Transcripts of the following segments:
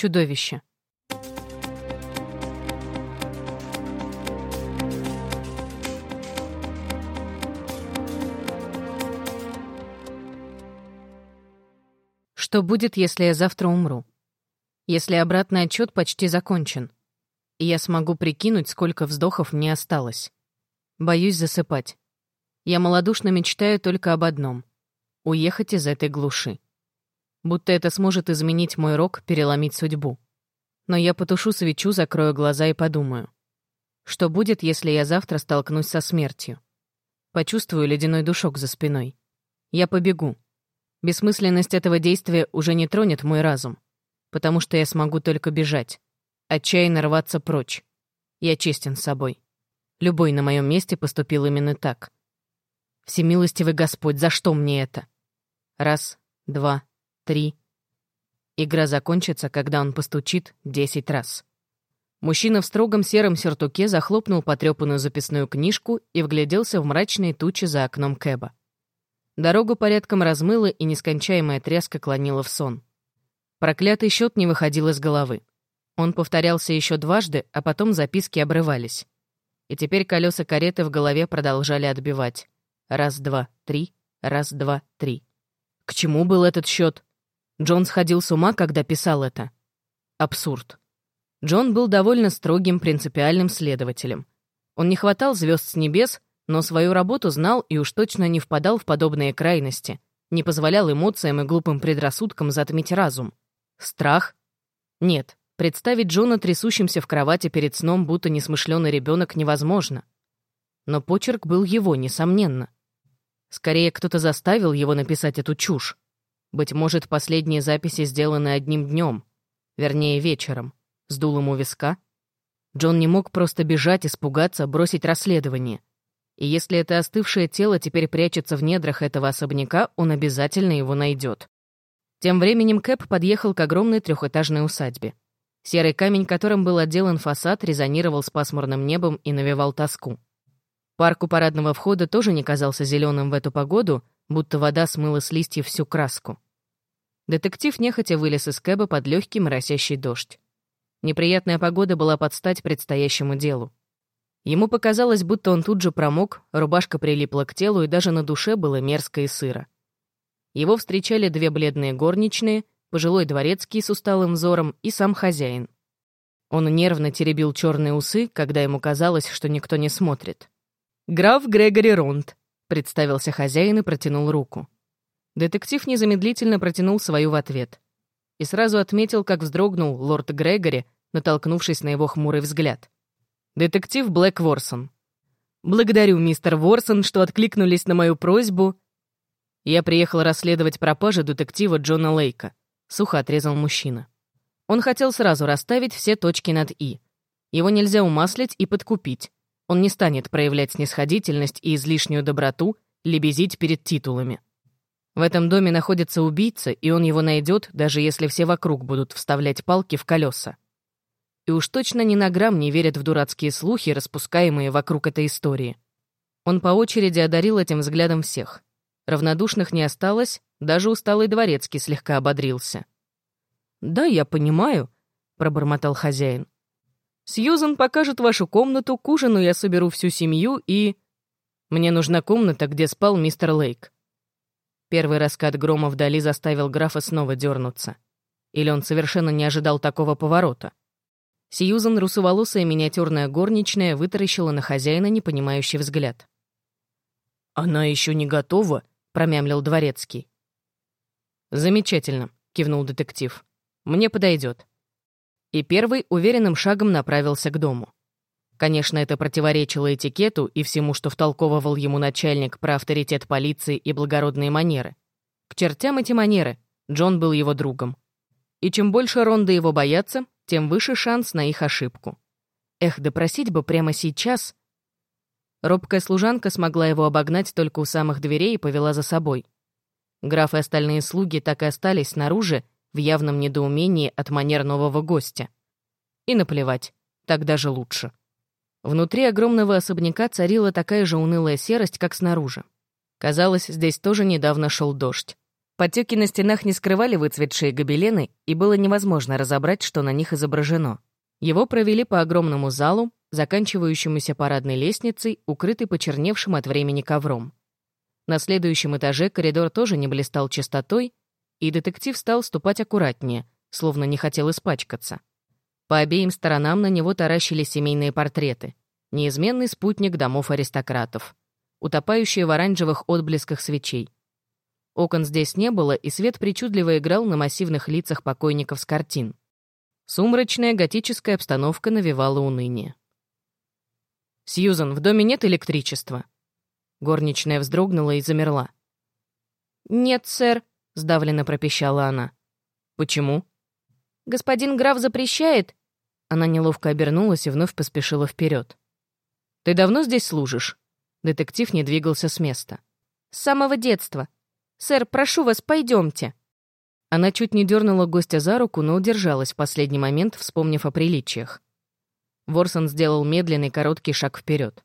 Чудовище. Что будет, если я завтра умру? Если обратный отчет почти закончен? И я смогу прикинуть, сколько вздохов мне осталось. Боюсь засыпать. Я малодушно мечтаю только об одном — уехать из этой глуши. Будто это сможет изменить мой рок, переломить судьбу. Но я потушу свечу, закрою глаза и подумаю. Что будет, если я завтра столкнусь со смертью? Почувствую ледяной душок за спиной. Я побегу. Бессмысленность этого действия уже не тронет мой разум, потому что я смогу только бежать, отчаянно рваться прочь. Я честен с собой. Любой на моем месте поступил именно так. Всемилостивый Господь, за что мне это? Раз, два, три. Игра закончится, когда он постучит десять раз. Мужчина в строгом сером сюртуке захлопнул потрепанную записную книжку и вгляделся в мрачные тучи за окном Кэба. Дорогу порядком размыло, и нескончаемая тряска клонила в сон. Проклятый счет не выходил из головы. Он повторялся еще дважды, а потом записки обрывались. И теперь колеса кареты в голове продолжали отбивать. Раз, два, три, раз, два, три. К чему был этот счет? Джон сходил с ума, когда писал это. Абсурд. Джон был довольно строгим, принципиальным следователем. Он не хватал звезд с небес, но свою работу знал и уж точно не впадал в подобные крайности, не позволял эмоциям и глупым предрассудкам затмить разум. Страх? Нет, представить Джона трясущимся в кровати перед сном, будто несмышленый ребенок, невозможно. Но почерк был его, несомненно. Скорее, кто-то заставил его написать эту чушь. Быть может, последние записи сделаны одним днем, вернее, вечером, с дулом у виска. Джон не мог просто бежать, испугаться, бросить расследование — и если это остывшее тело теперь прячется в недрах этого особняка, он обязательно его найдет. Тем временем Кэп подъехал к огромной трехэтажной усадьбе. Серый камень, которым был отделан фасад, резонировал с пасмурным небом и навевал тоску. Парк у парадного входа тоже не казался зеленым в эту погоду, будто вода смыла с листьев всю краску. Детектив нехотя вылез из Кэба под легкий моросящий дождь. Неприятная погода была под стать предстоящему делу. Ему показалось, будто он тут же промок, рубашка прилипла к телу, и даже на душе было мерзко и сыро. Его встречали две бледные горничные, пожилой дворецкий с усталым взором и сам хозяин. Он нервно теребил черные усы, когда ему казалось, что никто не смотрит. «Граф Грегори Ронд», — представился хозяин и протянул руку. Детектив незамедлительно протянул свою в ответ. И сразу отметил, как вздрогнул лорд Грегори, натолкнувшись на его хмурый взгляд. Детектив Блэк Ворсон. Благодарю, мистер Ворсон, что откликнулись на мою просьбу. Я приехал расследовать пропажу детектива Джона Лейка. Сухо отрезал мужчина. Он хотел сразу расставить все точки над «и». Его нельзя умаслить и подкупить. Он не станет проявлять снисходительность и излишнюю доброту, лебезить перед титулами. В этом доме находится убийца, и он его найдет, даже если все вокруг будут вставлять палки в колеса и уж точно ни на грамм не верит в дурацкие слухи, распускаемые вокруг этой истории. Он по очереди одарил этим взглядом всех. Равнодушных не осталось, даже усталый дворецкий слегка ободрился. «Да, я понимаю», — пробормотал хозяин. «Сьюзан покажет вашу комнату, к ужину я соберу всю семью и...» «Мне нужна комната, где спал мистер Лейк». Первый раскат грома вдали заставил графа снова дернуться. Или он совершенно не ожидал такого поворота. Сьюзан, русоволосая миниатюрная горничная, вытаращила на хозяина непонимающий взгляд. «Она еще не готова?» — промямлил дворецкий. «Замечательно», — кивнул детектив. «Мне подойдет». И первый уверенным шагом направился к дому. Конечно, это противоречило этикету и всему, что втолковывал ему начальник про авторитет полиции и благородные манеры. К чертям эти манеры, Джон был его другом. И чем больше Ронда его боятся, тем выше шанс на их ошибку. Эх, допросить бы прямо сейчас. Робкая служанка смогла его обогнать только у самых дверей и повела за собой. Граф и остальные слуги так и остались снаружи, в явном недоумении от манер нового гостя. И наплевать, так даже лучше. Внутри огромного особняка царила такая же унылая серость, как снаружи. Казалось, здесь тоже недавно шел дождь. Потеки на стенах не скрывали выцветшие гобелены, и было невозможно разобрать, что на них изображено. Его провели по огромному залу, заканчивающемуся парадной лестницей, укрытой почерневшим от времени ковром. На следующем этаже коридор тоже не блистал чистотой, и детектив стал ступать аккуратнее, словно не хотел испачкаться. По обеим сторонам на него таращились семейные портреты. Неизменный спутник домов аристократов. Утопающие в оранжевых отблесках свечей. Окон здесь не было, и свет причудливо играл на массивных лицах покойников с картин. Сумрачная готическая обстановка навевала уныние. «Сьюзан, в доме нет электричества?» Горничная вздрогнула и замерла. «Нет, сэр», — сдавленно пропищала она. «Почему?» «Господин граф запрещает». Она неловко обернулась и вновь поспешила вперед. «Ты давно здесь служишь?» Детектив не двигался с места. «С самого детства. Сэр, прошу вас, пойдемте». Она чуть не дернула гостя за руку, но удержалась в последний момент, вспомнив о приличиях. Ворсон сделал медленный короткий шаг вперед.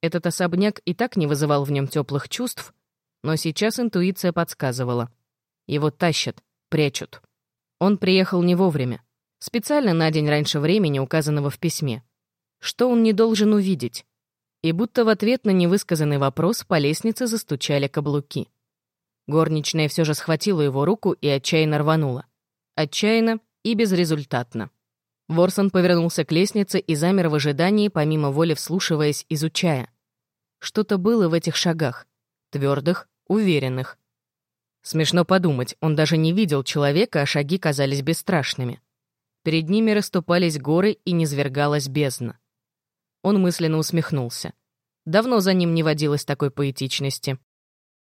Этот особняк и так не вызывал в нем теплых чувств, но сейчас интуиция подсказывала. Его тащат, прячут. Он приехал не вовремя. Специально на день раньше времени, указанного в письме. Что он не должен увидеть? И будто в ответ на невысказанный вопрос по лестнице застучали каблуки. Горничная все же схватила его руку и отчаянно рванула. Отчаянно и безрезультатно. Ворсон повернулся к лестнице и замер в ожидании, помимо воли вслушиваясь, изучая. Что-то было в этих шагах. Твердых, уверенных. Смешно подумать, он даже не видел человека, а шаги казались бесстрашными. Перед ними расступались горы и низвергалась бездна. Он мысленно усмехнулся. Давно за ним не водилось такой поэтичности.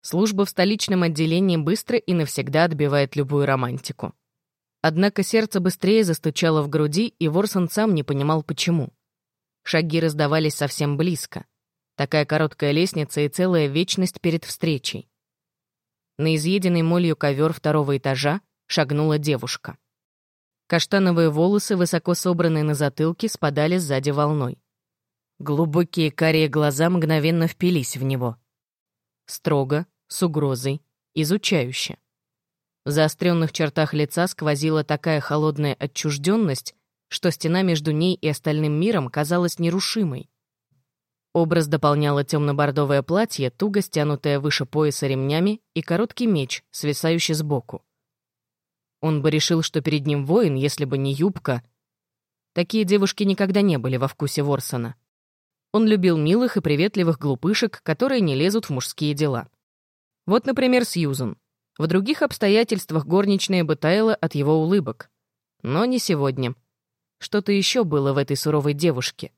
Служба в столичном отделении быстро и навсегда отбивает любую романтику. Однако сердце быстрее застучало в груди, и Ворсон сам не понимал, почему. Шаги раздавались совсем близко. Такая короткая лестница и целая вечность перед встречей. На изъеденный молью ковер второго этажа шагнула девушка. Каштановые волосы, высоко собранные на затылке, спадали сзади волной. Глубокие карие глаза мгновенно впились в него. Строго, с угрозой, изучающе. В заостренных чертах лица сквозила такая холодная отчужденность, что стена между ней и остальным миром казалась нерушимой. Образ дополняло темно-бордовое платье, туго стянутое выше пояса ремнями, и короткий меч, свисающий сбоку. Он бы решил, что перед ним воин, если бы не юбка. Такие девушки никогда не были во вкусе Ворсона. Он любил милых и приветливых глупышек, которые не лезут в мужские дела. Вот, например, Сьюзен. В других обстоятельствах горничная бы таяла от его улыбок. Но не сегодня. Что-то еще было в этой суровой девушке.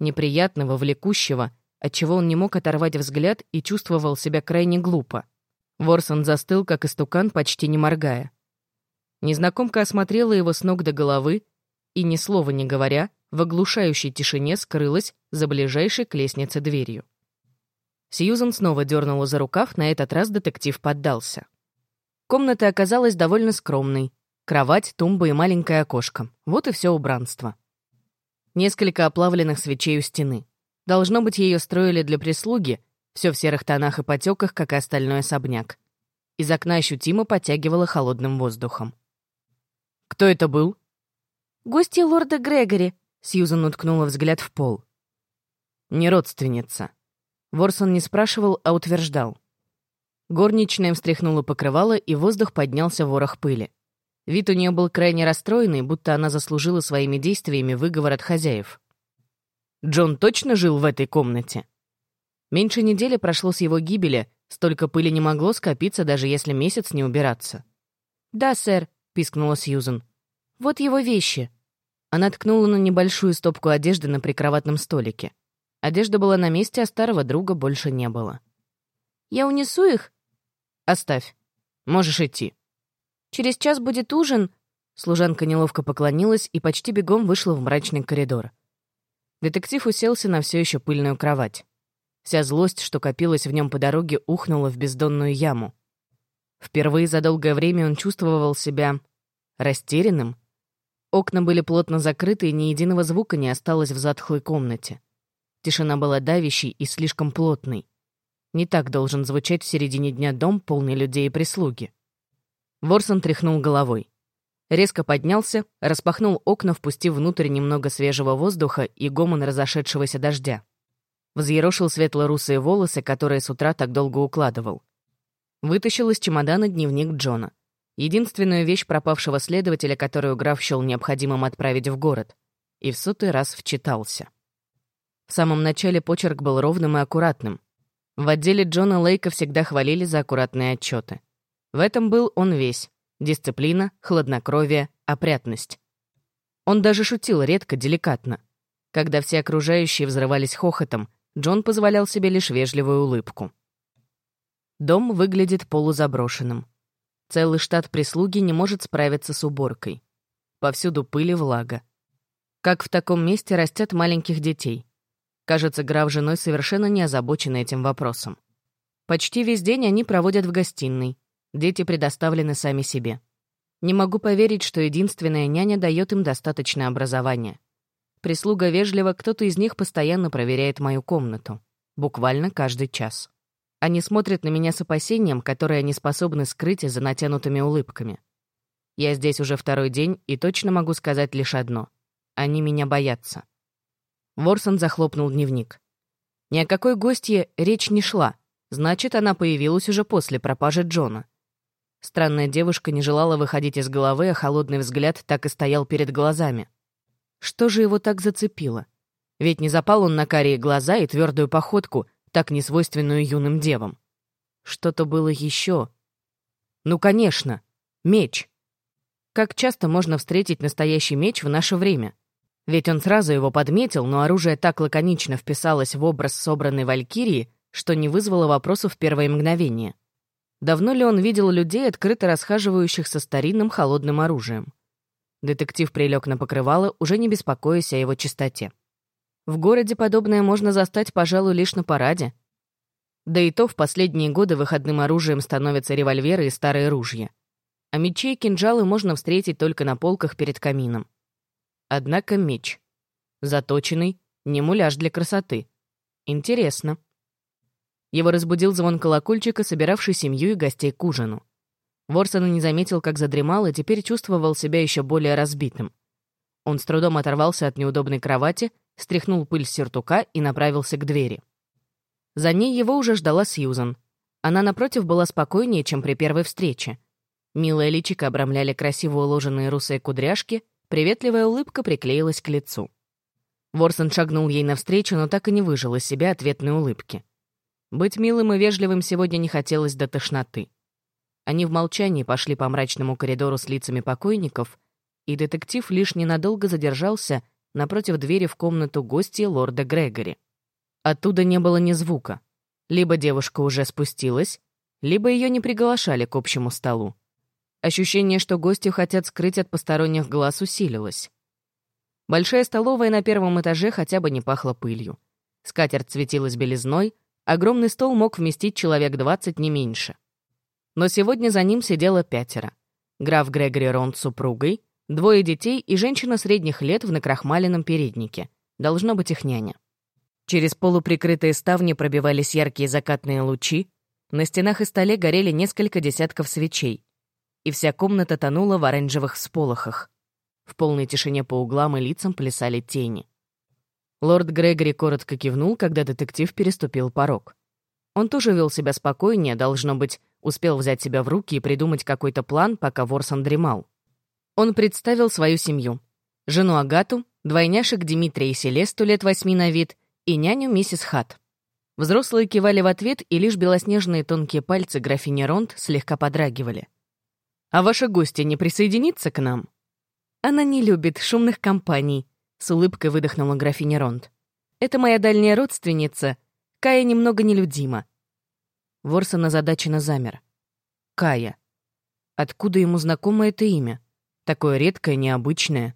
Неприятного, влекущего, отчего он не мог оторвать взгляд и чувствовал себя крайне глупо. Ворсон застыл, как истукан, почти не моргая. Незнакомка осмотрела его с ног до головы и, ни слова не говоря, в оглушающей тишине скрылась за ближайшей к лестнице дверью. Сьюзан снова дернула за рукав, на этот раз детектив поддался. Комната оказалась довольно скромной. Кровать, тумба и маленькое окошко. Вот и все убранство. Несколько оплавленных свечей у стены. Должно быть, ее строили для прислуги, все в серых тонах и потеках, как и остальной особняк. Из окна ощутимо подтягивало холодным воздухом. «Кто это был?» «Гости лорда Грегори», — Сьюзан уткнула взгляд в пол. «Не родственница», Ворсон не спрашивал, а утверждал. Горничная встряхнула покрывало, и в воздух поднялся ворох пыли. Вид у нее был крайне расстроенный, будто она заслужила своими действиями выговор от хозяев. Джон точно жил в этой комнате? Меньше недели прошло с его гибели, столько пыли не могло скопиться, даже если месяц не убираться. «Да, сэр», — пискнула Сьюзен. «Вот его вещи». Она ткнула на небольшую стопку одежды на прикроватном столике. Одежда была на месте, а старого друга больше не было. «Я унесу их?» «Оставь. Можешь идти». «Через час будет ужин». Служанка неловко поклонилась и почти бегом вышла в мрачный коридор. Детектив уселся на все еще пыльную кровать. Вся злость, что копилась в нем по дороге, ухнула в бездонную яму. Впервые за долгое время он чувствовал себя растерянным. Окна были плотно закрыты, и ни единого звука не осталось в затхлой комнате. Тишина была давящей и слишком плотной. Не так должен звучать в середине дня дом, полный людей и прислуги. Ворсон тряхнул головой. Резко поднялся, распахнул окна, впустив внутрь немного свежего воздуха и гомон разошедшегося дождя. Взъерошил светло-русые волосы, которые с утра так долго укладывал. Вытащил из чемодана дневник Джона. Единственную вещь пропавшего следователя, которую граф счел необходимым отправить в город. И в сотый раз вчитался. В самом начале почерк был ровным и аккуратным. В отделе Джона Лейка всегда хвалили за аккуратные отчеты. В этом был он весь. Дисциплина, хладнокровие, опрятность. Он даже шутил редко, деликатно. Когда все окружающие взрывались хохотом, Джон позволял себе лишь вежливую улыбку. Дом выглядит полузаброшенным. Целый штат прислуги не может справиться с уборкой. Повсюду пыль и влага. Как в таком месте растят маленьких детей? Кажется, граф с женой совершенно не озабочены этим вопросом. Почти весь день они проводят в гостиной, Дети предоставлены сами себе. Не могу поверить, что единственная няня дает им достаточное образование. Прислуга вежлива, кто-то из них постоянно проверяет мою комнату. Буквально каждый час. Они смотрят на меня с опасением, которое они способны скрыть за натянутыми улыбками. Я здесь уже второй день и точно могу сказать лишь одно. Они меня боятся. Ворсон захлопнул дневник. Ни о какой гостье речь не шла. Значит, она появилась уже после пропажи Джона. Странная девушка не желала выходить из головы, а холодный взгляд так и стоял перед глазами. Что же его так зацепило? Ведь не запал он на карие глаза и твердую походку, так несвойственную юным девам. Что-то было еще. Ну, конечно, меч. Как часто можно встретить настоящий меч в наше время? Ведь он сразу его подметил, но оружие так лаконично вписалось в образ собранной валькирии, что не вызвало вопросов в первое мгновение. Давно ли он видел людей, открыто расхаживающих со старинным холодным оружием? Детектив прилег на покрывало, уже не беспокоясь о его чистоте. В городе подобное можно застать, пожалуй, лишь на параде. Да и то в последние годы выходным оружием становятся револьверы и старые ружья. А мечи и кинжалы можно встретить только на полках перед камином. Однако меч. Заточенный, не муляж для красоты. Интересно. Его разбудил звон колокольчика, собиравший семью и гостей к ужину. Ворсон не заметил, как задремал, и теперь чувствовал себя еще более разбитым. Он с трудом оторвался от неудобной кровати, стряхнул пыль с сюртука и направился к двери. За ней его уже ждала Сьюзан. Она, напротив, была спокойнее, чем при первой встрече. Милое личико обрамляли красиво уложенные русые кудряшки, приветливая улыбка приклеилась к лицу. Ворсон шагнул ей навстречу, но так и не выжил из себя ответной улыбки. Быть милым и вежливым сегодня не хотелось до тошноты. Они в молчании пошли по мрачному коридору с лицами покойников, и детектив лишь ненадолго задержался напротив двери в комнату гостя лорда Грегори. Оттуда не было ни звука. Либо девушка уже спустилась, либо ее не приглашали к общему столу. Ощущение, что гости хотят скрыть от посторонних глаз, усилилось. Большая столовая на первом этаже хотя бы не пахла пылью. Скатерть светилась белизной, Огромный стол мог вместить человек 20, не меньше. Но сегодня за ним сидело пятеро. Граф Грегори Ронд с супругой, двое детей и женщина средних лет в накрахмаленном переднике. Должно быть их няня. Через полуприкрытые ставни пробивались яркие закатные лучи, на стенах и столе горели несколько десятков свечей, и вся комната тонула в оранжевых всполохах. В полной тишине по углам и лицам плясали тени. Лорд Грегори коротко кивнул, когда детектив переступил порог. Он тоже вел себя спокойнее, должно быть, успел взять себя в руки и придумать какой-то план, пока Ворсон дремал. Он представил свою семью. Жену Агату, двойняшек Дмитрия и Селесту лет восьми на вид и няню миссис Хат. Взрослые кивали в ответ, и лишь белоснежные тонкие пальцы графини Ронд слегка подрагивали. «А ваша гостья не присоединится к нам?» «Она не любит шумных компаний», с улыбкой выдохнула графиня Ронд. «Это моя дальняя родственница. Кая немного нелюдима». Ворсон озадаченно замер. Кая. Откуда ему знакомо это имя? Такое редкое, необычное.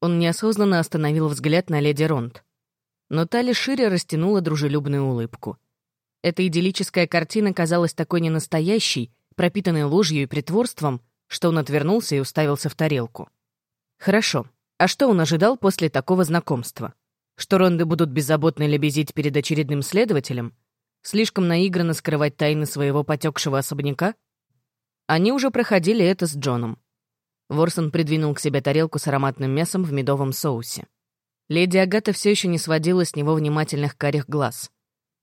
Он неосознанно остановил взгляд на леди Ронд. Но та шире растянула дружелюбную улыбку. Эта идиллическая картина казалась такой ненастоящей, пропитанной ложью и притворством, что он отвернулся и уставился в тарелку. «Хорошо», а что он ожидал после такого знакомства? Что Ронды будут беззаботно лебезить перед очередным следователем? Слишком наигранно скрывать тайны своего потекшего особняка? Они уже проходили это с Джоном. Ворсон придвинул к себе тарелку с ароматным мясом в медовом соусе. Леди Агата все еще не сводила с него внимательных карих глаз.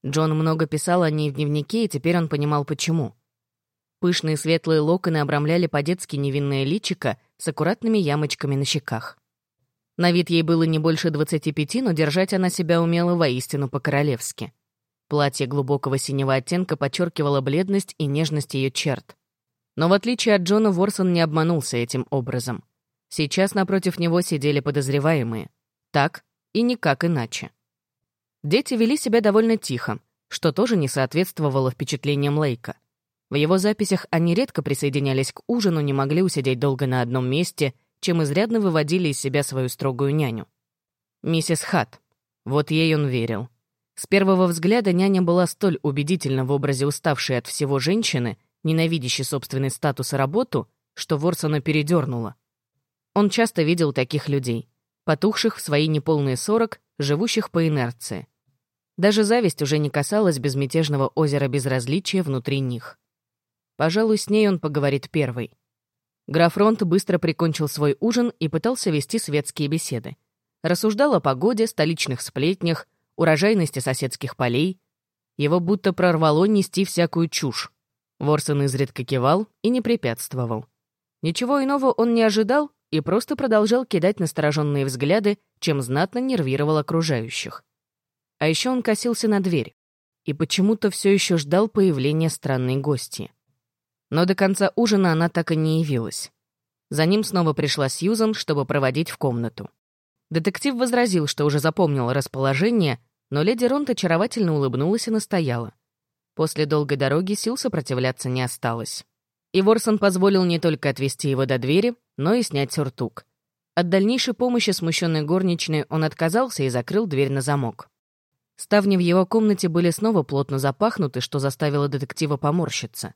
Джон много писал о ней в дневнике, и теперь он понимал, почему. Пышные светлые локоны обрамляли по-детски невинное личико с аккуратными ямочками на щеках. На вид ей было не больше 25, но держать она себя умела воистину по-королевски. Платье глубокого синего оттенка подчеркивало бледность и нежность ее черт. Но в отличие от Джона, Ворсон не обманулся этим образом. Сейчас напротив него сидели подозреваемые. Так и никак иначе. Дети вели себя довольно тихо, что тоже не соответствовало впечатлениям Лейка. В его записях они редко присоединялись к ужину, не могли усидеть долго на одном месте, чем изрядно выводили из себя свою строгую няню. Миссис Хат. Вот ей он верил. С первого взгляда няня была столь убедительна в образе уставшей от всего женщины, ненавидящей собственный статус и работу, что Ворсона передернула. Он часто видел таких людей, потухших в свои неполные сорок, живущих по инерции. Даже зависть уже не касалась безмятежного озера безразличия внутри них. Пожалуй, с ней он поговорит первый. Граф Ронт быстро прикончил свой ужин и пытался вести светские беседы. Рассуждал о погоде, столичных сплетнях, урожайности соседских полей. Его будто прорвало нести всякую чушь. Ворсон изредка кивал и не препятствовал. Ничего иного он не ожидал и просто продолжал кидать настороженные взгляды, чем знатно нервировал окружающих. А еще он косился на дверь и почему-то все еще ждал появления странной гости. Но до конца ужина она так и не явилась. За ним снова пришла Сьюзан, чтобы проводить в комнату. Детектив возразил, что уже запомнил расположение, но леди Ронт очаровательно улыбнулась и настояла. После долгой дороги сил сопротивляться не осталось. И Ворсон позволил не только отвести его до двери, но и снять сюртук. От дальнейшей помощи смущенной горничной он отказался и закрыл дверь на замок. Ставни в его комнате были снова плотно запахнуты, что заставило детектива поморщиться.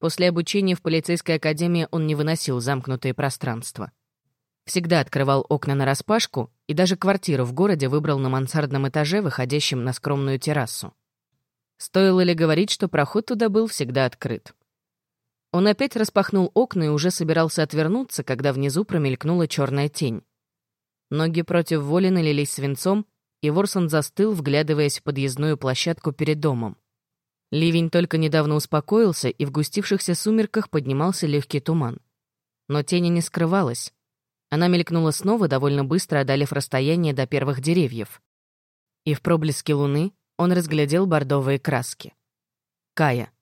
После обучения в полицейской академии он не выносил замкнутые пространства. Всегда открывал окна нараспашку и даже квартиру в городе выбрал на мансардном этаже, выходящем на скромную террасу. Стоило ли говорить, что проход туда был всегда открыт? Он опять распахнул окна и уже собирался отвернуться, когда внизу промелькнула черная тень. Ноги против воли налились свинцом, и Ворсон застыл, вглядываясь в подъездную площадку перед домом. Ливень только недавно успокоился, и в густившихся сумерках поднимался легкий туман. Но тень не скрывалась. Она мелькнула снова, довольно быстро одолев расстояние до первых деревьев. И в проблеске луны он разглядел бордовые краски. Кая.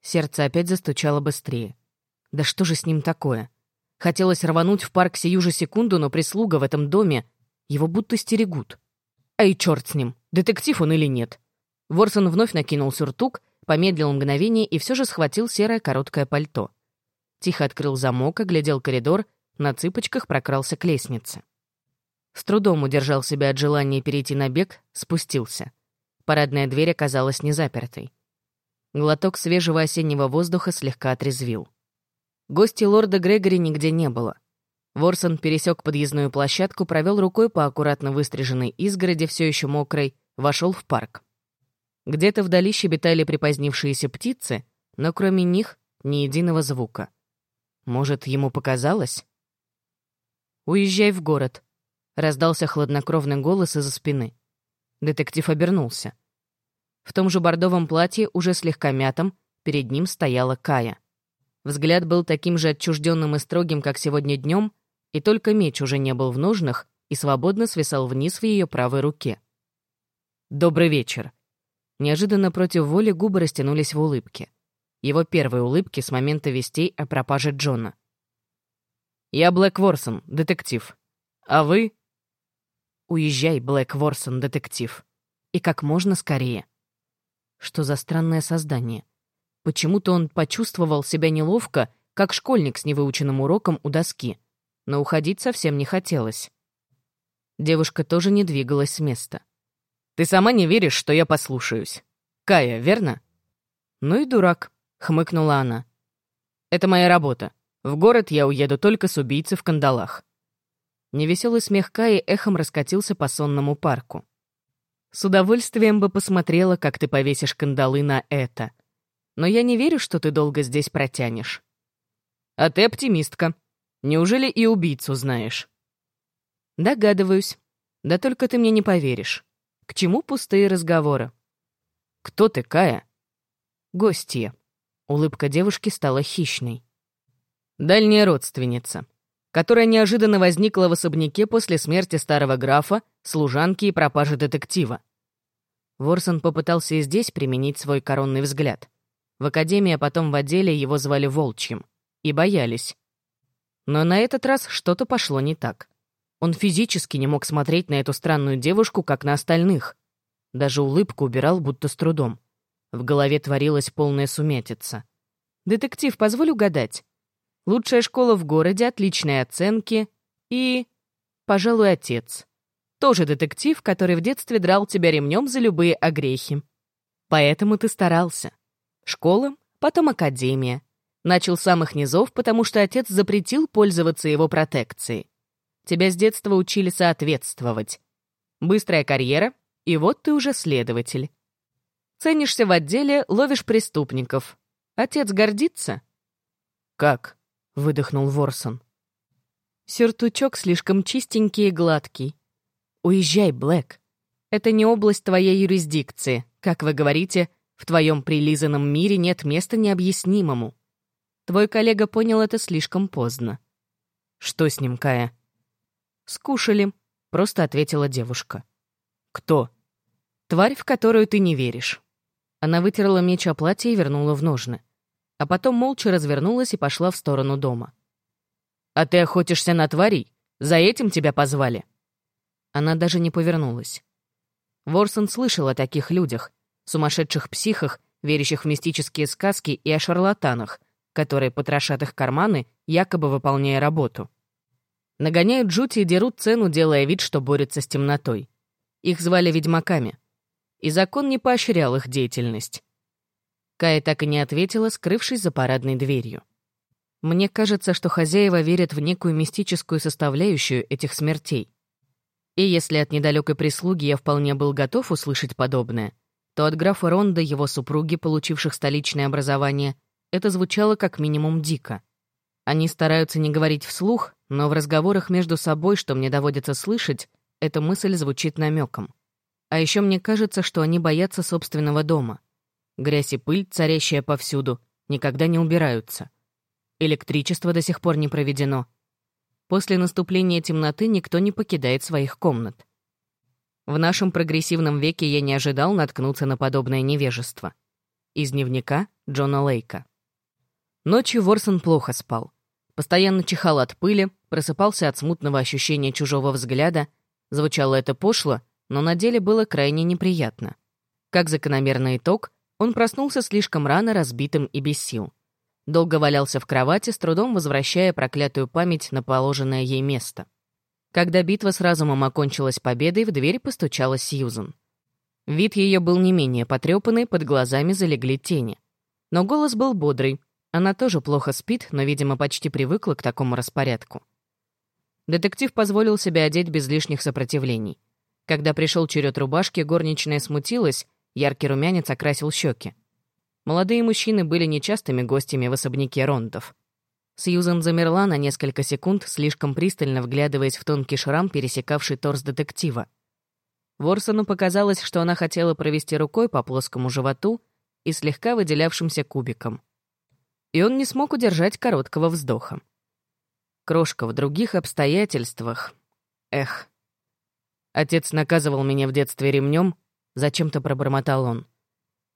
Сердце опять застучало быстрее. Да что же с ним такое? Хотелось рвануть в парк сию же секунду, но прислуга в этом доме его будто стерегут. И черт с ним, детектив он или нет. Ворсон вновь накинул сюртук, помедлил мгновение и все же схватил серое короткое пальто. Тихо открыл замок, оглядел коридор, на цыпочках прокрался к лестнице. С трудом удержал себя от желания перейти на бег, спустился. Парадная дверь оказалась незапертой. Глоток свежего осеннего воздуха слегка отрезвил. Гости лорда Грегори нигде не было. Ворсон пересек подъездную площадку, провел рукой по аккуратно выстриженной изгороди, все еще мокрой, вошел в парк. Где-то вдали щебетали припозднившиеся птицы, но кроме них ни единого звука. Может, ему показалось? «Уезжай в город», — раздался хладнокровный голос из-за спины. Детектив обернулся. В том же бордовом платье, уже слегка мятом, перед ним стояла Кая. Взгляд был таким же отчужденным и строгим, как сегодня днем, и только меч уже не был в ножнах и свободно свисал вниз в ее правой руке. «Добрый вечер». Неожиданно против воли губы растянулись в улыбке. Его первой улыбки с момента вестей о пропаже Джона. «Я Блэк Ворсон, детектив. А вы?» «Уезжай, Блэк Ворсон, детектив. И как можно скорее». Что за странное создание? Почему-то он почувствовал себя неловко, как школьник с невыученным уроком у доски но уходить совсем не хотелось. Девушка тоже не двигалась с места. «Ты сама не веришь, что я послушаюсь. Кая, верно?» «Ну и дурак», — хмыкнула она. «Это моя работа. В город я уеду только с убийцей в кандалах». Невеселый смех Каи эхом раскатился по сонному парку. «С удовольствием бы посмотрела, как ты повесишь кандалы на это». но я не верю, что ты долго здесь протянешь». «А ты оптимистка. Неужели и убийцу знаешь?» «Догадываюсь. Да только ты мне не поверишь. К чему пустые разговоры?» «Кто ты, Кая?» «Гостья». Улыбка девушки стала хищной. «Дальняя родственница, которая неожиданно возникла в особняке после смерти старого графа, служанки и пропажи детектива». Ворсон попытался и здесь применить свой коронный взгляд. В академии, а потом в отделе его звали Волчьим. И боялись. Но на этот раз что-то пошло не так. Он физически не мог смотреть на эту странную девушку, как на остальных. Даже улыбку убирал, будто с трудом. В голове творилась полная сумятица. «Детектив, позволь угадать. Лучшая школа в городе, отличные оценки и... пожалуй, отец. Тоже детектив, который в детстве драл тебя ремнем за любые огрехи. Поэтому ты старался. Школа, потом академия. Начал с самых низов, потому что отец запретил пользоваться его протекцией. Тебя с детства учили соответствовать. Быстрая карьера, и вот ты уже следователь. Ценишься в отделе, ловишь преступников. Отец гордится? «Как?» — выдохнул Ворсон. Сюртучок слишком чистенький и гладкий. Уезжай, Блэк. Это не область твоей юрисдикции. Как вы говорите, в твоем прилизанном мире нет места необъяснимому. Твой коллега понял это слишком поздно. Что с ним, Кая? «Скушали», — просто ответила девушка. «Кто?» «Тварь, в которую ты не веришь». Она вытерла меч о платье и вернула в ножны. А потом молча развернулась и пошла в сторону дома. «А ты охотишься на тварей? За этим тебя позвали?» Она даже не повернулась. Ворсон слышал о таких людях, сумасшедших психах, верящих в мистические сказки и о шарлатанах, которые потрошат их карманы, якобы выполняя работу. Нагоняют жути и дерут цену, делая вид, что борются с темнотой. Их звали ведьмаками. И закон не поощрял их деятельность. Кая так и не ответила, скрывшись за парадной дверью. Мне кажется, что хозяева верят в некую мистическую составляющую этих смертей. И если от недалекой прислуги я вполне был готов услышать подобное, то от графа Ронда, его супруги, получивших столичное образование, это звучало как минимум дико. Они стараются не говорить вслух, но в разговорах между собой, что мне доводится слышать, эта мысль звучит намеком. А еще мне кажется, что они боятся собственного дома. Грязь и пыль, царящая повсюду, никогда не убираются. Электричество до сих пор не проведено. После наступления темноты никто не покидает своих комнат. В нашем прогрессивном веке я не ожидал наткнуться на подобное невежество. Из дневника Джона Лейка. Ночью Ворсон плохо спал. Постоянно чихал от пыли, просыпался от смутного ощущения чужого взгляда. Звучало это пошло, но на деле было крайне неприятно. Как закономерный итог, он проснулся слишком рано, разбитым и без сил. Долго валялся в кровати, с трудом возвращая проклятую память на положенное ей место. Когда битва с разумом окончилась победой, в дверь постучала Сьюзен. Вид ее был не менее потрепанный, под глазами залегли тени. Но голос был бодрый, она тоже плохо спит, но, видимо, почти привыкла к такому распорядку. Детектив позволил себе одеть без лишних сопротивлений. Когда пришел черед рубашки, горничная смутилась, яркий румянец окрасил щеки. Молодые мужчины были нечастыми гостями в особняке Рондов. Сьюзан замерла на несколько секунд, слишком пристально вглядываясь в тонкий шрам, пересекавший торс детектива. Ворсону показалось, что она хотела провести рукой по плоскому животу и слегка выделявшимся кубиком и он не смог удержать короткого вздоха. Крошка в других обстоятельствах. Эх. Отец наказывал меня в детстве ремнем, зачем-то пробормотал он.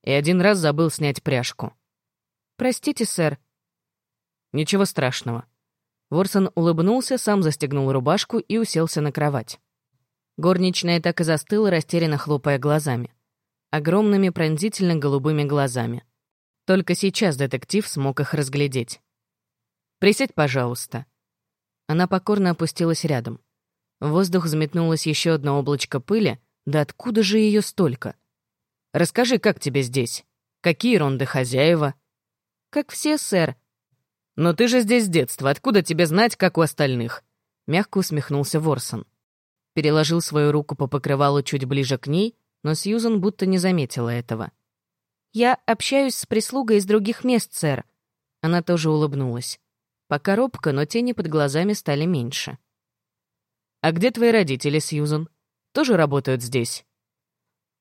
И один раз забыл снять пряжку. «Простите, сэр». «Ничего страшного». Ворсон улыбнулся, сам застегнул рубашку и уселся на кровать. Горничная так и застыла, растерянно хлопая глазами. Огромными пронзительно-голубыми глазами. Только сейчас детектив смог их разглядеть. «Присядь, пожалуйста». Она покорно опустилась рядом. В воздух взметнулось еще одно облачко пыли, да откуда же ее столько? «Расскажи, как тебе здесь? Какие ронды хозяева?» «Как все, сэр». «Но ты же здесь с детства, откуда тебе знать, как у остальных?» Мягко усмехнулся Ворсон. Переложил свою руку по покрывалу чуть ближе к ней, но Сьюзан будто не заметила этого. «Я общаюсь с прислугой из других мест, сэр». Она тоже улыбнулась. Пока робко, но тени под глазами стали меньше. «А где твои родители, Сьюзан? Тоже работают здесь?»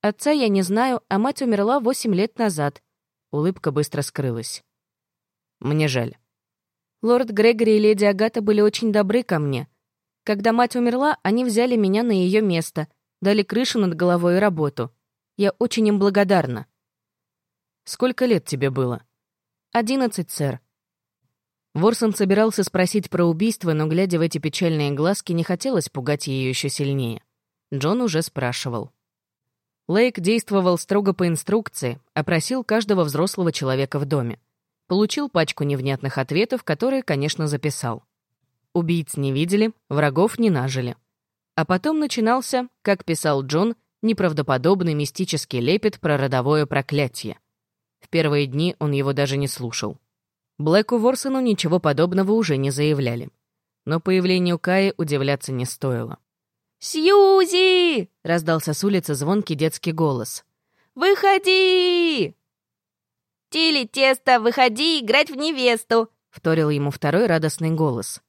«Отца я не знаю, а мать умерла восемь лет назад». Улыбка быстро скрылась. «Мне жаль». Лорд Грегори и леди Агата были очень добры ко мне. Когда мать умерла, они взяли меня на ее место, дали крышу над головой и работу. Я очень им благодарна. «Сколько лет тебе было?» «Одиннадцать, сэр». Ворсон собирался спросить про убийство, но, глядя в эти печальные глазки, не хотелось пугать ее еще сильнее. Джон уже спрашивал. Лейк действовал строго по инструкции, опросил каждого взрослого человека в доме. Получил пачку невнятных ответов, которые, конечно, записал. Убийц не видели, врагов не нажили. А потом начинался, как писал Джон, неправдоподобный мистический лепет про родовое проклятие. В первые дни он его даже не слушал. Блэку Ворсону ничего подобного уже не заявляли. Но появлению Каи удивляться не стоило. «Сьюзи!» — раздался с улицы звонкий детский голос. «Выходи!» «Тили, тесто, выходи играть в невесту!» — вторил ему второй радостный голос.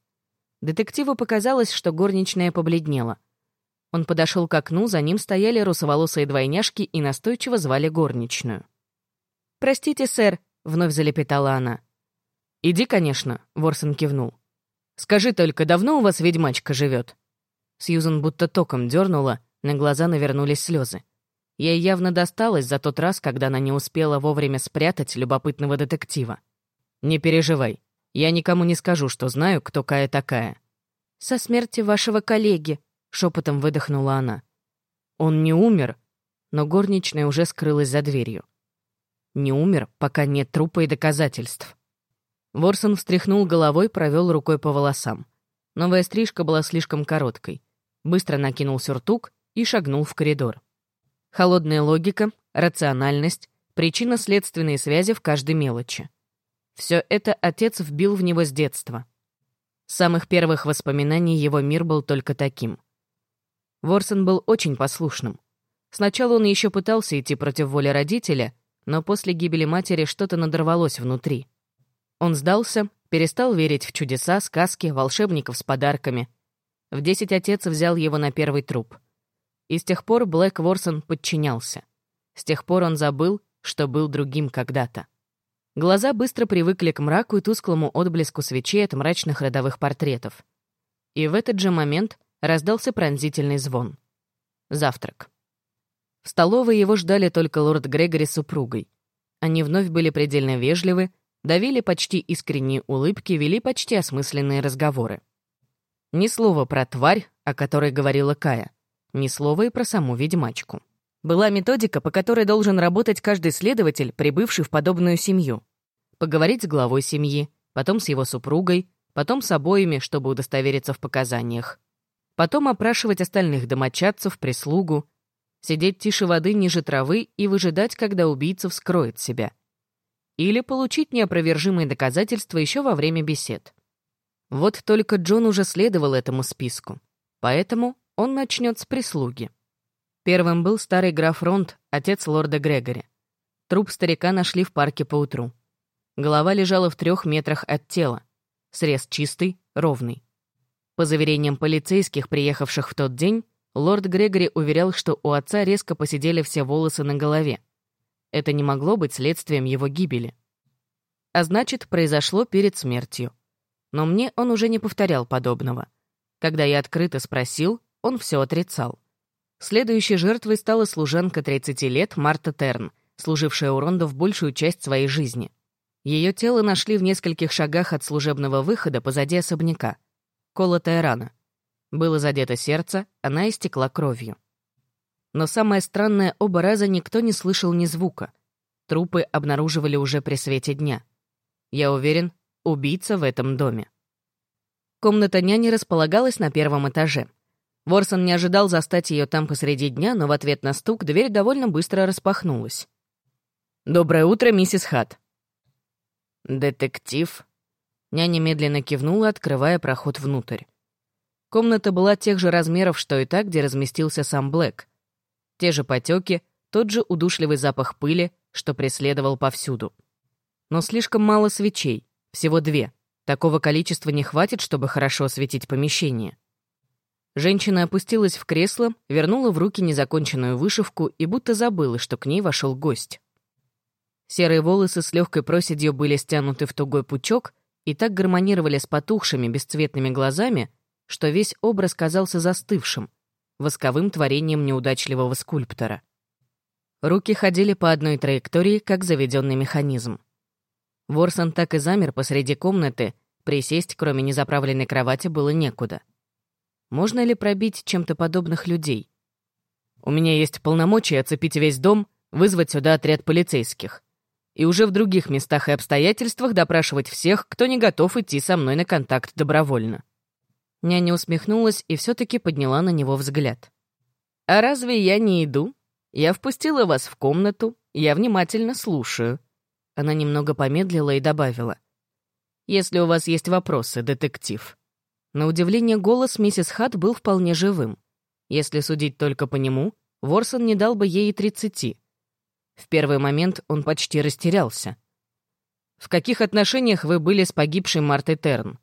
Детективу показалось, что горничная побледнела. Он подошел к окну, за ним стояли русоволосые двойняшки и настойчиво звали горничную. «Простите, сэр», — вновь залепетала она. «Иди, конечно», — Ворсон кивнул. «Скажи только, давно у вас ведьмачка живет?» Сьюзан будто током дернула, на глаза навернулись слезы. Ей явно досталось за тот раз, когда она не успела вовремя спрятать любопытного детектива. «Не переживай. Я никому не скажу, что знаю, кто Кая такая». «Со смерти вашего коллеги», — шепотом выдохнула она. «Он не умер», но горничная уже скрылась за дверью. Не умер, пока нет трупа и доказательств. Ворсон встряхнул головой, провел рукой по волосам. Новая стрижка была слишком короткой быстро накинул сюртук и шагнул в коридор. Холодная логика, рациональность, причинно-следственные связи в каждой мелочи. Все это отец вбил в него с детства. С самых первых воспоминаний его мир был только таким. Ворсон был очень послушным. Сначала он еще пытался идти против воли родителя, но после гибели матери что-то надорвалось внутри. Он сдался, перестал верить в чудеса, сказки, волшебников с подарками — в десять отец взял его на первый труп. И с тех пор Блэк Ворсон подчинялся. С тех пор он забыл, что был другим когда-то. Глаза быстро привыкли к мраку и тусклому отблеску свечей от мрачных родовых портретов. И в этот же момент раздался пронзительный звон. Завтрак. В столовой его ждали только лорд Грегори с супругой. Они вновь были предельно вежливы, давили почти искренние улыбки, вели почти осмысленные разговоры. Ни слова про тварь, о которой говорила Кая. Ни слова и про саму ведьмачку. Была методика, по которой должен работать каждый следователь, прибывший в подобную семью. Поговорить с главой семьи, потом с его супругой, потом с обоими, чтобы удостовериться в показаниях. Потом опрашивать остальных домочадцев, прислугу, сидеть тише воды ниже травы и выжидать, когда убийца вскроет себя. Или получить неопровержимые доказательства еще во время бесед. Вот только Джон уже следовал этому списку. Поэтому он начнет с прислуги. Первым был старый граф Ронт, отец лорда Грегори. Труп старика нашли в парке поутру. Голова лежала в трех метрах от тела. Срез чистый, ровный. По заверениям полицейских, приехавших в тот день, лорд Грегори уверял, что у отца резко посидели все волосы на голове. Это не могло быть следствием его гибели. А значит, произошло перед смертью. Но мне он уже не повторял подобного. Когда я открыто спросил, он все отрицал. Следующей жертвой стала служанка 30 лет Марта Терн, служившая у Рондов большую часть своей жизни. Ее тело нашли в нескольких шагах от служебного выхода позади особняка. Колотая рана. Было задето сердце, она истекла кровью. Но самое странное, оба раза никто не слышал ни звука. Трупы обнаруживали уже при свете дня. Я уверен, Убийца в этом доме. Комната няни располагалась на первом этаже. Ворсон не ожидал застать ее там посреди дня, но в ответ на стук дверь довольно быстро распахнулась. «Доброе утро, миссис Хат». «Детектив?» Няня медленно кивнула, открывая проход внутрь. Комната была тех же размеров, что и та, где разместился сам Блэк. Те же потеки, тот же удушливый запах пыли, что преследовал повсюду. Но слишком мало свечей, всего две. Такого количества не хватит, чтобы хорошо осветить помещение. Женщина опустилась в кресло, вернула в руки незаконченную вышивку и будто забыла, что к ней вошел гость. Серые волосы с легкой проседью были стянуты в тугой пучок и так гармонировали с потухшими бесцветными глазами, что весь образ казался застывшим, восковым творением неудачливого скульптора. Руки ходили по одной траектории, как заведенный механизм. Ворсон так и замер посреди комнаты, присесть, кроме незаправленной кровати, было некуда. Можно ли пробить чем-то подобных людей? У меня есть полномочия оцепить весь дом, вызвать сюда отряд полицейских. И уже в других местах и обстоятельствах допрашивать всех, кто не готов идти со мной на контакт добровольно. Няня усмехнулась и все-таки подняла на него взгляд. «А разве я не иду? Я впустила вас в комнату, я внимательно слушаю». Она немного помедлила и добавила. «Если у вас есть вопросы, детектив». На удивление, голос миссис Хат был вполне живым. Если судить только по нему, Ворсон не дал бы ей и тридцати. В первый момент он почти растерялся. «В каких отношениях вы были с погибшей Мартой Терн?»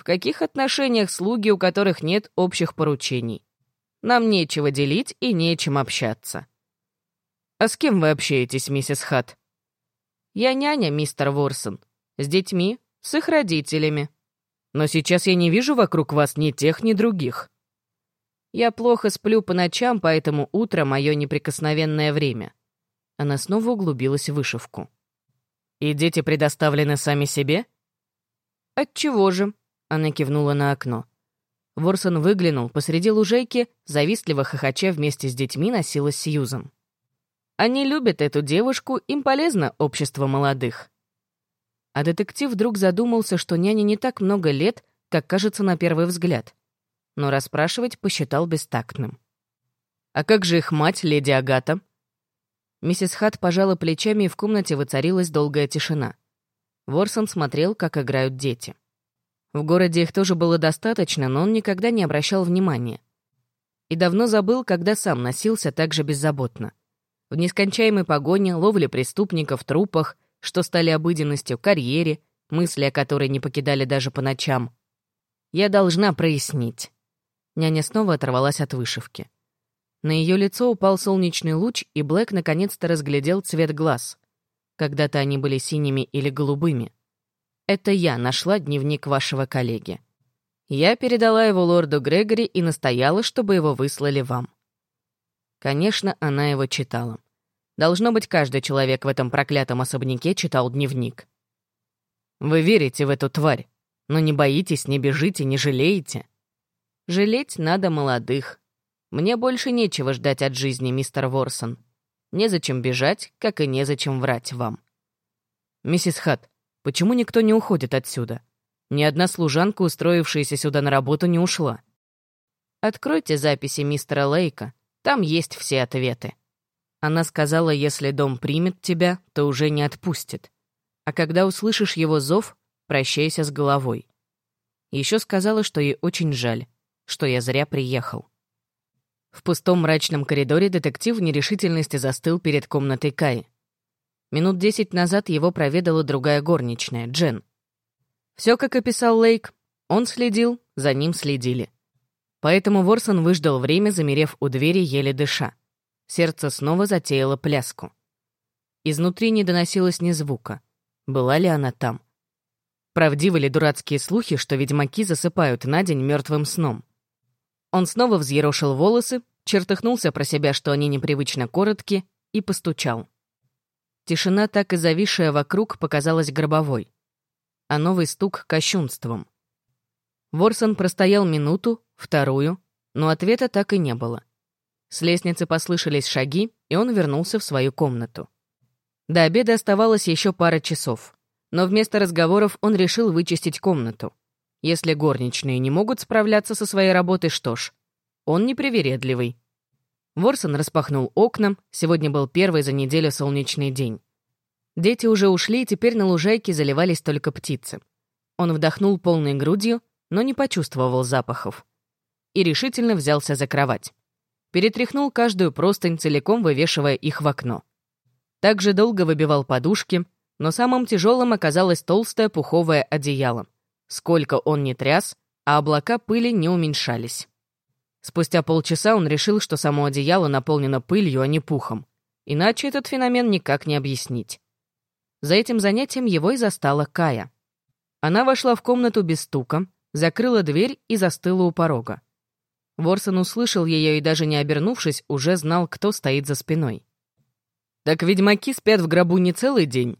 В каких отношениях слуги, у которых нет общих поручений? Нам нечего делить и нечем общаться. А с кем вы общаетесь, миссис Хат? Я няня, мистер Ворсон. С детьми, с их родителями. Но сейчас я не вижу вокруг вас ни тех, ни других. Я плохо сплю по ночам, поэтому утро — мое неприкосновенное время. Она снова углубилась в вышивку. И дети предоставлены сами себе? Отчего же? Она кивнула на окно. Ворсон выглянул, посреди лужайки, завистливо хохоча вместе с детьми носилась Сьюзан. «Они любят эту девушку, им полезно общество молодых». А детектив вдруг задумался, что няне не так много лет, как кажется на первый взгляд. Но расспрашивать посчитал бестактным. «А как же их мать, леди Агата?» Миссис Хат пожала плечами, и в комнате воцарилась долгая тишина. Ворсон смотрел, как играют дети. В городе их тоже было достаточно, но он никогда не обращал внимания. И давно забыл, когда сам носился так же беззаботно. В нескончаемой погоне, ловле преступников, трупах, что стали обыденностью, карьере, мысли о которой не покидали даже по ночам. Я должна прояснить. Няня снова оторвалась от вышивки. На ее лицо упал солнечный луч, и Блэк наконец-то разглядел цвет глаз. Когда-то они были синими или голубыми. Это я нашла дневник вашего коллеги. Я передала его лорду Грегори и настояла, чтобы его выслали вам. Конечно, она его читала. Должно быть, каждый человек в этом проклятом особняке читал дневник. Вы верите в эту тварь, но не боитесь, не бежите, не жалеете. Жалеть надо молодых. Мне больше нечего ждать от жизни, мистер Ворсон. Незачем бежать, как и незачем врать вам. Миссис Хатт, Почему никто не уходит отсюда? Ни одна служанка, устроившаяся сюда на работу, не ушла. Откройте записи мистера Лейка, там есть все ответы. Она сказала, если дом примет тебя, то уже не отпустит. А когда услышишь его зов, прощайся с головой. Еще сказала, что ей очень жаль, что я зря приехал. В пустом мрачном коридоре детектив в нерешительности застыл перед комнатой Каи. Минут десять назад его проведала другая горничная, Джен. Все, как описал Лейк. Он следил, за ним следили. Поэтому Ворсон выждал время, замерев у двери, еле дыша. Сердце снова затеяло пляску. Изнутри не доносилось ни звука. Была ли она там? Правдивы ли дурацкие слухи, что ведьмаки засыпают на день мертвым сном? Он снова взъерошил волосы, чертыхнулся про себя, что они непривычно короткие, и постучал. Тишина, так и зависшая вокруг, показалась гробовой. А новый стук — кощунством. Ворсон простоял минуту, вторую, но ответа так и не было. С лестницы послышались шаги, и он вернулся в свою комнату. До обеда оставалось еще пара часов, но вместо разговоров он решил вычистить комнату. Если горничные не могут справляться со своей работой, что ж, он непривередливый. Ворсон распахнул окна, сегодня был первый за неделю солнечный день. Дети уже ушли, и теперь на лужайке заливались только птицы. Он вдохнул полной грудью, но не почувствовал запахов. И решительно взялся за кровать. Перетряхнул каждую простынь, целиком вывешивая их в окно. Также долго выбивал подушки, но самым тяжелым оказалось толстое пуховое одеяло. Сколько он ни тряс, а облака пыли не уменьшались. Спустя полчаса он решил, что само одеяло наполнено пылью, а не пухом. Иначе этот феномен никак не объяснить. За этим занятием его и застала Кая. Она вошла в комнату без стука, закрыла дверь и застыла у порога. Ворсон услышал ее и, даже не обернувшись, уже знал, кто стоит за спиной. «Так ведьмаки спят в гробу не целый день».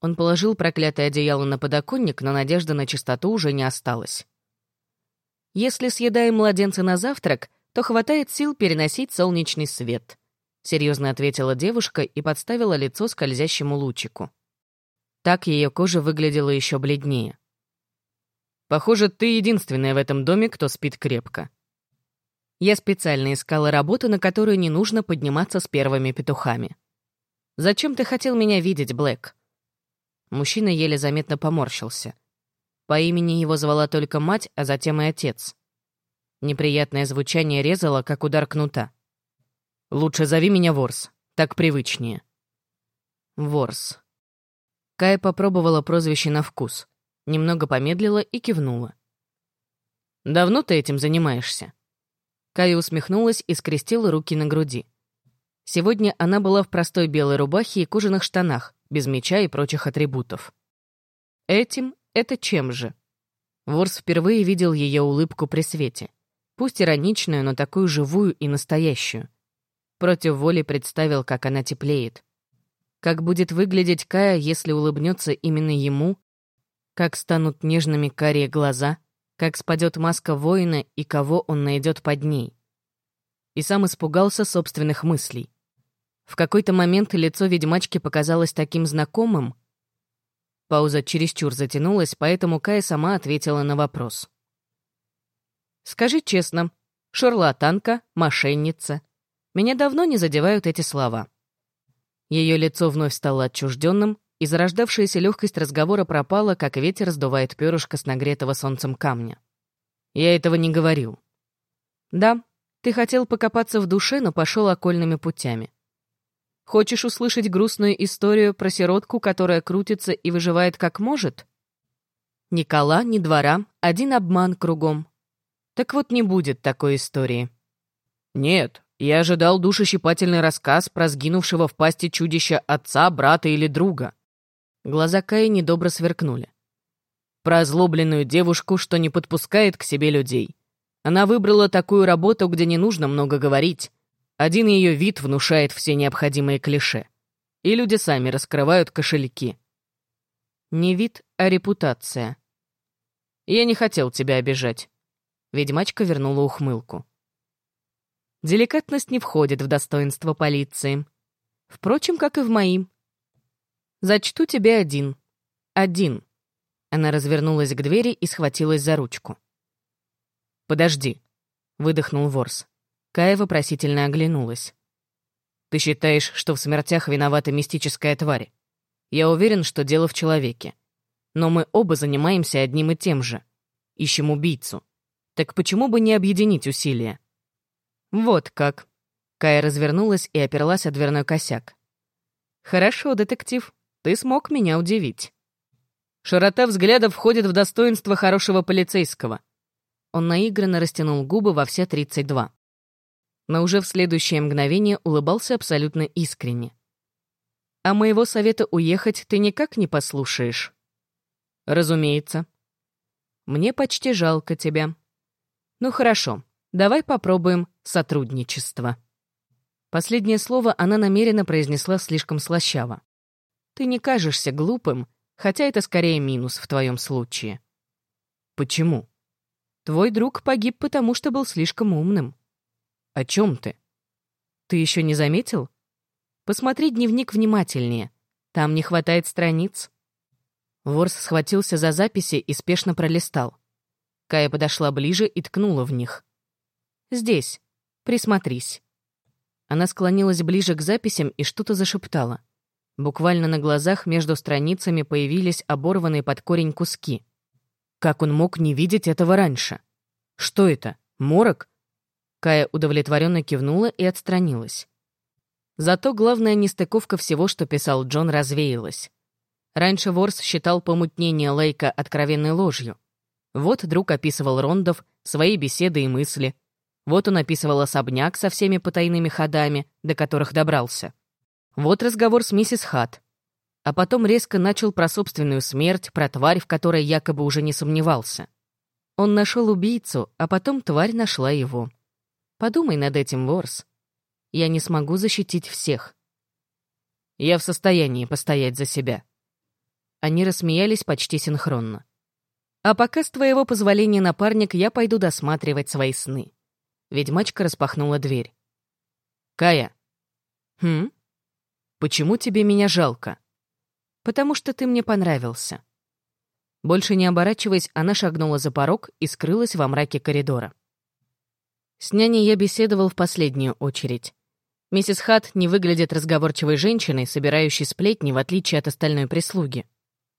Он положил проклятое одеяло на подоконник, но надежды на чистоту уже не осталось. «Если съедаем младенца на завтрак, то хватает сил переносить солнечный свет», — серьезно ответила девушка и подставила лицо скользящему лучику. Так ее кожа выглядела еще бледнее. «Похоже, ты единственная в этом доме, кто спит крепко». Я специально искала работу, на которую не нужно подниматься с первыми петухами. «Зачем ты хотел меня видеть, Блэк?» Мужчина еле заметно поморщился. По имени его звала только мать, а затем и отец. Неприятное звучание резало, как удар кнута. «Лучше зови меня Ворс, так привычнее». Ворс. Кая попробовала прозвище на вкус, немного помедлила и кивнула. «Давно ты этим занимаешься?» Кая усмехнулась и скрестила руки на груди. Сегодня она была в простой белой рубахе и кожаных штанах, без меча и прочих атрибутов. Этим — это чем же? Ворс впервые видел ее улыбку при свете. Пусть ироничную, но такую живую и настоящую. Против воли представил, как она теплеет. Как будет выглядеть Кая, если улыбнется именно ему? Как станут нежными карие глаза? Как спадет маска воина и кого он найдет под ней? И сам испугался собственных мыслей. В какой-то момент лицо ведьмачки показалось таким знакомым. Пауза чересчур затянулась, поэтому Кая сама ответила на вопрос. «Скажи честно, шарлатанка, мошенница. Меня давно не задевают эти слова». Ее лицо вновь стало отчужденным, и зарождавшаяся легкость разговора пропала, как ветер сдувает перышко с нагретого солнцем камня. Я этого не говорил. Да, ты хотел покопаться в душе, но пошел окольными путями. Хочешь услышать грустную историю про сиротку, которая крутится и выживает как может? Ни кола, ни двора, один обман кругом. Так вот не будет такой истории. Нет, я ожидал душещипательный рассказ про сгинувшего в пасти чудища отца, брата или друга. Глаза Каи недобро сверкнули. Про озлобленную девушку, что не подпускает к себе людей. Она выбрала такую работу, где не нужно много говорить. Один ее вид внушает все необходимые клише. И люди сами раскрывают кошельки. Не вид, а репутация. Я не хотел тебя обижать. Ведьмачка вернула ухмылку. Деликатность не входит в достоинство полиции. Впрочем, как и в моим. Зачту тебе один. Один. Она развернулась к двери и схватилась за ручку. «Подожди», — выдохнул Ворс. Кая вопросительно оглянулась. «Ты считаешь, что в смертях виновата мистическая тварь? Я уверен, что дело в человеке. Но мы оба занимаемся одним и тем же. Ищем убийцу. Так почему бы не объединить усилия?» «Вот как». Кая развернулась и оперлась о дверной косяк. «Хорошо, детектив, ты смог меня удивить». Широта взгляда входит в достоинство хорошего полицейского. Он наигранно растянул губы во все 32. Но уже в следующее мгновение улыбался абсолютно искренне. «А моего совета уехать ты никак не послушаешь?» «Разумеется». «Мне почти жалко тебя». «Ну хорошо, давай попробуем сотрудничество. Последнее слово она намеренно произнесла слишком слащаво. Ты не кажешься глупым, хотя это скорее минус в твоем случае. Почему? Твой друг погиб, потому что был слишком умным. О чем ты? Ты еще не заметил? Посмотри дневник внимательнее. Там не хватает страниц. Ворс схватился за записи и спешно пролистал. Кая подошла ближе и ткнула в них. «Здесь. Присмотрись». Она склонилась ближе к записям и что-то зашептала. Буквально на глазах между страницами появились оборванные под корень куски. Как он мог не видеть этого раньше? Что это? Морок? Кая удовлетворенно кивнула и отстранилась. Зато главная нестыковка всего, что писал Джон, развеялась. Раньше Ворс считал помутнение Лейка откровенной ложью. Вот друг описывал Рондов, свои беседы и мысли. Вот он описывал особняк со всеми потайными ходами, до которых добрался. Вот разговор с миссис Хат. А потом резко начал про собственную смерть, про тварь, в которой якобы уже не сомневался. Он нашел убийцу, а потом тварь нашла его. Подумай над этим, Ворс. Я не смогу защитить всех. Я в состоянии постоять за себя. Они рассмеялись почти синхронно. А пока, с твоего позволения, напарник, я пойду досматривать свои сны. Ведьмачка распахнула дверь. «Кая». «Хм? Почему тебе меня жалко?» «Потому что ты мне понравился». Больше не оборачиваясь, она шагнула за порог и скрылась во мраке коридора. С няней я беседовал в последнюю очередь. Миссис Хат не выглядит разговорчивой женщиной, собирающей сплетни, в отличие от остальной прислуги.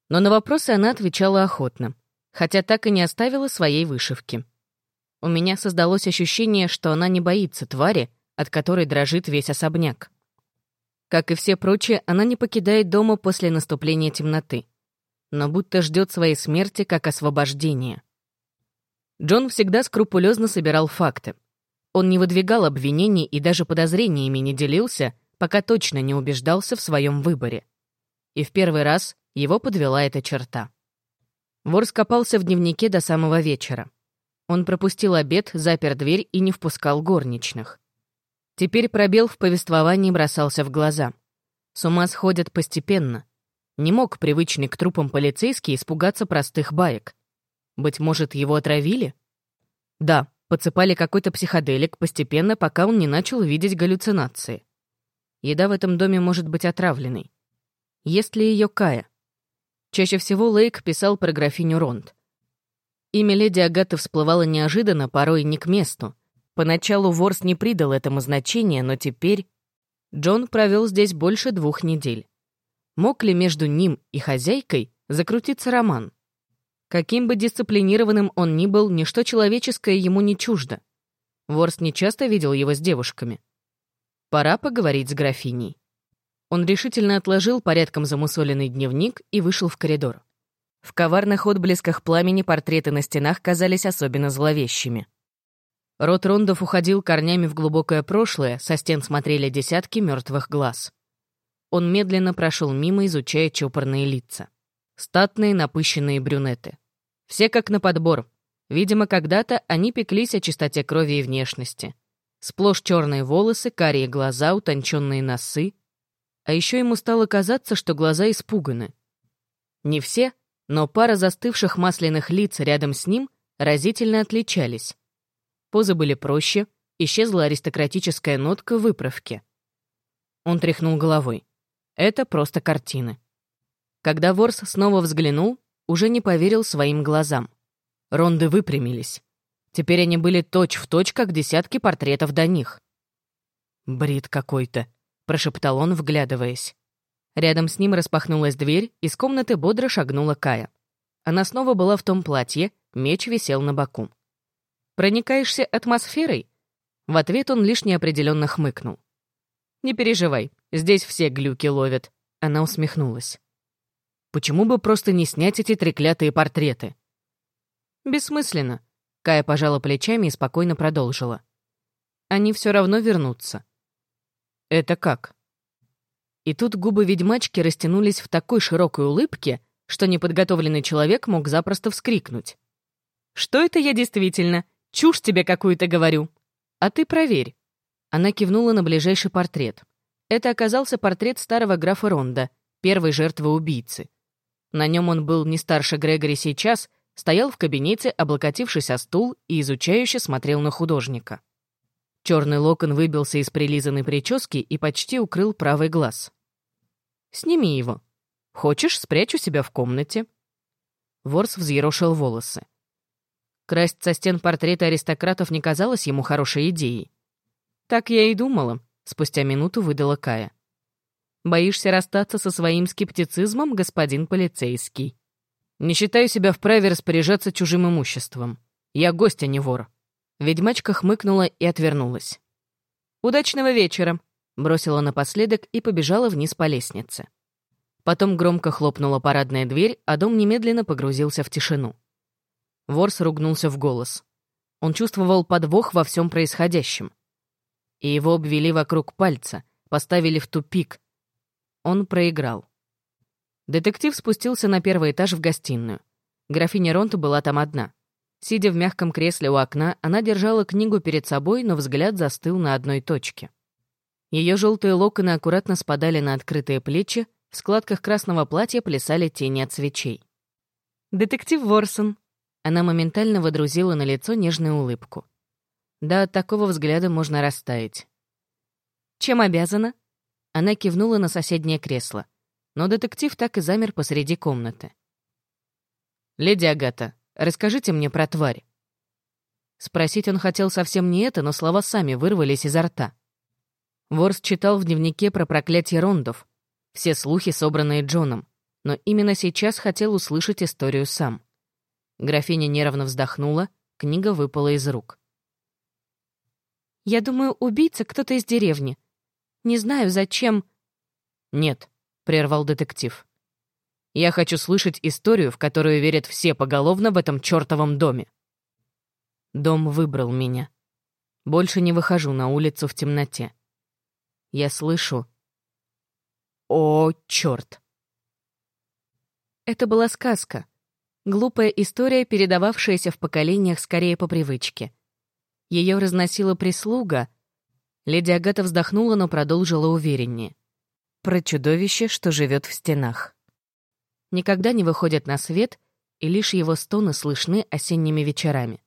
Но на вопросы она отвечала охотно хотя так и не оставила своей вышивки. У меня создалось ощущение, что она не боится твари, от которой дрожит весь особняк. Как и все прочие, она не покидает дома после наступления темноты, но будто ждет своей смерти как освобождения. Джон всегда скрупулезно собирал факты. Он не выдвигал обвинений и даже подозрениями не делился, пока точно не убеждался в своем выборе. И в первый раз его подвела эта черта. Вор скопался в дневнике до самого вечера. Он пропустил обед, запер дверь и не впускал горничных. Теперь пробел в повествовании бросался в глаза. С ума сходят постепенно. Не мог привычный к трупам полицейский испугаться простых баек. Быть может, его отравили? Да, подсыпали какой-то психоделик постепенно, пока он не начал видеть галлюцинации. Еда в этом доме может быть отравленной. Есть ли ее Кая? Чаще всего Лейк писал про графиню Ронд. Имя леди Агаты всплывало неожиданно, порой не к месту. Поначалу Ворс не придал этому значения, но теперь... Джон провел здесь больше двух недель. Мог ли между ним и хозяйкой закрутиться роман? Каким бы дисциплинированным он ни был, ничто человеческое ему не чуждо. Ворс не часто видел его с девушками. Пора поговорить с графиней. Он решительно отложил порядком замусоленный дневник и вышел в коридор. В коварных отблесках пламени портреты на стенах казались особенно зловещими. Рот Рондов уходил корнями в глубокое прошлое, со стен смотрели десятки мертвых глаз. Он медленно прошел мимо, изучая чопорные лица. Статные, напыщенные брюнеты. Все как на подбор. Видимо, когда-то они пеклись о чистоте крови и внешности. Сплошь черные волосы, карие глаза, утонченные носы, а еще ему стало казаться, что глаза испуганы. Не все, но пара застывших масляных лиц рядом с ним разительно отличались. Позы были проще, исчезла аристократическая нотка выправки. Он тряхнул головой. Это просто картины. Когда Ворс снова взглянул, уже не поверил своим глазам. Ронды выпрямились. Теперь они были точь-в-точь, точь, как десятки портретов до них. «Бред какой-то», прошептал он, вглядываясь. Рядом с ним распахнулась дверь, из комнаты бодро шагнула Кая. Она снова была в том платье, меч висел на боку. «Проникаешься атмосферой?» В ответ он лишь неопределенно хмыкнул. «Не переживай, здесь все глюки ловят», — она усмехнулась. «Почему бы просто не снять эти треклятые портреты?» «Бессмысленно», — Кая пожала плечами и спокойно продолжила. «Они все равно вернутся. «Это как?» И тут губы ведьмачки растянулись в такой широкой улыбке, что неподготовленный человек мог запросто вскрикнуть. «Что это я действительно? Чушь тебе какую-то говорю. А ты проверь». Она кивнула на ближайший портрет. Это оказался портрет старого графа Ронда, первой жертвы убийцы. На нем он был не старше Грегори сейчас, стоял в кабинете, облокотившись о стул и изучающе смотрел на художника. Черный локон выбился из прилизанной прически и почти укрыл правый глаз. «Сними его. Хочешь, спрячу себя в комнате?» Ворс взъерошил волосы. Красть со стен портреты аристократов не казалось ему хорошей идеей. «Так я и думала», — спустя минуту выдала Кая. «Боишься расстаться со своим скептицизмом, господин полицейский?» «Не считаю себя вправе распоряжаться чужим имуществом. Я гость, а не вор», Ведьмачка хмыкнула и отвернулась. «Удачного вечера!» Бросила напоследок и побежала вниз по лестнице. Потом громко хлопнула парадная дверь, а дом немедленно погрузился в тишину. Ворс ругнулся в голос. Он чувствовал подвох во всем происходящем. И его обвели вокруг пальца, поставили в тупик. Он проиграл. Детектив спустился на первый этаж в гостиную. Графиня Ронта была там одна. Сидя в мягком кресле у окна, она держала книгу перед собой, но взгляд застыл на одной точке. Ее желтые локоны аккуратно спадали на открытые плечи, в складках красного платья плясали тени от свечей. «Детектив Ворсон». Она моментально водрузила на лицо нежную улыбку. Да, от такого взгляда можно растаять. «Чем обязана?» Она кивнула на соседнее кресло. Но детектив так и замер посреди комнаты. «Леди Агата, расскажите мне про тварь». Спросить он хотел совсем не это, но слова сами вырвались изо рта. Ворс читал в дневнике про проклятие рондов, все слухи, собранные Джоном, но именно сейчас хотел услышать историю сам. Графиня нервно вздохнула, книга выпала из рук. «Я думаю, убийца кто-то из деревни. Не знаю, зачем...» «Нет», — прервал детектив. «Я хочу слышать историю, в которую верят все поголовно в этом чертовом доме». Дом выбрал меня. Больше не выхожу на улицу в темноте. Я слышу, о, черт! Это была сказка. Глупая история, передававшаяся в поколениях скорее по привычке. Ее разносила прислуга. Леди Агата вздохнула, но продолжила увереннее. Про чудовище, что живет в стенах. Никогда не выходят на свет, и лишь его стоны слышны осенними вечерами.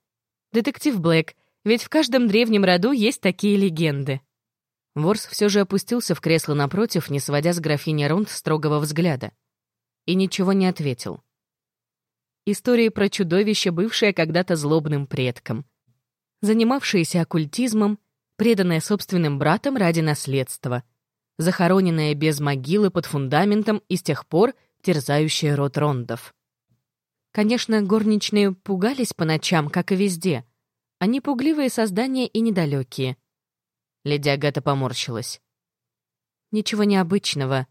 «Детектив Блэк, ведь в каждом древнем роду есть такие легенды». Ворс все же опустился в кресло напротив, не сводя с графини Рунд строгого взгляда. И ничего не ответил. Истории про чудовище, бывшее когда-то злобным предком. Занимавшееся оккультизмом, преданное собственным братом ради наследства. Захороненное без могилы под фундаментом и с тех пор терзающее рот рондов. Конечно, горничные пугались по ночам, как и везде. Они пугливые создания и недалекие — Леди Агата поморщилась. «Ничего необычного.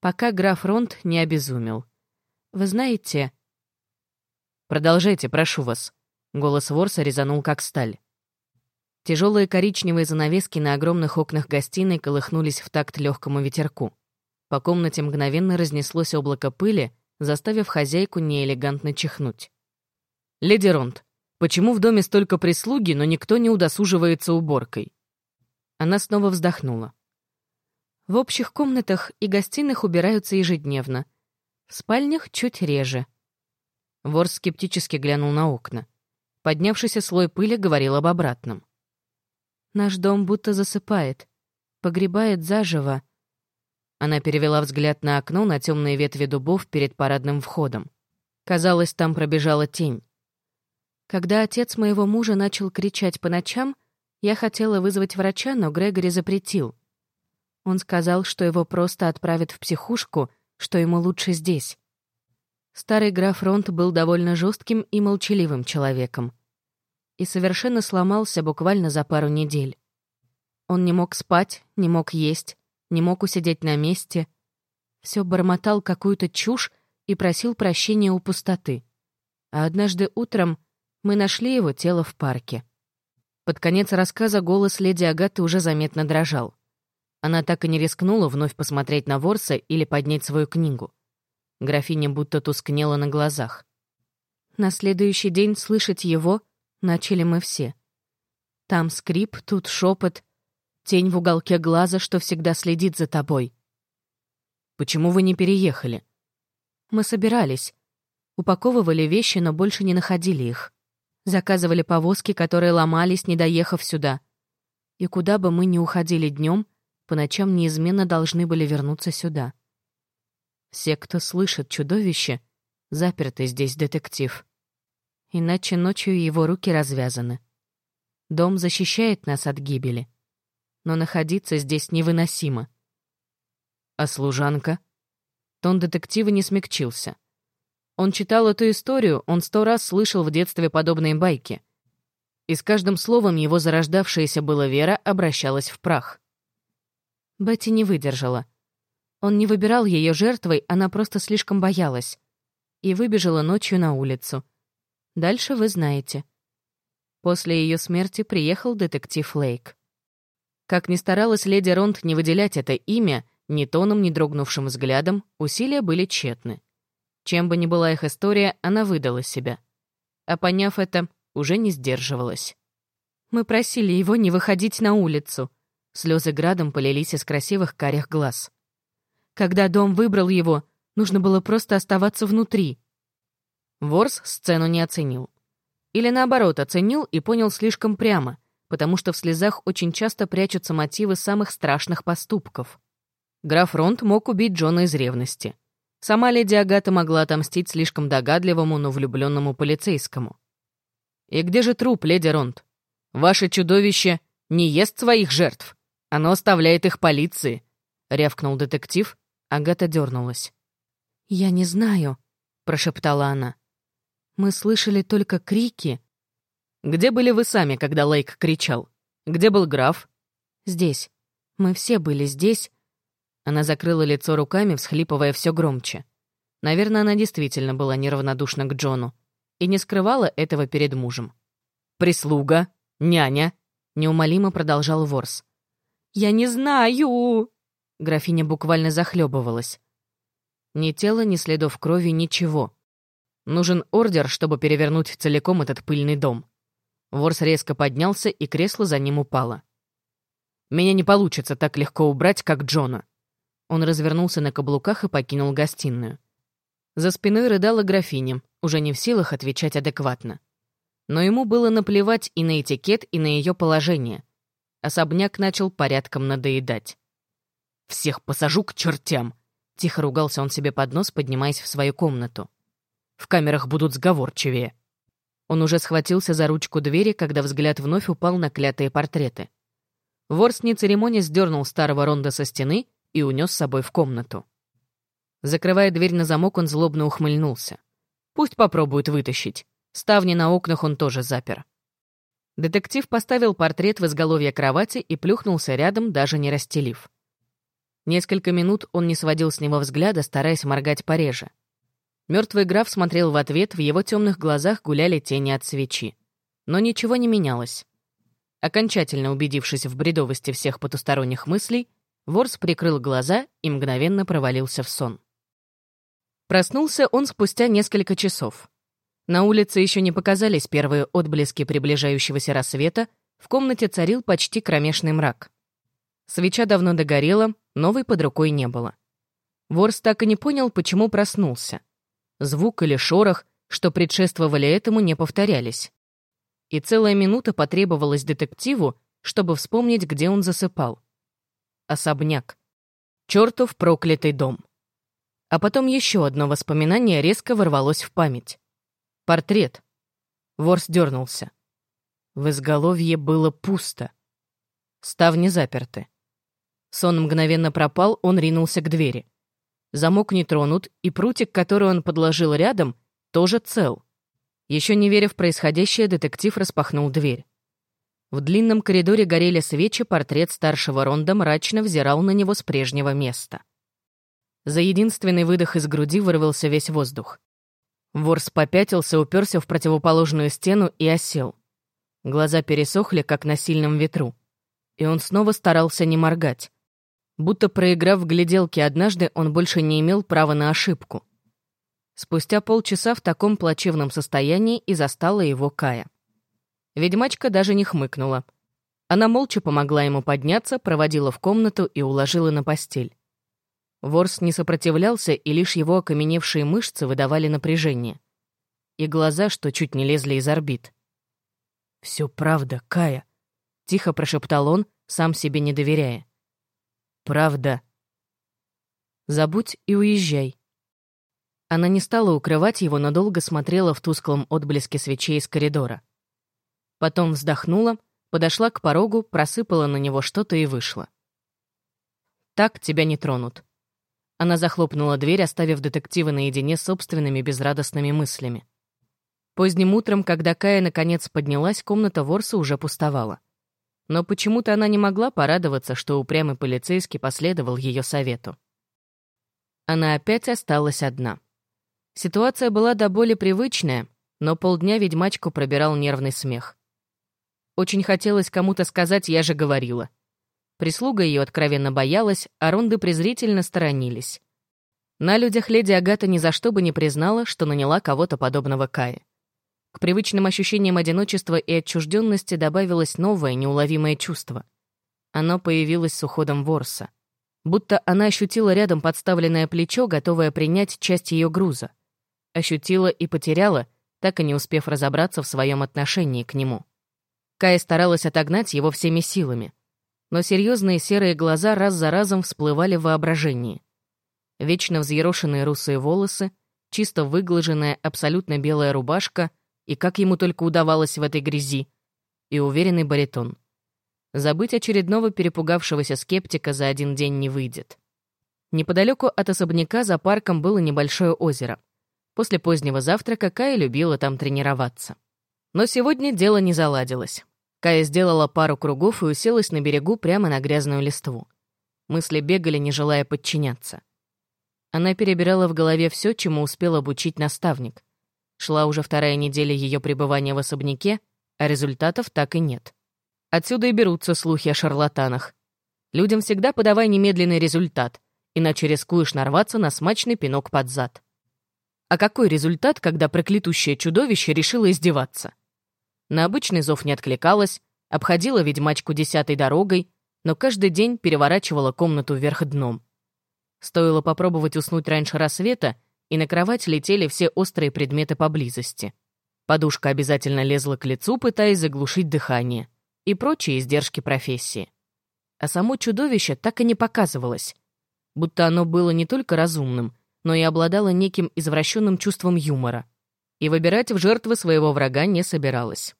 Пока граф Ронт не обезумел. Вы знаете...» «Продолжайте, прошу вас». Голос Ворса резанул, как сталь. Тяжелые коричневые занавески на огромных окнах гостиной колыхнулись в такт легкому ветерку. По комнате мгновенно разнеслось облако пыли, заставив хозяйку неэлегантно чихнуть. «Леди Ронт, почему в доме столько прислуги, но никто не удосуживается уборкой?» Она снова вздохнула. В общих комнатах и гостиных убираются ежедневно. В спальнях чуть реже. Вор скептически глянул на окна. Поднявшийся слой пыли говорил об обратном. «Наш дом будто засыпает, погребает заживо». Она перевела взгляд на окно на темные ветви дубов перед парадным входом. Казалось, там пробежала тень. Когда отец моего мужа начал кричать по ночам, я хотела вызвать врача, но Грегори запретил. Он сказал, что его просто отправят в психушку, что ему лучше здесь. Старый граф Ронт был довольно жестким и молчаливым человеком. И совершенно сломался буквально за пару недель. Он не мог спать, не мог есть, не мог усидеть на месте. Все бормотал какую-то чушь и просил прощения у пустоты. А однажды утром мы нашли его тело в парке. Под конец рассказа голос леди Агаты уже заметно дрожал. Она так и не рискнула вновь посмотреть на Ворса или поднять свою книгу. Графиня будто тускнела на глазах. На следующий день слышать его начали мы все. Там скрип, тут шепот, тень в уголке глаза, что всегда следит за тобой. «Почему вы не переехали?» «Мы собирались. Упаковывали вещи, но больше не находили их. Заказывали повозки, которые ломались, не доехав сюда. И куда бы мы ни уходили днем, по ночам неизменно должны были вернуться сюда. Все, кто слышит чудовище, заперты здесь детектив. Иначе ночью его руки развязаны. Дом защищает нас от гибели. Но находиться здесь невыносимо. А служанка? Тон детектива не смягчился. Он читал эту историю, он сто раз слышал в детстве подобные байки. И с каждым словом его зарождавшаяся была вера обращалась в прах. Бетти не выдержала. Он не выбирал ее жертвой, она просто слишком боялась. И выбежала ночью на улицу. Дальше вы знаете. После ее смерти приехал детектив Лейк. Как ни старалась леди Ронд не выделять это имя, ни тоном, ни дрогнувшим взглядом, усилия были тщетны. Чем бы ни была их история, она выдала себя. А поняв это, уже не сдерживалась. Мы просили его не выходить на улицу. Слезы градом полились из красивых карих глаз. Когда дом выбрал его, нужно было просто оставаться внутри. Ворс сцену не оценил. Или наоборот, оценил и понял слишком прямо, потому что в слезах очень часто прячутся мотивы самых страшных поступков. Граф Ронт мог убить Джона из ревности. Сама леди Агата могла отомстить слишком догадливому, но влюбленному полицейскому. «И где же труп, леди Ронт?» Ваше чудовище не ест своих жертв. Оно оставляет их полиции», — рявкнул детектив. Агата дернулась. «Я не знаю», — прошептала она. «Мы слышали только крики». «Где были вы сами, когда Лейк кричал? Где был граф?» «Здесь. Мы все были здесь». Она закрыла лицо руками, всхлипывая все громче. Наверное, она действительно была неравнодушна к Джону и не скрывала этого перед мужем. «Прислуга», «Няня», — неумолимо продолжал Ворс. «Я не знаю!» Графиня буквально захлебывалась. Ни тела, ни следов крови, ничего. Нужен ордер, чтобы перевернуть целиком этот пыльный дом. Ворс резко поднялся, и кресло за ним упало. «Меня не получится так легко убрать, как Джона». Он развернулся на каблуках и покинул гостиную. За спиной рыдала графиня, уже не в силах отвечать адекватно но ему было наплевать и на этикет, и на ее положение. Особняк начал порядком надоедать. «Всех посажу к чертям!» — тихо ругался он себе под нос, поднимаясь в свою комнату. «В камерах будут сговорчивее». Он уже схватился за ручку двери, когда взгляд вновь упал на клятые портреты. Ворс не церемония сдернул старого Ронда со стены и унес с собой в комнату. Закрывая дверь на замок, он злобно ухмыльнулся. «Пусть попробуют вытащить. Ставни на окнах он тоже запер. Детектив поставил портрет в изголовье кровати и плюхнулся рядом, даже не расстелив. Несколько минут он не сводил с него взгляда, стараясь моргать пореже. Мертвый граф смотрел в ответ, в его темных глазах гуляли тени от свечи. Но ничего не менялось. Окончательно убедившись в бредовости всех потусторонних мыслей, Ворс прикрыл глаза и мгновенно провалился в сон. Проснулся он спустя несколько часов. На улице еще не показались первые отблески приближающегося рассвета, в комнате царил почти кромешный мрак. Свеча давно догорела, новой под рукой не было. Ворс так и не понял, почему проснулся. Звук или шорох, что предшествовали этому, не повторялись. И целая минута потребовалась детективу, чтобы вспомнить, где он засыпал. Особняк. Чертов проклятый дом. А потом еще одно воспоминание резко ворвалось в память. Портрет. Ворс дернулся. В изголовье было пусто. Ставни заперты. Сон мгновенно пропал, он ринулся к двери. Замок не тронут, и прутик, который он подложил рядом, тоже цел. Еще не веря в происходящее, детектив распахнул дверь. В длинном коридоре горели свечи, портрет старшего Ронда мрачно взирал на него с прежнего места. За единственный выдох из груди вырвался весь воздух. Ворс попятился, уперся в противоположную стену и осел. Глаза пересохли, как на сильном ветру. И он снова старался не моргать. Будто проиграв в гляделке однажды, он больше не имел права на ошибку. Спустя полчаса в таком плачевном состоянии и застала его Кая. Ведьмачка даже не хмыкнула. Она молча помогла ему подняться, проводила в комнату и уложила на постель. Ворс не сопротивлялся, и лишь его окаменевшие мышцы выдавали напряжение. И глаза, что чуть не лезли из орбит. «Все правда, Кая», — тихо прошептал он, сам себе не доверяя. «Правда». «Забудь и уезжай». Она не стала укрывать его, но долго смотрела в тусклом отблеске свечей из коридора. Потом вздохнула, подошла к порогу, просыпала на него что-то и вышла. «Так тебя не тронут», она захлопнула дверь, оставив детектива наедине с собственными безрадостными мыслями. Поздним утром, когда Кая наконец поднялась, комната Ворса уже пустовала. Но почему-то она не могла порадоваться, что упрямый полицейский последовал ее совету. Она опять осталась одна. Ситуация была до боли привычная, но полдня ведьмачку пробирал нервный смех. Очень хотелось кому-то сказать «я же говорила». Прислуга ее откровенно боялась, а ронды презрительно сторонились. На людях леди Агата ни за что бы не признала, что наняла кого-то подобного Кае. К привычным ощущениям одиночества и отчужденности добавилось новое, неуловимое чувство. Оно появилось с уходом Ворса. Будто она ощутила рядом подставленное плечо, готовое принять часть ее груза. Ощутила и потеряла, так и не успев разобраться в своем отношении к нему. Кая старалась отогнать его всеми силами. Но серьезные серые глаза раз за разом всплывали в воображении. Вечно взъерошенные русые волосы, чисто выглаженная абсолютно белая рубашка — и как ему только удавалось в этой грязи, и уверенный баритон. Забыть очередного перепугавшегося скептика за один день не выйдет. Неподалеку от особняка за парком было небольшое озеро. После позднего завтрака Кая любила там тренироваться. Но сегодня дело не заладилось. Кая сделала пару кругов и уселась на берегу прямо на грязную листву. Мысли бегали, не желая подчиняться. Она перебирала в голове все, чему успел обучить наставник. Шла уже вторая неделя ее пребывания в особняке, а результатов так и нет. Отсюда и берутся слухи о шарлатанах. Людям всегда подавай немедленный результат, иначе рискуешь нарваться на смачный пинок под зад. А какой результат, когда проклятущее чудовище решило издеваться? На обычный зов не откликалась, обходила ведьмачку десятой дорогой, но каждый день переворачивала комнату вверх дном. Стоило попробовать уснуть раньше рассвета, и на кровать летели все острые предметы поблизости. Подушка обязательно лезла к лицу, пытаясь заглушить дыхание, и прочие издержки профессии. А само чудовище так и не показывалось, будто оно было не только разумным, но и обладало неким извращенным чувством юмора, и выбирать в жертвы своего врага не собиралось.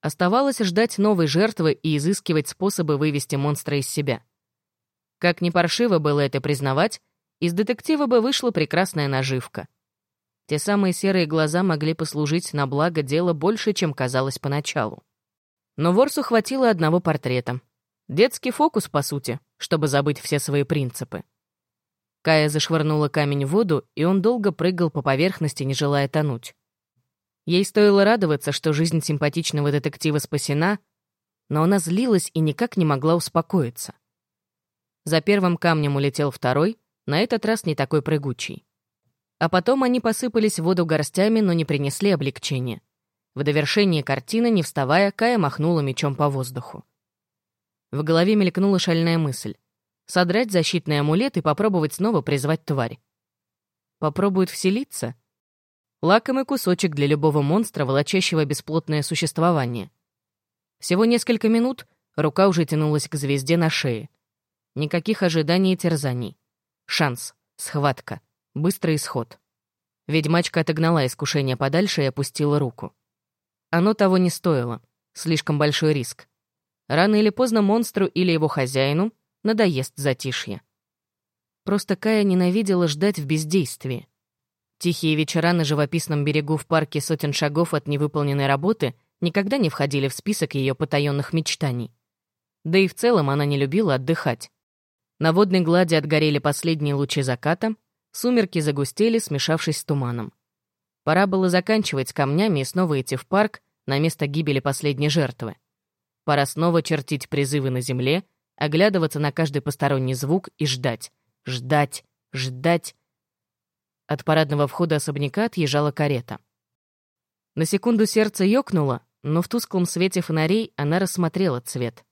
Оставалось ждать новой жертвы и изыскивать способы вывести монстра из себя. Как ни паршиво было это признавать, из детектива бы вышла прекрасная наживка. Те самые серые глаза могли послужить на благо дела больше, чем казалось поначалу. Но Ворсу хватило одного портрета. Детский фокус, по сути, чтобы забыть все свои принципы. Кая зашвырнула камень в воду, и он долго прыгал по поверхности, не желая тонуть. Ей стоило радоваться, что жизнь симпатичного детектива спасена, но она злилась и никак не могла успокоиться. За первым камнем улетел второй, на этот раз не такой прыгучий. А потом они посыпались в воду горстями, но не принесли облегчения. В довершение картины, не вставая, Кая махнула мечом по воздуху. В голове мелькнула шальная мысль. Содрать защитный амулет и попробовать снова призвать тварь. Попробует вселиться? Лакомый кусочек для любого монстра, волочащего бесплотное существование. Всего несколько минут, рука уже тянулась к звезде на шее. Никаких ожиданий и терзаний. Шанс. Схватка. Быстрый исход. Ведьмачка отогнала искушение подальше и опустила руку. Оно того не стоило. Слишком большой риск. Рано или поздно монстру или его хозяину надоест затишье. Просто Кая ненавидела ждать в бездействии. Тихие вечера на живописном берегу в парке сотен шагов от невыполненной работы никогда не входили в список ее потаенных мечтаний. Да и в целом она не любила отдыхать. На водной глади отгорели последние лучи заката, сумерки загустели, смешавшись с туманом. Пора было заканчивать с камнями и снова идти в парк на место гибели последней жертвы. Пора снова чертить призывы на земле, оглядываться на каждый посторонний звук и ждать, ждать, ждать. От парадного входа особняка отъезжала карета. На секунду сердце ёкнуло, но в тусклом свете фонарей она рассмотрела цвет.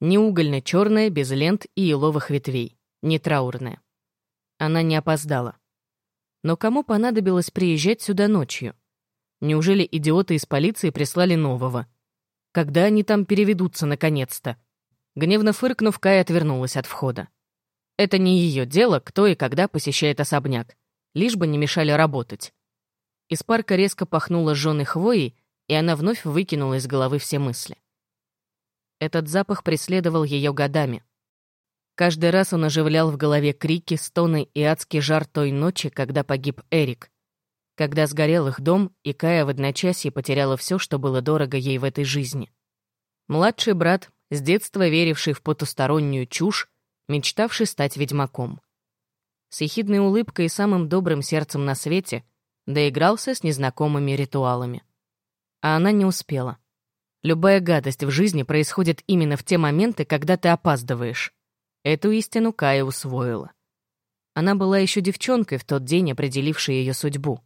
Не угольно-черная, без лент и еловых ветвей. Не траурная. Она не опоздала. Но кому понадобилось приезжать сюда ночью? Неужели идиоты из полиции прислали нового? Когда они там переведутся, наконец-то? Гневно фыркнув, Кай отвернулась от входа. Это не ее дело, кто и когда посещает особняк. Лишь бы не мешали работать. Из парка резко пахнуло жженой хвоей, и она вновь выкинула из головы все мысли. Этот запах преследовал ее годами. Каждый раз он оживлял в голове крики, стоны и адский жар той ночи, когда погиб Эрик. Когда сгорел их дом, и Кая в одночасье потеряла все, что было дорого ей в этой жизни. Младший брат, с детства веривший в потустороннюю чушь, мечтавший стать ведьмаком. С ехидной улыбкой и самым добрым сердцем на свете доигрался с незнакомыми ритуалами. А она не успела. Любая гадость в жизни происходит именно в те моменты, когда ты опаздываешь. Эту истину Кая усвоила. Она была еще девчонкой в тот день, определившей ее судьбу.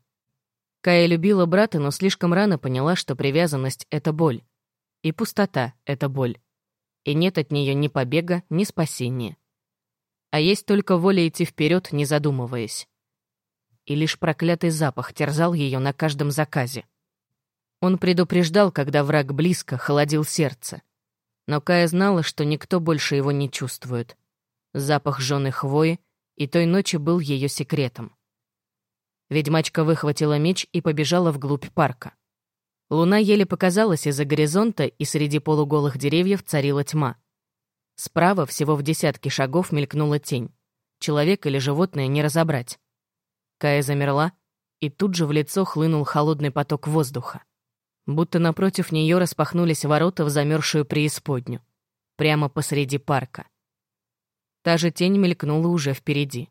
Кая любила брата, но слишком рано поняла, что привязанность — это боль. И пустота — это боль. И нет от нее ни побега, ни спасения. А есть только воля идти вперед, не задумываясь. И лишь проклятый запах терзал ее на каждом заказе. Он предупреждал, когда враг близко, холодил сердце. Но Кая знала, что никто больше его не чувствует. Запах жженой хвои — и той ночи был ее секретом. Ведьмачка выхватила меч и побежала вглубь парка. Луна еле показалась из-за горизонта, и среди полуголых деревьев царила тьма. Справа, всего в десятке шагов, мелькнула тень. Человек или животное не разобрать. Кая замерла, и тут же в лицо хлынул холодный поток воздуха. Будто напротив нее распахнулись ворота в замерзшую преисподнюю. Прямо посреди парка. Та же тень мелькнула уже впереди.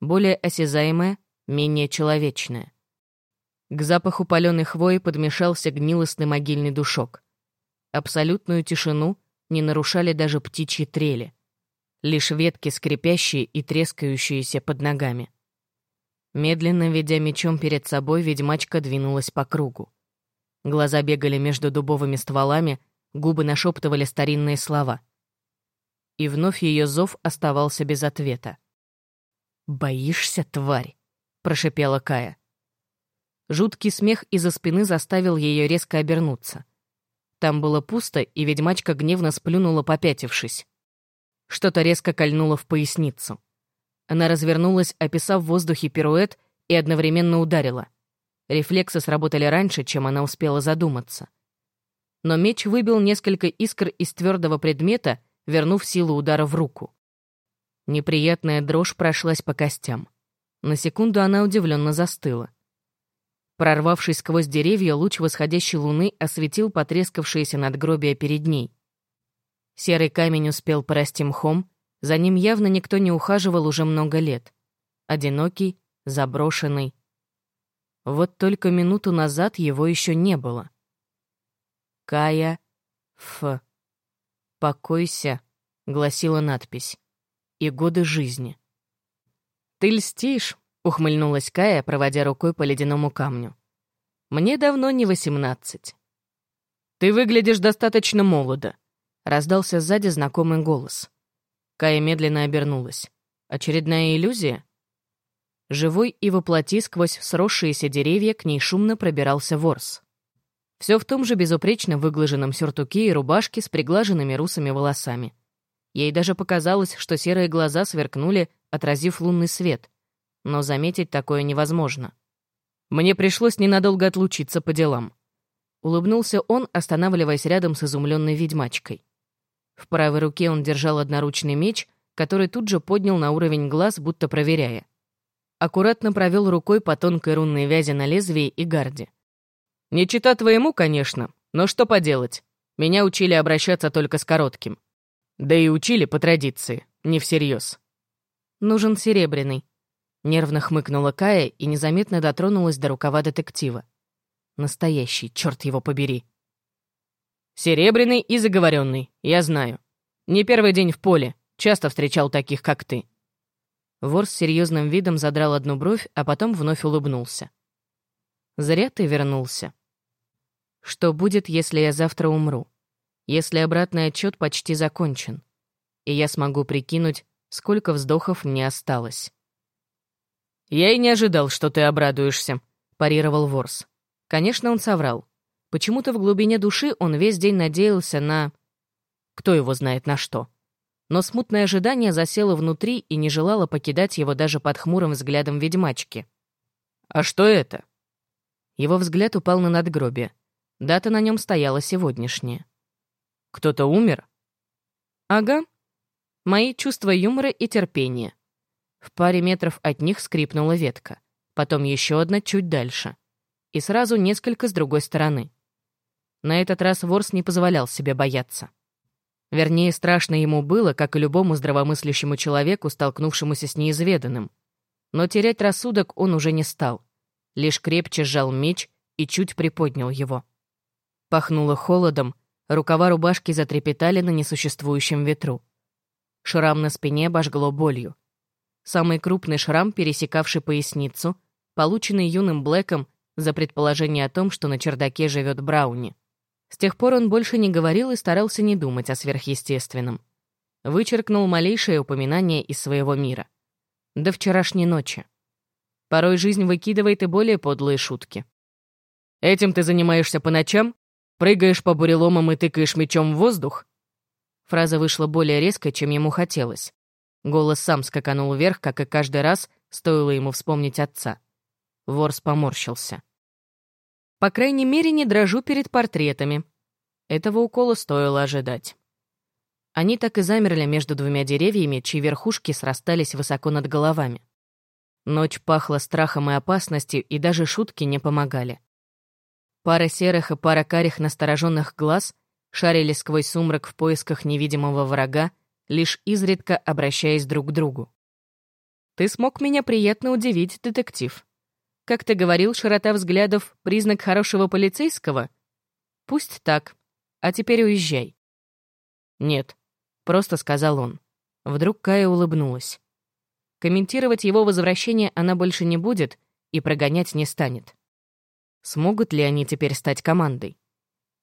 Более осязаемая, менее человечная. К запаху паленой хвои подмешался гнилостный могильный душок. Абсолютную тишину не нарушали даже птичьи трели. Лишь ветки, скрипящие и трескающиеся под ногами. Медленно ведя мечом перед собой, ведьмачка двинулась по кругу. Глаза бегали между дубовыми стволами, губы нашептывали старинные слова — и вновь ее зов оставался без ответа. «Боишься, тварь?» — прошипела Кая. Жуткий смех из-за спины заставил ее резко обернуться. Там было пусто, и ведьмачка гневно сплюнула, попятившись. Что-то резко кольнуло в поясницу. Она развернулась, описав в воздухе пируэт, и одновременно ударила. Рефлексы сработали раньше, чем она успела задуматься. Но меч выбил несколько искр из твердого предмета — вернув силу удара в руку. Неприятная дрожь прошлась по костям. На секунду она удивленно застыла. Прорвавшись сквозь деревья, луч восходящей луны осветил потрескавшееся надгробие перед ней. Серый камень успел порасти мхом, за ним явно никто не ухаживал уже много лет. Одинокий, заброшенный. Вот только минуту назад его еще не было. Кая Ф. «Покойся», — гласила надпись, — «и годы жизни». «Ты льстишь», — ухмыльнулась Кая, проводя рукой по ледяному камню. «Мне давно не восемнадцать». «Ты выглядишь достаточно молодо», — раздался сзади знакомый голос. Кая медленно обернулась. «Очередная иллюзия?» Живой и воплоти сквозь сросшиеся деревья к ней шумно пробирался ворс. Все в том же безупречно выглаженном сюртуке и рубашке с приглаженными русыми волосами. Ей даже показалось, что серые глаза сверкнули, отразив лунный свет. Но заметить такое невозможно. Мне пришлось ненадолго отлучиться по делам. Улыбнулся он, останавливаясь рядом с изумленной ведьмачкой. В правой руке он держал одноручный меч, который тут же поднял на уровень глаз, будто проверяя. Аккуратно провел рукой по тонкой рунной вязи на лезвии и гарде. Не чита твоему, конечно, но что поделать. Меня учили обращаться только с коротким. Да и учили по традиции, не всерьез. Нужен серебряный. Нервно хмыкнула Кая и незаметно дотронулась до рукава детектива. Настоящий, черт его побери. Серебряный и заговоренный, я знаю. Не первый день в поле, часто встречал таких, как ты. Вор с серьезным видом задрал одну бровь, а потом вновь улыбнулся. «Зря ты вернулся. Что будет, если я завтра умру? Если обратный отчет почти закончен? И я смогу прикинуть, сколько вздохов мне осталось. «Я и не ожидал, что ты обрадуешься», — парировал Ворс. Конечно, он соврал. Почему-то в глубине души он весь день надеялся на... Кто его знает на что. Но смутное ожидание засело внутри и не желало покидать его даже под хмурым взглядом ведьмачки. «А что это?» Его взгляд упал на надгробие. Дата на нем стояла сегодняшняя. Кто-то умер? Ага. Мои чувства юмора и терпения. В паре метров от них скрипнула ветка. Потом еще одна чуть дальше. И сразу несколько с другой стороны. На этот раз Ворс не позволял себе бояться. Вернее, страшно ему было, как и любому здравомыслящему человеку, столкнувшемуся с неизведанным. Но терять рассудок он уже не стал. Лишь крепче сжал меч и чуть приподнял его. Пахнуло холодом, рукава рубашки затрепетали на несуществующем ветру. Шрам на спине обожгло болью. Самый крупный шрам, пересекавший поясницу, полученный юным Блэком за предположение о том, что на чердаке живет Брауни. С тех пор он больше не говорил и старался не думать о сверхъестественном. Вычеркнул малейшее упоминание из своего мира. До вчерашней ночи. Порой жизнь выкидывает и более подлые шутки. «Этим ты занимаешься по ночам? Прыгаешь по буреломам и тыкаешь мечом в воздух?» Фраза вышла более резкой, чем ему хотелось. Голос сам скаканул вверх, как и каждый раз, стоило ему вспомнить отца. Ворс поморщился. По крайней мере, не дрожу перед портретами. Этого укола стоило ожидать. Они так и замерли между двумя деревьями, чьи верхушки срастались высоко над головами. Ночь пахла страхом и опасностью, и даже шутки не помогали. Пара серых и пара карих настороженных глаз шарили сквозь сумрак в поисках невидимого врага, лишь изредка обращаясь друг к другу. «Ты смог меня приятно удивить, детектив», как ты говорил, широта взглядов — признак хорошего полицейского? Пусть так. А теперь уезжай. Нет, просто сказал он. Вдруг Кая улыбнулась. Комментировать его возвращение она больше не будет и прогонять не станет. Смогут ли они теперь стать командой?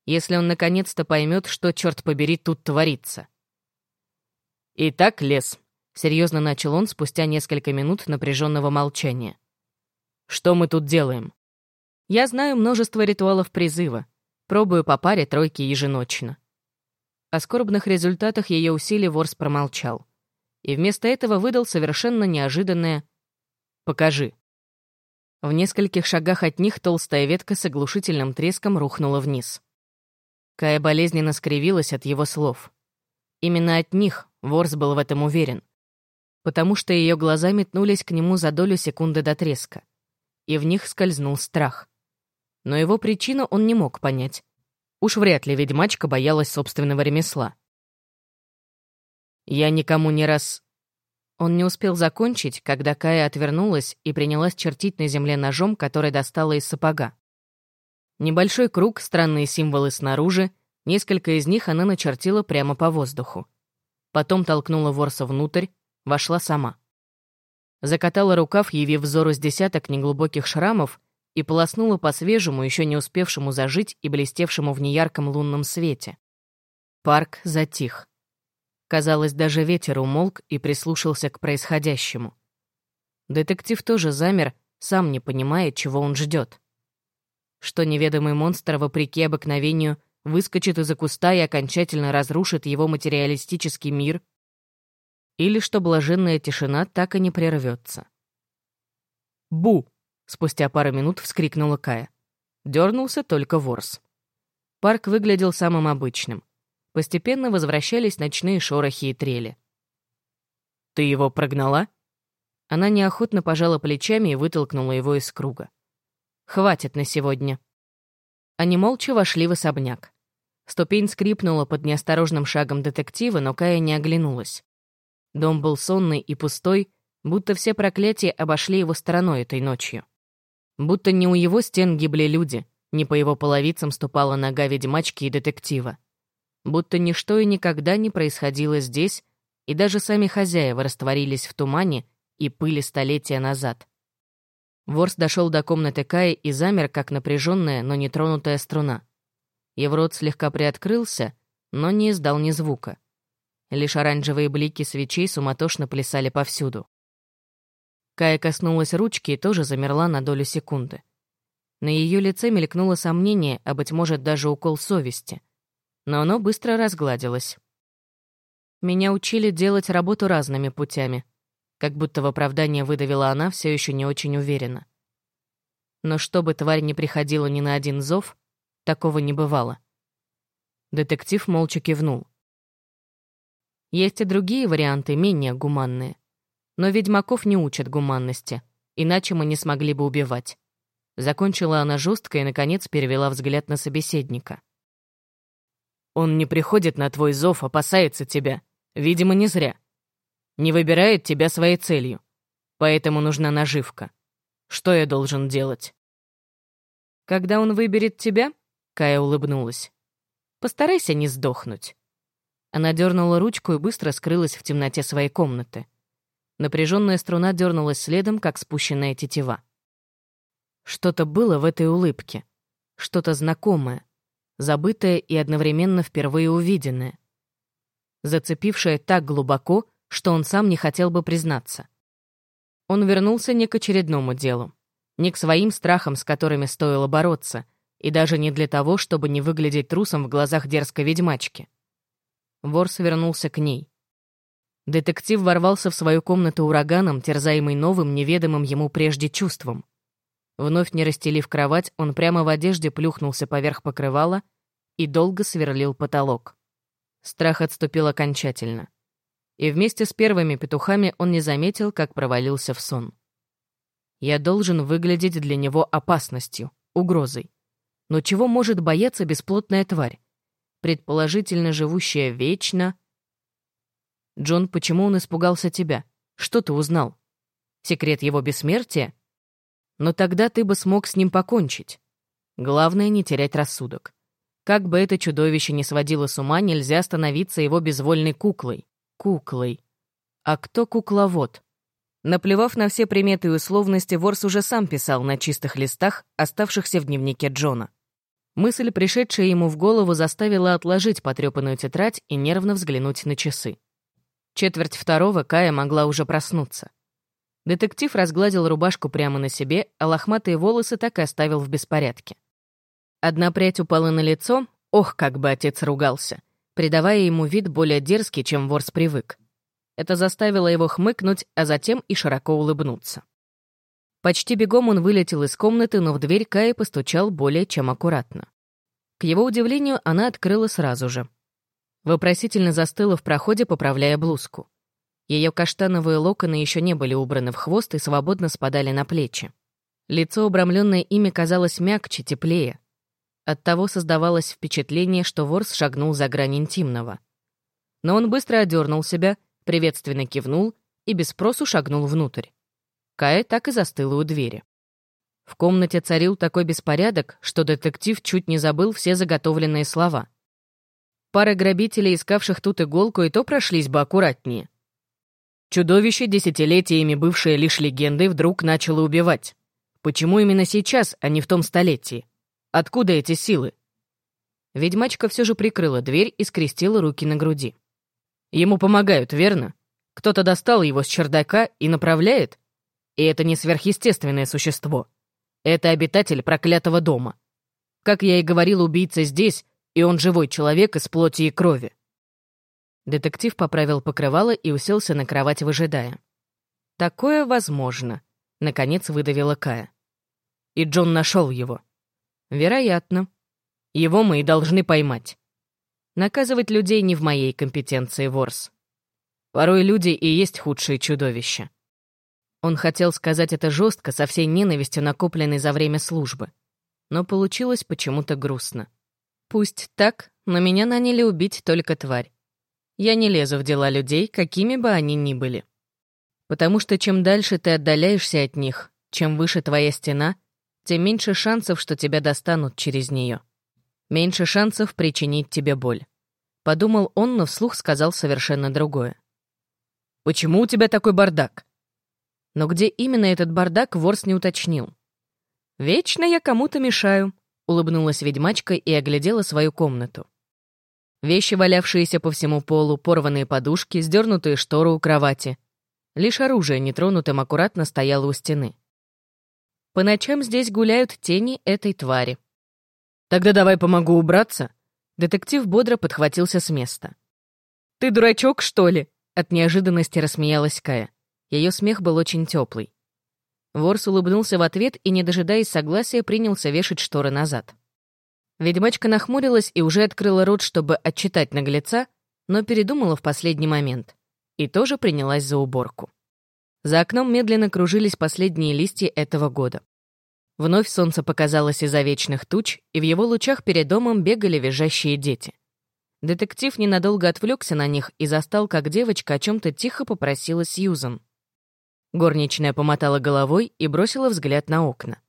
Если он наконец-то поймет, что, черт побери, тут творится. «Итак, лес», — серьезно начал он спустя несколько минут напряженного молчания. Что мы тут делаем? Я знаю множество ритуалов призыва. Пробую по паре тройки еженочно. О скорбных результатах ее усилий Ворс промолчал. И вместо этого выдал совершенно неожиданное «Покажи». В нескольких шагах от них толстая ветка с оглушительным треском рухнула вниз. Кая болезненно скривилась от его слов. Именно от них Ворс был в этом уверен, потому что ее глаза метнулись к нему за долю секунды до треска и в них скользнул страх. Но его причину он не мог понять. Уж вряд ли ведьмачка боялась собственного ремесла. «Я никому не раз...» Он не успел закончить, когда Кая отвернулась и принялась чертить на земле ножом, который достала из сапога. Небольшой круг, странные символы снаружи, несколько из них она начертила прямо по воздуху. Потом толкнула ворса внутрь, вошла сама закатала рукав, явив взору с десяток неглубоких шрамов, и полоснула по свежему, еще не успевшему зажить и блестевшему в неярком лунном свете. Парк затих. Казалось, даже ветер умолк и прислушался к происходящему. Детектив тоже замер, сам не понимая, чего он ждет. Что неведомый монстр, вопреки обыкновению, выскочит из-за куста и окончательно разрушит его материалистический мир — или что блаженная тишина так и не прервется. «Бу!» — спустя пару минут вскрикнула Кая. Дернулся только ворс. Парк выглядел самым обычным. Постепенно возвращались ночные шорохи и трели. «Ты его прогнала?» Она неохотно пожала плечами и вытолкнула его из круга. «Хватит на сегодня». Они молча вошли в особняк. Ступень скрипнула под неосторожным шагом детектива, но Кая не оглянулась. Дом был сонный и пустой, будто все проклятия обошли его стороной этой ночью. Будто не у его стен гибли люди, не по его половицам ступала нога ведьмачки и детектива. Будто ничто и никогда не происходило здесь, и даже сами хозяева растворились в тумане и пыли столетия назад. Ворс дошел до комнаты Каи и замер, как напряженная, но нетронутая струна. Его рот слегка приоткрылся, но не издал ни звука. Лишь оранжевые блики свечей суматошно плясали повсюду. Кая коснулась ручки и тоже замерла на долю секунды. На ее лице мелькнуло сомнение, а, быть может, даже укол совести. Но оно быстро разгладилось. «Меня учили делать работу разными путями», как будто в оправдание выдавила она все еще не очень уверенно. Но чтобы тварь не приходила ни на один зов, такого не бывало. Детектив молча кивнул. Есть и другие варианты, менее гуманные. Но ведьмаков не учат гуманности, иначе мы не смогли бы убивать. Закончила она жестко и, наконец, перевела взгляд на собеседника. Он не приходит на твой зов, опасается тебя. Видимо, не зря. Не выбирает тебя своей целью. Поэтому нужна наживка. Что я должен делать?» «Когда он выберет тебя?» — Кая улыбнулась. «Постарайся не сдохнуть». Она дернула ручку и быстро скрылась в темноте своей комнаты. Напряженная струна дернулась следом, как спущенная тетива. Что-то было в этой улыбке. Что-то знакомое, забытое и одновременно впервые увиденное. Зацепившее так глубоко, что он сам не хотел бы признаться. Он вернулся не к очередному делу, не к своим страхам, с которыми стоило бороться, и даже не для того, чтобы не выглядеть трусом в глазах дерзкой ведьмачки. Ворс вернулся к ней. Детектив ворвался в свою комнату ураганом, терзаемый новым, неведомым ему прежде чувством. Вновь не расстелив кровать, он прямо в одежде плюхнулся поверх покрывала и долго сверлил потолок. Страх отступил окончательно. И вместе с первыми петухами он не заметил, как провалился в сон. Я должен выглядеть для него опасностью, угрозой. Но чего может бояться бесплотная тварь? Предположительно, живущая вечно, «Джон, почему он испугался тебя? Что ты узнал? Секрет его бессмертия? Но тогда ты бы смог с ним покончить. Главное — не терять рассудок. Как бы это чудовище не сводило с ума, нельзя становиться его безвольной куклой. Куклой. А кто кукловод? Наплевав на все приметы и условности, Ворс уже сам писал на чистых листах, оставшихся в дневнике Джона. Мысль, пришедшая ему в голову, заставила отложить потрепанную тетрадь и нервно взглянуть на часы. Четверть второго Кая могла уже проснуться. Детектив разгладил рубашку прямо на себе, а лохматые волосы так и оставил в беспорядке. Одна прядь упала на лицо, ох, как бы отец ругался, придавая ему вид более дерзкий, чем Ворс привык. Это заставило его хмыкнуть, а затем и широко улыбнуться. Почти бегом он вылетел из комнаты, но в дверь Кая постучал более чем аккуратно. К его удивлению, она открыла сразу же. Вопросительно застыла в проходе, поправляя блузку. Ее каштановые локоны еще не были убраны в хвост и свободно спадали на плечи. Лицо, обрамленное ими, казалось мягче, теплее. Оттого создавалось впечатление, что Ворс шагнул за грань интимного. Но он быстро одернул себя, приветственно кивнул и без спросу шагнул внутрь. Кая так и застыла у двери. В комнате царил такой беспорядок, что детектив чуть не забыл все заготовленные слова — Пара грабителей, искавших тут иголку, и то прошлись бы аккуратнее. Чудовище, десятилетиями бывшее лишь легендой, вдруг начало убивать. Почему именно сейчас, а не в том столетии? Откуда эти силы? Ведьмачка все же прикрыла дверь и скрестила руки на груди. Ему помогают, верно? Кто-то достал его с чердака и направляет? И это не сверхъестественное существо. Это обитатель проклятого дома. Как я и говорил, убийца здесь, и он живой человек из плоти и крови. Детектив поправил покрывало и уселся на кровать, выжидая. «Такое возможно», — наконец выдавила Кая. «И Джон нашел его». «Вероятно. Его мы и должны поймать. Наказывать людей не в моей компетенции, Ворс. Порой люди и есть худшие чудовища». Он хотел сказать это жестко, со всей ненавистью, накопленной за время службы. Но получилось почему-то грустно. Пусть так, но меня наняли убить только тварь. Я не лезу в дела людей, какими бы они ни были. Потому что чем дальше ты отдаляешься от них, чем выше твоя стена, тем меньше шансов, что тебя достанут через нее. Меньше шансов причинить тебе боль. Подумал он, но вслух сказал совершенно другое. «Почему у тебя такой бардак?» Но где именно этот бардак, Ворс не уточнил. «Вечно я кому-то мешаю», улыбнулась ведьмачка и оглядела свою комнату. Вещи, валявшиеся по всему полу, порванные подушки, сдернутые шторы у кровати. Лишь оружие нетронутым аккуратно стояло у стены. По ночам здесь гуляют тени этой твари. «Тогда давай помогу убраться». Детектив бодро подхватился с места. «Ты дурачок, что ли?» От неожиданности рассмеялась Кая. Ее смех был очень теплый. Ворс улыбнулся в ответ и, не дожидаясь согласия, принялся вешать шторы назад. Ведьмачка нахмурилась и уже открыла рот, чтобы отчитать наглеца, но передумала в последний момент. И тоже принялась за уборку. За окном медленно кружились последние листья этого года. Вновь солнце показалось из-за вечных туч, и в его лучах перед домом бегали визжащие дети. Детектив ненадолго отвлекся на них и застал, как девочка о чем то тихо попросила Сьюзан. Горничная помотала головой и бросила взгляд на окна.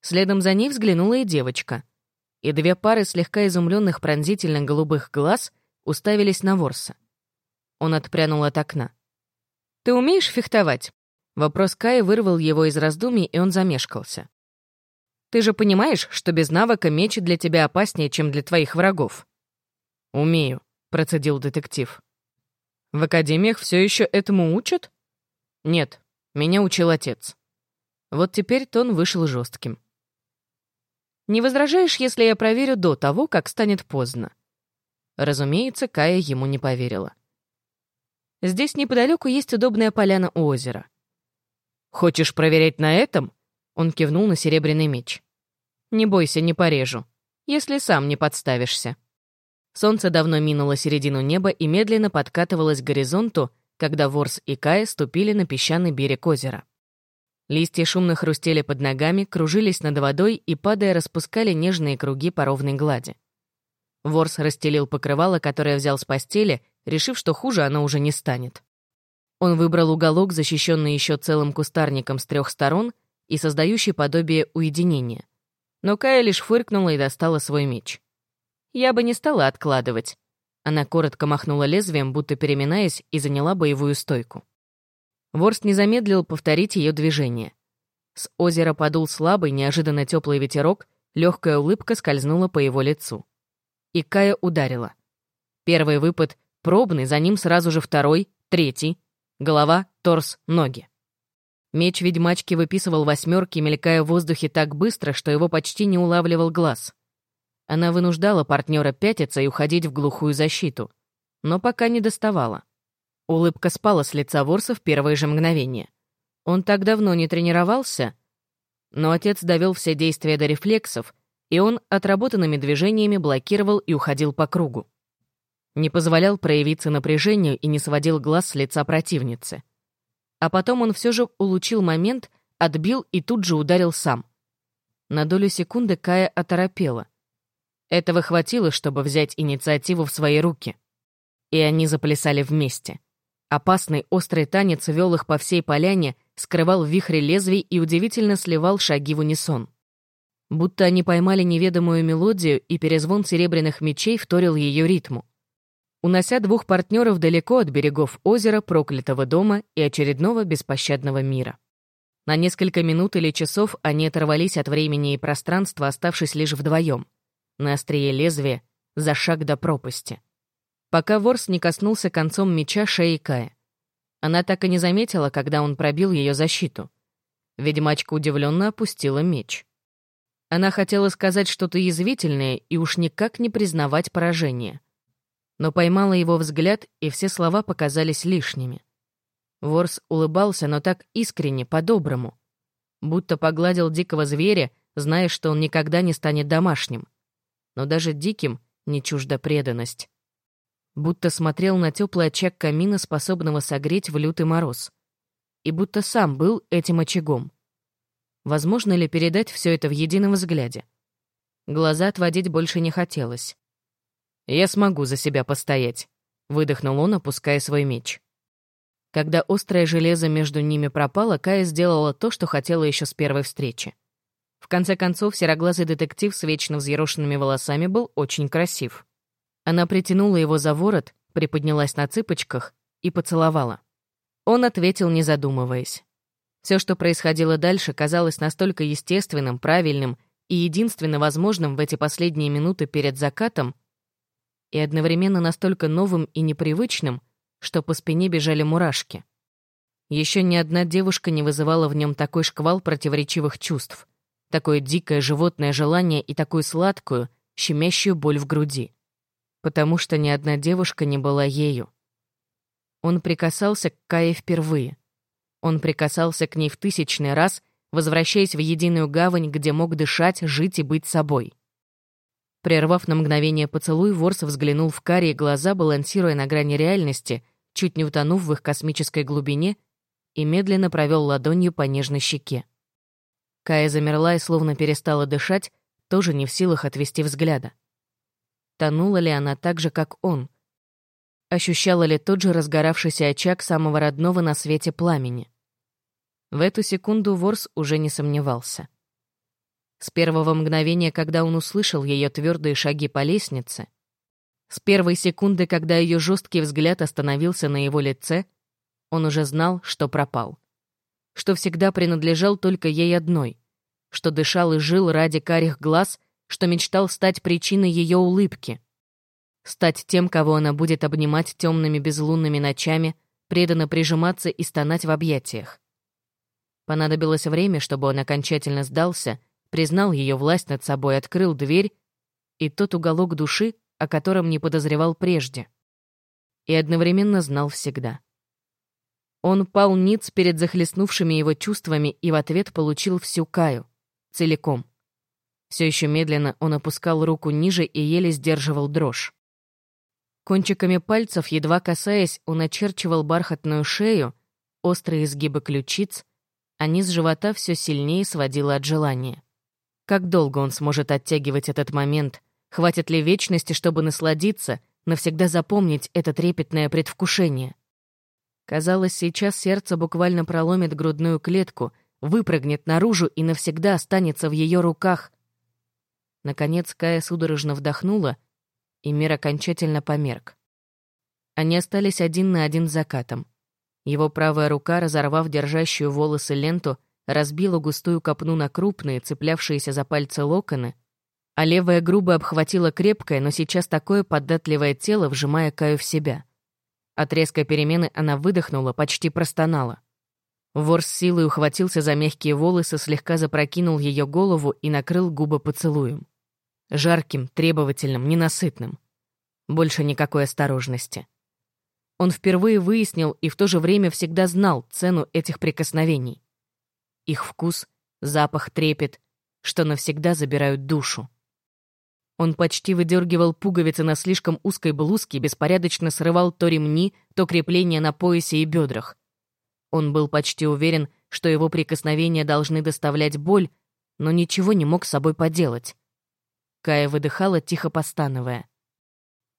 Следом за ней взглянула и девочка. И две пары слегка изумленных пронзительно голубых глаз уставились на Ворса. Он отпрянул от окна. «Ты умеешь фехтовать?» Вопрос Кая вырвал его из раздумий, и он замешкался. «Ты же понимаешь, что без навыка меч для тебя опаснее, чем для твоих врагов?» «Умею», — процедил детектив. «В академиях все еще этому учат?» «Нет, меня учил отец». Вот теперь тон вышел жестким. «Не возражаешь, если я проверю до того, как станет поздно?» Разумеется, Кая ему не поверила. Здесь неподалеку есть удобная поляна у озера. «Хочешь проверять на этом?» Он кивнул на серебряный меч. «Не бойся, не порежу, если сам не подставишься». Солнце давно минуло середину неба и медленно подкатывалось к горизонту, когда Ворс и Кая ступили на песчаный берег озера. Листья шумно хрустели под ногами, кружились над водой и, падая, распускали нежные круги по ровной глади. Ворс расстелил покрывало, которое взял с постели, решив, что хуже оно уже не станет. Он выбрал уголок, защищенный еще целым кустарником с трех сторон и создающий подобие уединения. Но Кая лишь фыркнула и достала свой меч. «Я бы не стала откладывать». Она коротко махнула лезвием, будто переминаясь, и заняла боевую стойку. Ворст не замедлил повторить ее движение. С озера подул слабый, неожиданно теплый ветерок, легкая улыбка скользнула по его лицу и Кая ударила. Первый выпад — пробный, за ним сразу же второй, третий. Голова, торс, ноги. Меч ведьмачки выписывал восьмерки, мелькая в воздухе так быстро, что его почти не улавливал глаз. Она вынуждала партнера пятиться и уходить в глухую защиту. Но пока не доставала. Улыбка спала с лица Ворса в первое же мгновение. Он так давно не тренировался, но отец довел все действия до рефлексов, и он отработанными движениями блокировал и уходил по кругу. Не позволял проявиться напряжению и не сводил глаз с лица противницы. А потом он все же улучил момент, отбил и тут же ударил сам. На долю секунды Кая оторопела. Этого хватило, чтобы взять инициативу в свои руки. И они заплясали вместе. Опасный острый танец вел их по всей поляне, скрывал в вихре лезвий и удивительно сливал шаги в унисон будто они поймали неведомую мелодию, и перезвон серебряных мечей вторил ее ритму. Унося двух партнеров далеко от берегов озера, проклятого дома и очередного беспощадного мира. На несколько минут или часов они оторвались от времени и пространства, оставшись лишь вдвоем. На острие лезвия, за шаг до пропасти. Пока Ворс не коснулся концом меча шеи Кая. Она так и не заметила, когда он пробил ее защиту. Ведьмачка удивленно опустила меч. Она хотела сказать что-то язвительное и уж никак не признавать поражение. Но поймала его взгляд, и все слова показались лишними. Ворс улыбался, но так искренне, по-доброму. Будто погладил дикого зверя, зная, что он никогда не станет домашним. Но даже диким не чужда преданность. Будто смотрел на теплый очаг камина, способного согреть в лютый мороз. И будто сам был этим очагом. Возможно ли передать все это в едином взгляде? Глаза отводить больше не хотелось. «Я смогу за себя постоять», — выдохнул он, опуская свой меч. Когда острое железо между ними пропало, Кая сделала то, что хотела еще с первой встречи. В конце концов, сероглазый детектив с вечно взъерошенными волосами был очень красив. Она притянула его за ворот, приподнялась на цыпочках и поцеловала. Он ответил, не задумываясь. Все, что происходило дальше, казалось настолько естественным, правильным и единственно возможным в эти последние минуты перед закатом, и одновременно настолько новым и непривычным, что по спине бежали мурашки. Еще ни одна девушка не вызывала в нем такой шквал противоречивых чувств, такое дикое животное желание и такую сладкую, щемящую боль в груди. Потому что ни одна девушка не была ею. Он прикасался к Кае впервые — он прикасался к ней в тысячный раз, возвращаясь в единую гавань, где мог дышать, жить и быть собой. Прервав на мгновение поцелуй, Ворс взглянул в карие глаза, балансируя на грани реальности, чуть не утонув в их космической глубине, и медленно провел ладонью по нежной щеке. Кая замерла и словно перестала дышать, тоже не в силах отвести взгляда. Тонула ли она так же, как он? Ощущала ли тот же разгоравшийся очаг самого родного на свете пламени? В эту секунду Ворс уже не сомневался. С первого мгновения, когда он услышал ее твердые шаги по лестнице, с первой секунды, когда ее жесткий взгляд остановился на его лице, он уже знал, что пропал. Что всегда принадлежал только ей одной, что дышал и жил ради карих глаз, что мечтал стать причиной ее улыбки. Стать тем, кого она будет обнимать темными безлунными ночами, преданно прижиматься и стонать в объятиях. Понадобилось время, чтобы он окончательно сдался признал ее власть над собой, открыл дверь и тот уголок души, о котором не подозревал прежде. И одновременно знал всегда. Он пал ниц перед захлестнувшими его чувствами и в ответ получил всю Каю, целиком. Все еще медленно он опускал руку ниже и еле сдерживал дрожь. Кончиками пальцев, едва касаясь, он очерчивал бархатную шею, острые изгибы ключиц, а низ живота все сильнее сводило от желания. Как долго он сможет оттягивать этот момент? Хватит ли вечности, чтобы насладиться, навсегда запомнить это трепетное предвкушение? Казалось, сейчас сердце буквально проломит грудную клетку, выпрыгнет наружу и навсегда останется в ее руках. Наконец Кая судорожно вдохнула, и мир окончательно померк. Они остались один на один с закатом. Его правая рука, разорвав держащую волосы ленту, разбила густую копну на крупные, цеплявшиеся за пальцы локоны, а левая грубо обхватила крепкое, но сейчас такое податливое тело, вжимая Каю в себя. От резкой перемены она выдохнула, почти простонала. Вор с силой ухватился за мягкие волосы, слегка запрокинул ее голову и накрыл губы поцелуем. Жарким, требовательным, ненасытным. Больше никакой осторожности. Он впервые выяснил и в то же время всегда знал цену этих прикосновений их вкус, запах, трепет, что навсегда забирают душу. Он почти выдергивал пуговицы на слишком узкой блузке, беспорядочно срывал то ремни, то крепления на поясе и бедрах. Он был почти уверен, что его прикосновения должны доставлять боль, но ничего не мог с собой поделать. Кая выдыхала, тихо постановая.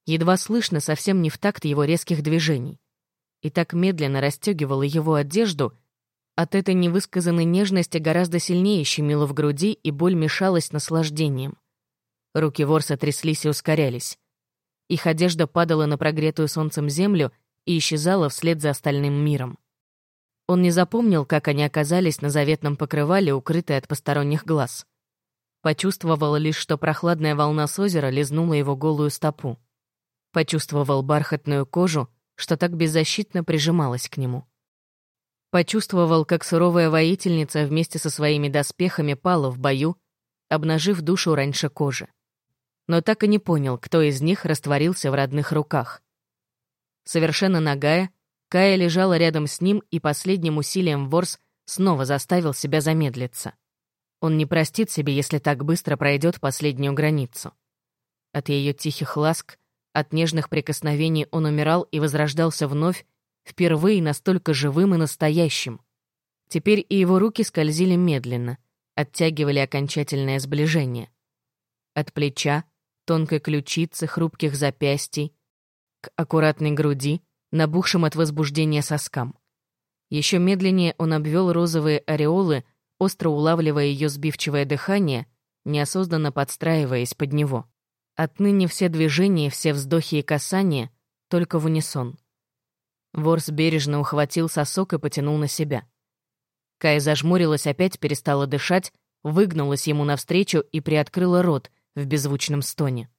Едва слышно, совсем не в такт его резких движений. И так медленно расстегивала его одежду, от этой невысказанной нежности гораздо сильнее щемило в груди, и боль мешалась наслаждением. Руки ворса тряслись и ускорялись. Их одежда падала на прогретую солнцем землю и исчезала вслед за остальным миром. Он не запомнил, как они оказались на заветном покрывале, укрытые от посторонних глаз. Почувствовал лишь, что прохладная волна с озера лизнула его голую стопу. Почувствовал бархатную кожу, что так беззащитно прижималась к нему. Почувствовал, как суровая воительница вместе со своими доспехами пала в бою, обнажив душу раньше кожи. Но так и не понял, кто из них растворился в родных руках. Совершенно нагая, Кая лежала рядом с ним, и последним усилием Ворс снова заставил себя замедлиться. Он не простит себе, если так быстро пройдет последнюю границу. От ее тихих ласк, от нежных прикосновений он умирал и возрождался вновь, впервые настолько живым и настоящим. Теперь и его руки скользили медленно, оттягивали окончательное сближение. От плеча, тонкой ключицы, хрупких запястий, к аккуратной груди, набухшим от возбуждения соскам. Еще медленнее он обвел розовые ореолы, остро улавливая ее сбивчивое дыхание, неосознанно подстраиваясь под него. Отныне все движения, все вздохи и касания только в унисон. Ворс бережно ухватил сосок и потянул на себя. Кая зажмурилась, опять перестала дышать, выгнулась ему навстречу и приоткрыла рот в беззвучном стоне.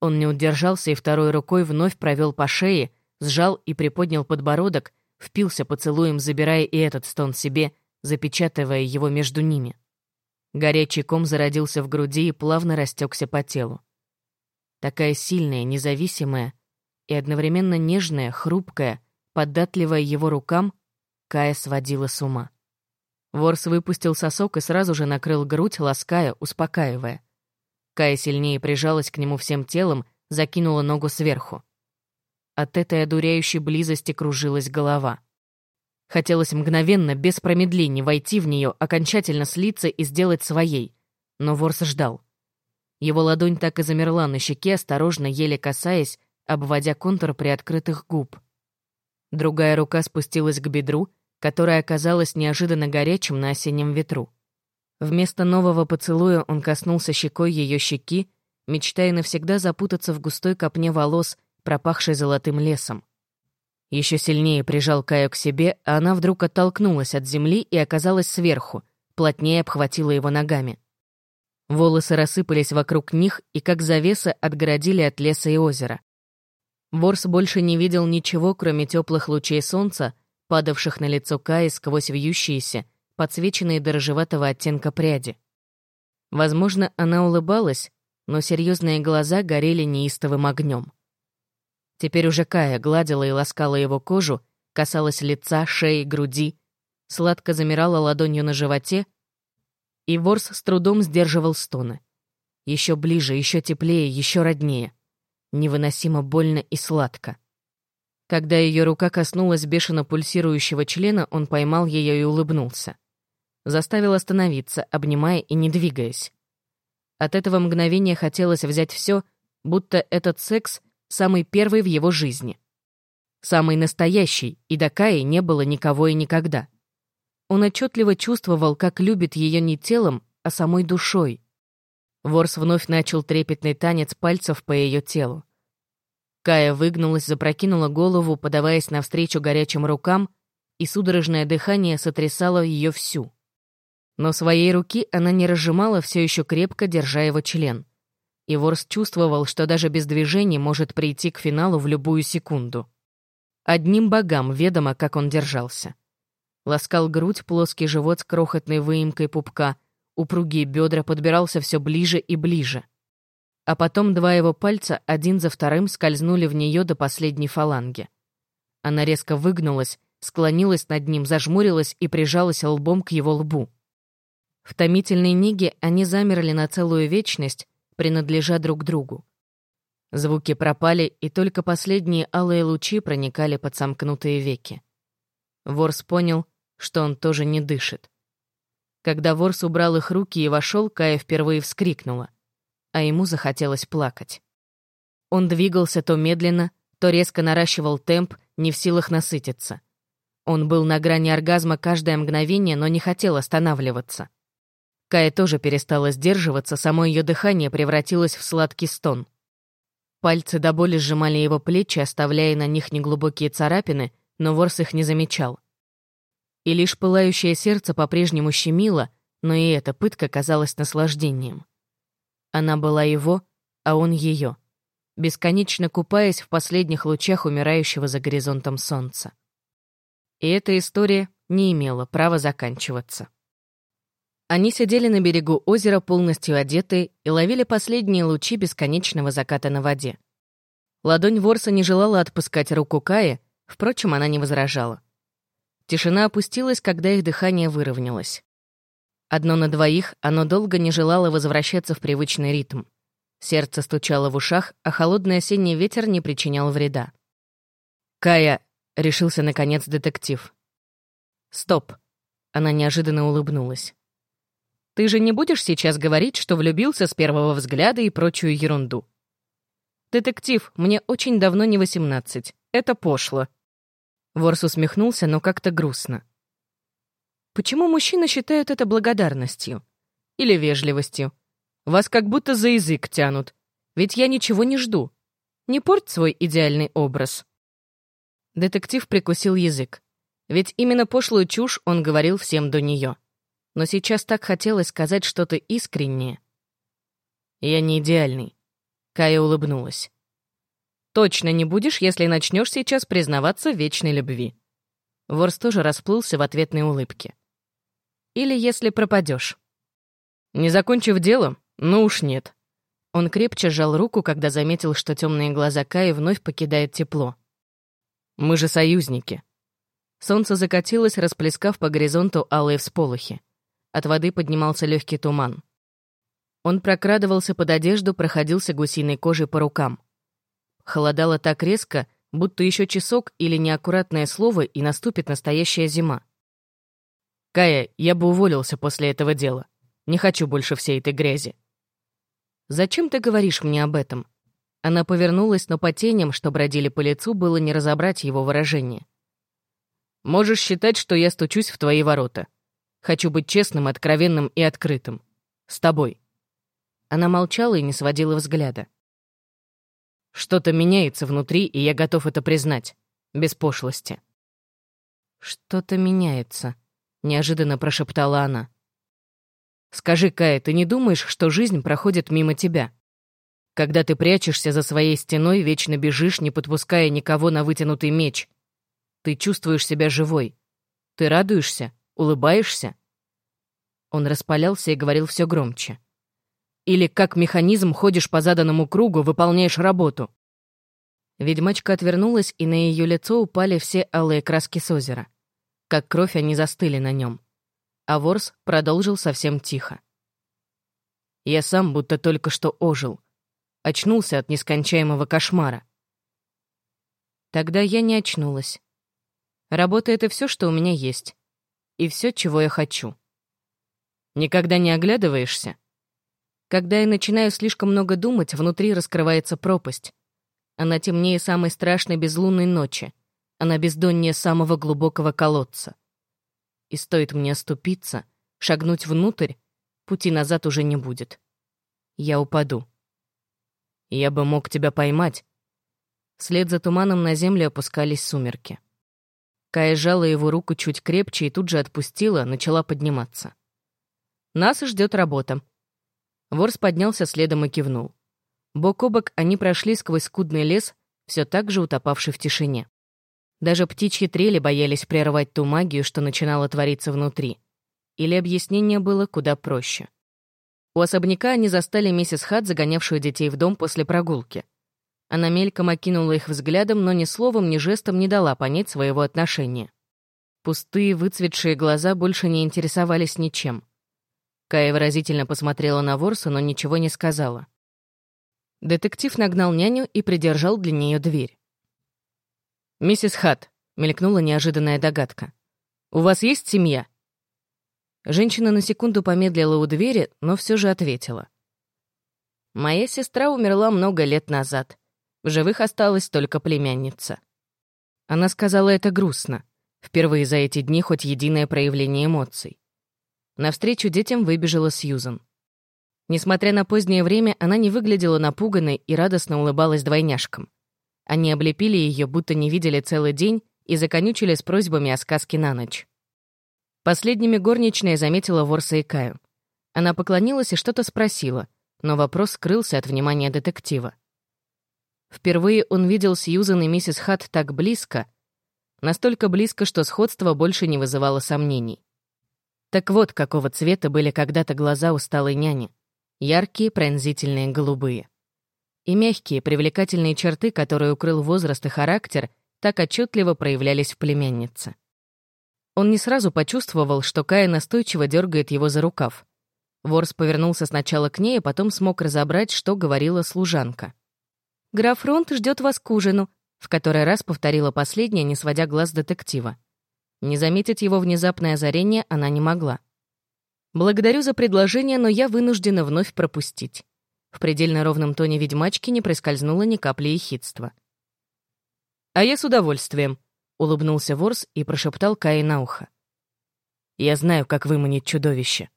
Он не удержался и второй рукой вновь провел по шее, сжал и приподнял подбородок, впился поцелуем, забирая и этот стон себе, запечатывая его между ними. Горячий ком зародился в груди и плавно растекся по телу. Такая сильная, независимая и одновременно нежная, хрупкая, Податливая его рукам, Кая сводила с ума. Ворс выпустил сосок и сразу же накрыл грудь, лаская, успокаивая. Кая сильнее прижалась к нему всем телом, закинула ногу сверху. От этой одуряющей близости кружилась голова. Хотелось мгновенно, без промедлений, войти в нее, окончательно слиться и сделать своей. Но Ворс ждал. Его ладонь так и замерла на щеке, осторожно, еле касаясь, обводя контур приоткрытых губ. Другая рука спустилась к бедру, которое оказалось неожиданно горячим на осеннем ветру. Вместо нового поцелуя он коснулся щекой ее щеки, мечтая навсегда запутаться в густой копне волос, пропахшей золотым лесом. Еще сильнее прижал Каю к себе, а она вдруг оттолкнулась от земли и оказалась сверху, плотнее обхватила его ногами. Волосы рассыпались вокруг них и как завеса отгородили от леса и озера. Ворс больше не видел ничего, кроме теплых лучей солнца, падавших на лицо Каи сквозь вьющиеся, подсвеченные до рыжеватого оттенка пряди. Возможно, она улыбалась, но серьезные глаза горели неистовым огнем. Теперь уже Кая гладила и ласкала его кожу, касалась лица, шеи, груди, сладко замирала ладонью на животе, и Ворс с трудом сдерживал стоны. Еще ближе, еще теплее, еще роднее. Невыносимо больно и сладко. Когда ее рука коснулась бешено пульсирующего члена, он поймал ее и улыбнулся. Заставил остановиться, обнимая и не двигаясь. От этого мгновения хотелось взять все, будто этот секс самый первый в его жизни. Самый настоящий, и до Каи не было никого и никогда. Он отчетливо чувствовал, как любит ее не телом, а самой душой. Ворс вновь начал трепетный танец пальцев по ее телу. Кая выгнулась, запрокинула голову, подаваясь навстречу горячим рукам, и судорожное дыхание сотрясало ее всю. Но своей руки она не разжимала, все еще крепко держа его член. И Ворс чувствовал, что даже без движений может прийти к финалу в любую секунду. Одним богам ведомо, как он держался. Ласкал грудь, плоский живот с крохотной выемкой пупка, упругие бедра подбирался все ближе и ближе. А потом два его пальца один за вторым скользнули в нее до последней фаланги. Она резко выгнулась, склонилась над ним, зажмурилась и прижалась лбом к его лбу. В томительной неге они замерли на целую вечность, принадлежа друг другу. Звуки пропали, и только последние алые лучи проникали под сомкнутые веки. Ворс понял, что он тоже не дышит. Когда Ворс убрал их руки и вошел, Кая впервые вскрикнула, а ему захотелось плакать. Он двигался то медленно, то резко наращивал темп, не в силах насытиться. Он был на грани оргазма каждое мгновение, но не хотел останавливаться. Кая тоже перестала сдерживаться, само ее дыхание превратилось в сладкий стон. Пальцы до боли сжимали его плечи, оставляя на них неглубокие царапины, но Ворс их не замечал. И лишь пылающее сердце по-прежнему щемило, но и эта пытка казалась наслаждением. Она была его, а он ее, бесконечно купаясь в последних лучах умирающего за горизонтом солнца. И эта история не имела права заканчиваться. Они сидели на берегу озера, полностью одетые, и ловили последние лучи бесконечного заката на воде. Ладонь Ворса не желала отпускать руку Кая, Впрочем, она не возражала. Тишина опустилась, когда их дыхание выровнялось. Одно на двоих, оно долго не желало возвращаться в привычный ритм. Сердце стучало в ушах, а холодный осенний ветер не причинял вреда. «Кая!» — решился, наконец, детектив. «Стоп!» — она неожиданно улыбнулась. «Ты же не будешь сейчас говорить, что влюбился с первого взгляда и прочую ерунду?» «Детектив, мне очень давно не восемнадцать. Это пошло», Ворс усмехнулся, но как-то грустно. «Почему мужчины считают это благодарностью? Или вежливостью? Вас как будто за язык тянут. Ведь я ничего не жду. Не порть свой идеальный образ». Детектив прикусил язык. Ведь именно пошлую чушь он говорил всем до нее. Но сейчас так хотелось сказать что-то искреннее. «Я не идеальный», — Кая улыбнулась. Точно не будешь, если начнешь сейчас признаваться в вечной любви. Ворс тоже расплылся в ответной улыбке. Или если пропадешь. Не закончив дело? Ну уж нет. Он крепче сжал руку, когда заметил, что темные глаза Каи вновь покидает тепло. Мы же союзники. Солнце закатилось, расплескав по горизонту алые всполохи. От воды поднимался легкий туман. Он прокрадывался под одежду, проходился гусиной кожей по рукам. Холодало так резко, будто еще часок или неаккуратное слово, и наступит настоящая зима. «Кая, я бы уволился после этого дела. Не хочу больше всей этой грязи». «Зачем ты говоришь мне об этом?» Она повернулась, но по теням, что бродили по лицу, было не разобрать его выражение. «Можешь считать, что я стучусь в твои ворота. Хочу быть честным, откровенным и открытым. С тобой». Она молчала и не сводила взгляда. «Что-то меняется внутри, и я готов это признать. Без пошлости». «Что-то меняется», — неожиданно прошептала она. «Скажи, Кая, ты не думаешь, что жизнь проходит мимо тебя? Когда ты прячешься за своей стеной, вечно бежишь, не подпуская никого на вытянутый меч. Ты чувствуешь себя живой. Ты радуешься, улыбаешься?» Он распалялся и говорил все громче. «Или как механизм ходишь по заданному кругу, выполняешь работу». Ведьмачка отвернулась, и на ее лицо упали все алые краски с озера. Как кровь они застыли на нем а Ворс продолжил совсем тихо. Я сам будто только что ожил. Очнулся от нескончаемого кошмара. Тогда я не очнулась. Работа — это все, что у меня есть. И все, чего я хочу. Никогда не оглядываешься? Когда я начинаю слишком много думать, внутри раскрывается пропасть. Она темнее самой страшной безлунной ночи. Она бездоннее самого глубокого колодца. И стоит мне оступиться, шагнуть внутрь, пути назад уже не будет. Я упаду. Я бы мог тебя поймать. Вслед за туманом на землю опускались сумерки. Кая сжала его руку чуть крепче и тут же отпустила, начала подниматься. «Нас ждет работа». Ворс поднялся следом и кивнул. Бок о бок они прошли сквозь скудный лес, все так же утопавший в тишине. Даже птичьи трели боялись прервать ту магию, что начинала твориться внутри. Или объяснение было куда проще. У особняка они застали миссис Хат, загонявшую детей в дом после прогулки. Она мельком окинула их взглядом, но ни словом, ни жестом не дала понять своего отношения. Пустые, выцветшие глаза больше не интересовались ничем. Кая выразительно посмотрела на Ворса, но ничего не сказала. Детектив нагнал няню и придержал для нее дверь. «Миссис Хат», — мелькнула неожиданная догадка. «У вас есть семья?» Женщина на секунду помедлила у двери, но все же ответила. «Моя сестра умерла много лет назад. В живых осталась только племянница». Она сказала это грустно. Впервые за эти дни хоть единое проявление эмоций. Навстречу детям выбежала Сьюзан. Несмотря на позднее время, она не выглядела напуганной и радостно улыбалась двойняшкам. Они облепили ее, будто не видели целый день, и законючили с просьбами о сказке на ночь. Последними горничная заметила Ворса и Каю. Она поклонилась и что-то спросила, но вопрос скрылся от внимания детектива. Впервые он видел Сьюзан и миссис Хат так близко, настолько близко, что сходство больше не вызывало сомнений. Так вот, какого цвета были когда-то глаза усталой няни. Яркие, пронзительные, голубые и мягкие, привлекательные черты, которые укрыл возраст и характер, так отчетливо проявлялись в племяннице. Он не сразу почувствовал, что Кая настойчиво дергает его за рукав. Ворс повернулся сначала к ней, а потом смог разобрать, что говорила служанка. «Граф Ронт ждет вас к ужину», — в который раз повторила последняя, не сводя глаз детектива. Не заметить его внезапное озарение она не могла. «Благодарю за предложение, но я вынуждена вновь пропустить». В предельно ровном тоне ведьмачки не проскользнуло ни капли ехидства. «А я с удовольствием», — улыбнулся Ворс и прошептал Кае на ухо. «Я знаю, как выманить чудовище».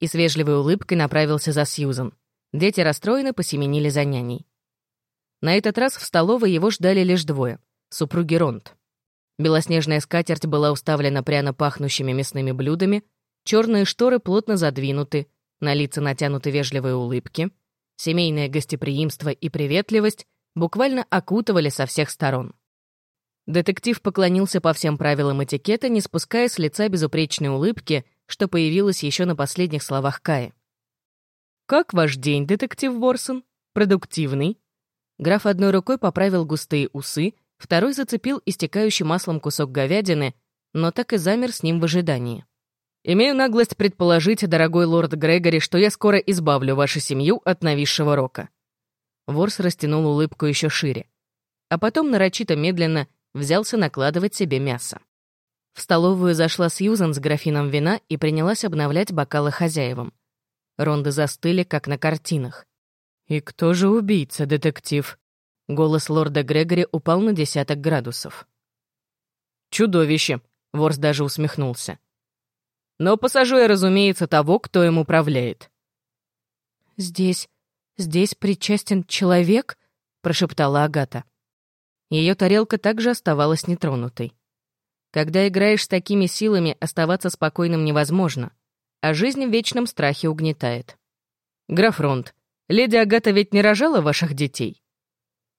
И с вежливой улыбкой направился за Сьюзан. Дети расстроены посеменили за няней. На этот раз в столовой его ждали лишь двое — супруги Ронт. Белоснежная скатерть была уставлена пряно пахнущими мясными блюдами, черные шторы плотно задвинуты, на лица натянуты вежливые улыбки, семейное гостеприимство и приветливость буквально окутывали со всех сторон. Детектив поклонился по всем правилам этикета, не спуская с лица безупречной улыбки, что появилась еще на последних словах Каи. «Как ваш день, детектив Ворсон? Продуктивный?» Граф одной рукой поправил густые усы, второй зацепил истекающий маслом кусок говядины, но так и замер с ним в ожидании. Имею наглость предположить, дорогой лорд Грегори, что я скоро избавлю вашу семью от нависшего рока». Ворс растянул улыбку еще шире. А потом нарочито медленно взялся накладывать себе мясо. В столовую зашла Сьюзан с графином вина и принялась обновлять бокалы хозяевам. Ронды застыли, как на картинах. «И кто же убийца, детектив?» Голос лорда Грегори упал на десяток градусов. «Чудовище!» — Ворс даже усмехнулся. «Но пассажир, разумеется, того, кто им управляет». «Здесь... здесь причастен человек?» — прошептала Агата. Ее тарелка также оставалась нетронутой. Когда играешь с такими силами, оставаться спокойным невозможно, а жизнь в вечном страхе угнетает. «Граф Ронд, леди Агата ведь не рожала ваших детей?»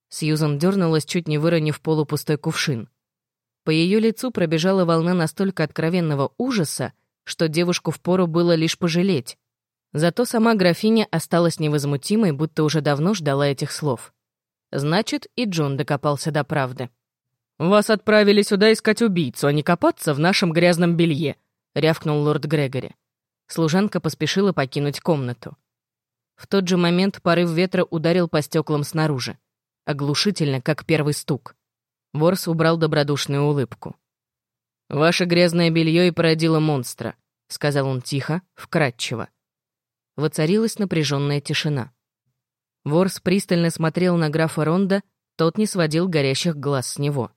Сьюзан дернулась, чуть не выронив полупустой кувшин. По ее лицу пробежала волна настолько откровенного ужаса, что девушку впору было лишь пожалеть. Зато сама графиня осталась невозмутимой, будто уже давно ждала этих слов. Значит, и Джон докопался до правды. «Вас отправили сюда искать убийцу, а не копаться в нашем грязном белье», — рявкнул лорд Грегори. Служанка поспешила покинуть комнату. В тот же момент порыв ветра ударил по стеклам снаружи. Оглушительно, как первый стук. Ворс убрал добродушную улыбку. «Ваше грязное белье и породило монстра», — сказал он тихо, вкратчиво. Воцарилась напряженная тишина. Ворс пристально смотрел на графа Ронда, тот не сводил горящих глаз с него.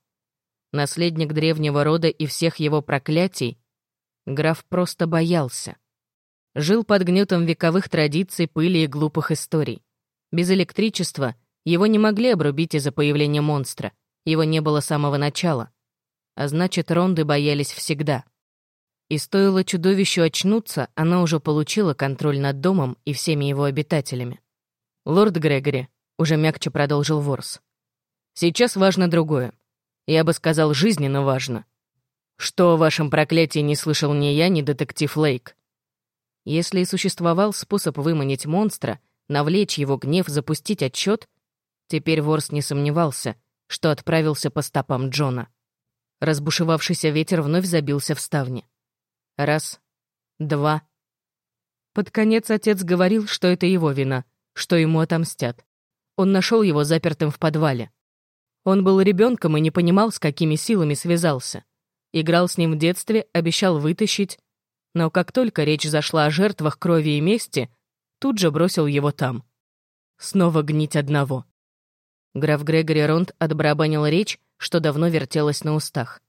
Наследник древнего рода и всех его проклятий, граф просто боялся. Жил под гнетом вековых традиций, пыли и глупых историй. Без электричества его не могли обрубить из-за появления монстра, его не было с самого начала. А значит, ронды боялись всегда. И стоило чудовищу очнуться, она уже получила контроль над домом и всеми его обитателями. «Лорд Грегори», — уже мягче продолжил Ворс, — «сейчас важно другое. Я бы сказал, жизненно важно. Что о вашем проклятии не слышал ни я, ни детектив Лейк. Если и существовал способ выманить монстра, навлечь его гнев, запустить отчет, теперь Ворс не сомневался, что отправился по стопам Джона. Разбушевавшийся ветер вновь забился в ставни. Раз, два. Под конец отец говорил, что это его вина — что ему отомстят. Он нашел его запертым в подвале. Он был ребенком и не понимал, с какими силами связался. Играл с ним в детстве, обещал вытащить, но как только речь зашла о жертвах крови и мести, тут же бросил его там. Снова гнить одного. Граф Грегори Ронд отбарабанил речь, что давно вертелась на устах.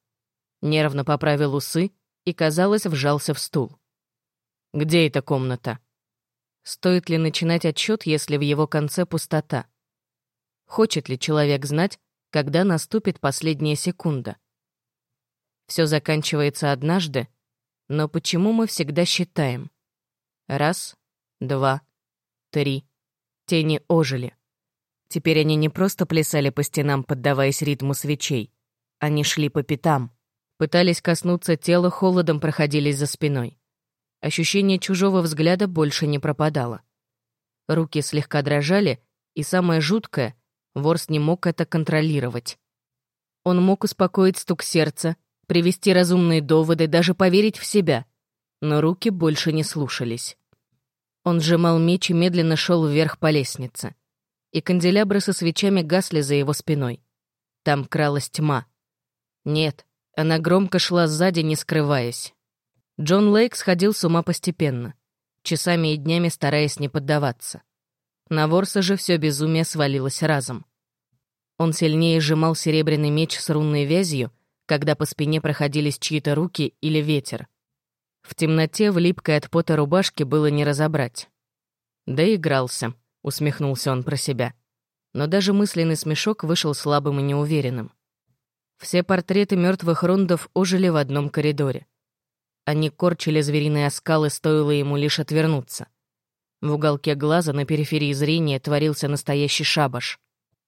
Нервно поправил усы и, казалось, вжался в стул. «Где эта комната?» Стоит ли начинать отчет, если в его конце пустота? Хочет ли человек знать, когда наступит последняя секунда? Все заканчивается однажды, но почему мы всегда считаем? Раз, два, три. Тени ожили. Теперь они не просто плясали по стенам, поддаваясь ритму свечей. Они шли по пятам. Пытались коснуться тела, холодом проходились за спиной. Ощущение чужого взгляда больше не пропадало. Руки слегка дрожали, и самое жуткое — Ворс не мог это контролировать. Он мог успокоить стук сердца, привести разумные доводы, даже поверить в себя, но руки больше не слушались. Он сжимал меч и медленно шел вверх по лестнице. И канделябры со свечами гасли за его спиной. Там кралась тьма. Нет, она громко шла сзади, не скрываясь. Джон Лейк сходил с ума постепенно, часами и днями стараясь не поддаваться. На Ворса же все безумие свалилось разом. Он сильнее сжимал серебряный меч с рунной вязью, когда по спине проходились чьи-то руки или ветер. В темноте в липкой от пота рубашке было не разобрать. «Да игрался», — усмехнулся он про себя. Но даже мысленный смешок вышел слабым и неуверенным. Все портреты мертвых рундов ожили в одном коридоре. Они корчили звериные оскалы, стоило ему лишь отвернуться. В уголке глаза на периферии зрения творился настоящий шабаш.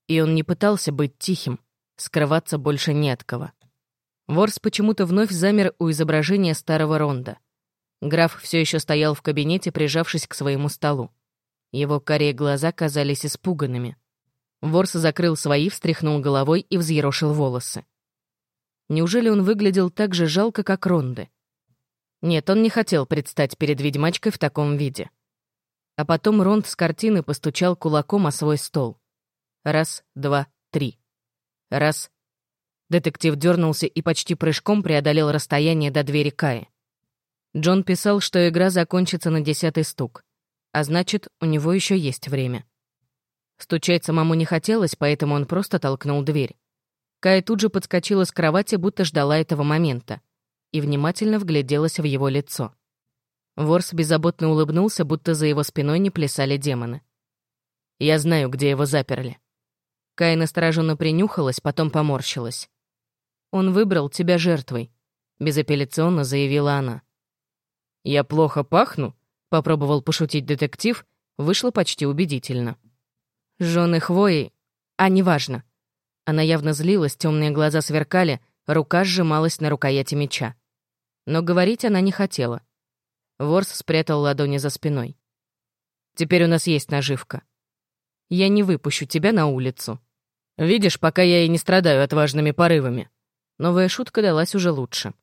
И он не пытался быть тихим, скрываться больше не от кого. Ворс почему-то вновь замер у изображения старого Ронда. Граф все еще стоял в кабинете, прижавшись к своему столу. Его карие глаза казались испуганными. Ворс закрыл свои, встряхнул головой и взъерошил волосы. Неужели он выглядел так же жалко, как Ронды? Нет, он не хотел предстать перед ведьмачкой в таком виде. А потом Ронд с картины постучал кулаком о свой стол. Раз, два, три. Раз. Детектив дернулся и почти прыжком преодолел расстояние до двери Каи. Джон писал, что игра закончится на десятый стук. А значит, у него еще есть время. Стучать самому не хотелось, поэтому он просто толкнул дверь. Кая тут же подскочила с кровати, будто ждала этого момента, и внимательно вгляделась в его лицо. Ворс беззаботно улыбнулся, будто за его спиной не плясали демоны. «Я знаю, где его заперли». Кая настороженно принюхалась, потом поморщилась. «Он выбрал тебя жертвой», — безапелляционно заявила она. «Я плохо пахну?» — попробовал пошутить детектив, вышло почти убедительно. Жены хвои... А, неважно. Она явно злилась, темные глаза сверкали, рука сжималась на рукояти меча. Но говорить она не хотела. Ворс спрятал ладони за спиной. «Теперь у нас есть наживка. Я не выпущу тебя на улицу. Видишь, пока я и не страдаю отважными порывами». Новая шутка далась уже лучше.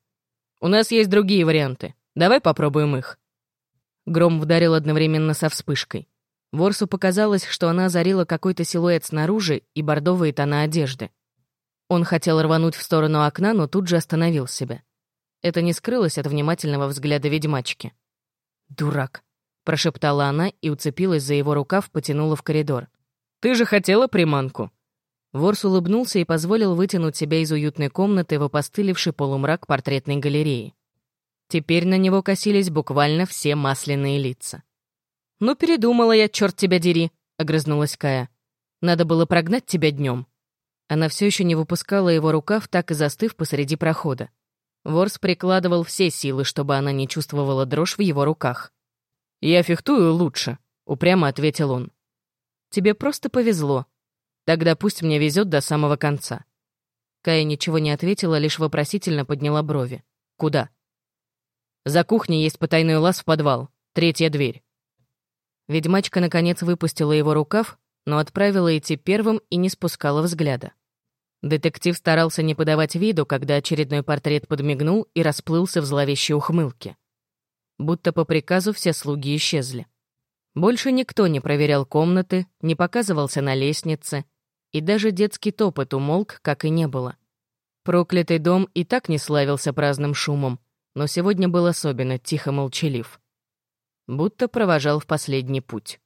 «У нас есть другие варианты. Давай попробуем их». Гром вдарил одновременно со вспышкой. Ворсу показалось, что она озарила какой-то силуэт снаружи и бордовые тона одежды. Он хотел рвануть в сторону окна, но тут же остановил себя. Это не скрылось от внимательного взгляда ведьмачки. «Дурак», — прошептала она и уцепилась за его рукав, потянула в коридор. «Ты же хотела приманку?» Ворс улыбнулся и позволил вытянуть себя из уютной комнаты в опостылевший полумрак портретной галереи. Теперь на него косились буквально все масляные лица. «Ну, передумала я, черт тебя дери», — огрызнулась Кая. «Надо было прогнать тебя днем. Она все еще не выпускала его рукав, так и застыв посреди прохода. Ворс прикладывал все силы, чтобы она не чувствовала дрожь в его руках. «Я фехтую лучше», — упрямо ответил он. «Тебе просто повезло. Тогда пусть мне везет до самого конца». Кая ничего не ответила, лишь вопросительно подняла брови. «Куда?» «За кухней есть потайной лаз в подвал. Третья дверь». Ведьмачка, наконец, выпустила его рукав, но отправила идти первым и не спускала взгляда. Детектив старался не подавать виду, когда очередной портрет подмигнул и расплылся в зловещей ухмылке. Будто по приказу все слуги исчезли. Больше никто не проверял комнаты, не показывался на лестнице, и даже детский топот умолк, как и не было. Проклятый дом и так не славился праздным шумом, но сегодня был особенно тихо молчалив будто провожал в последний путь.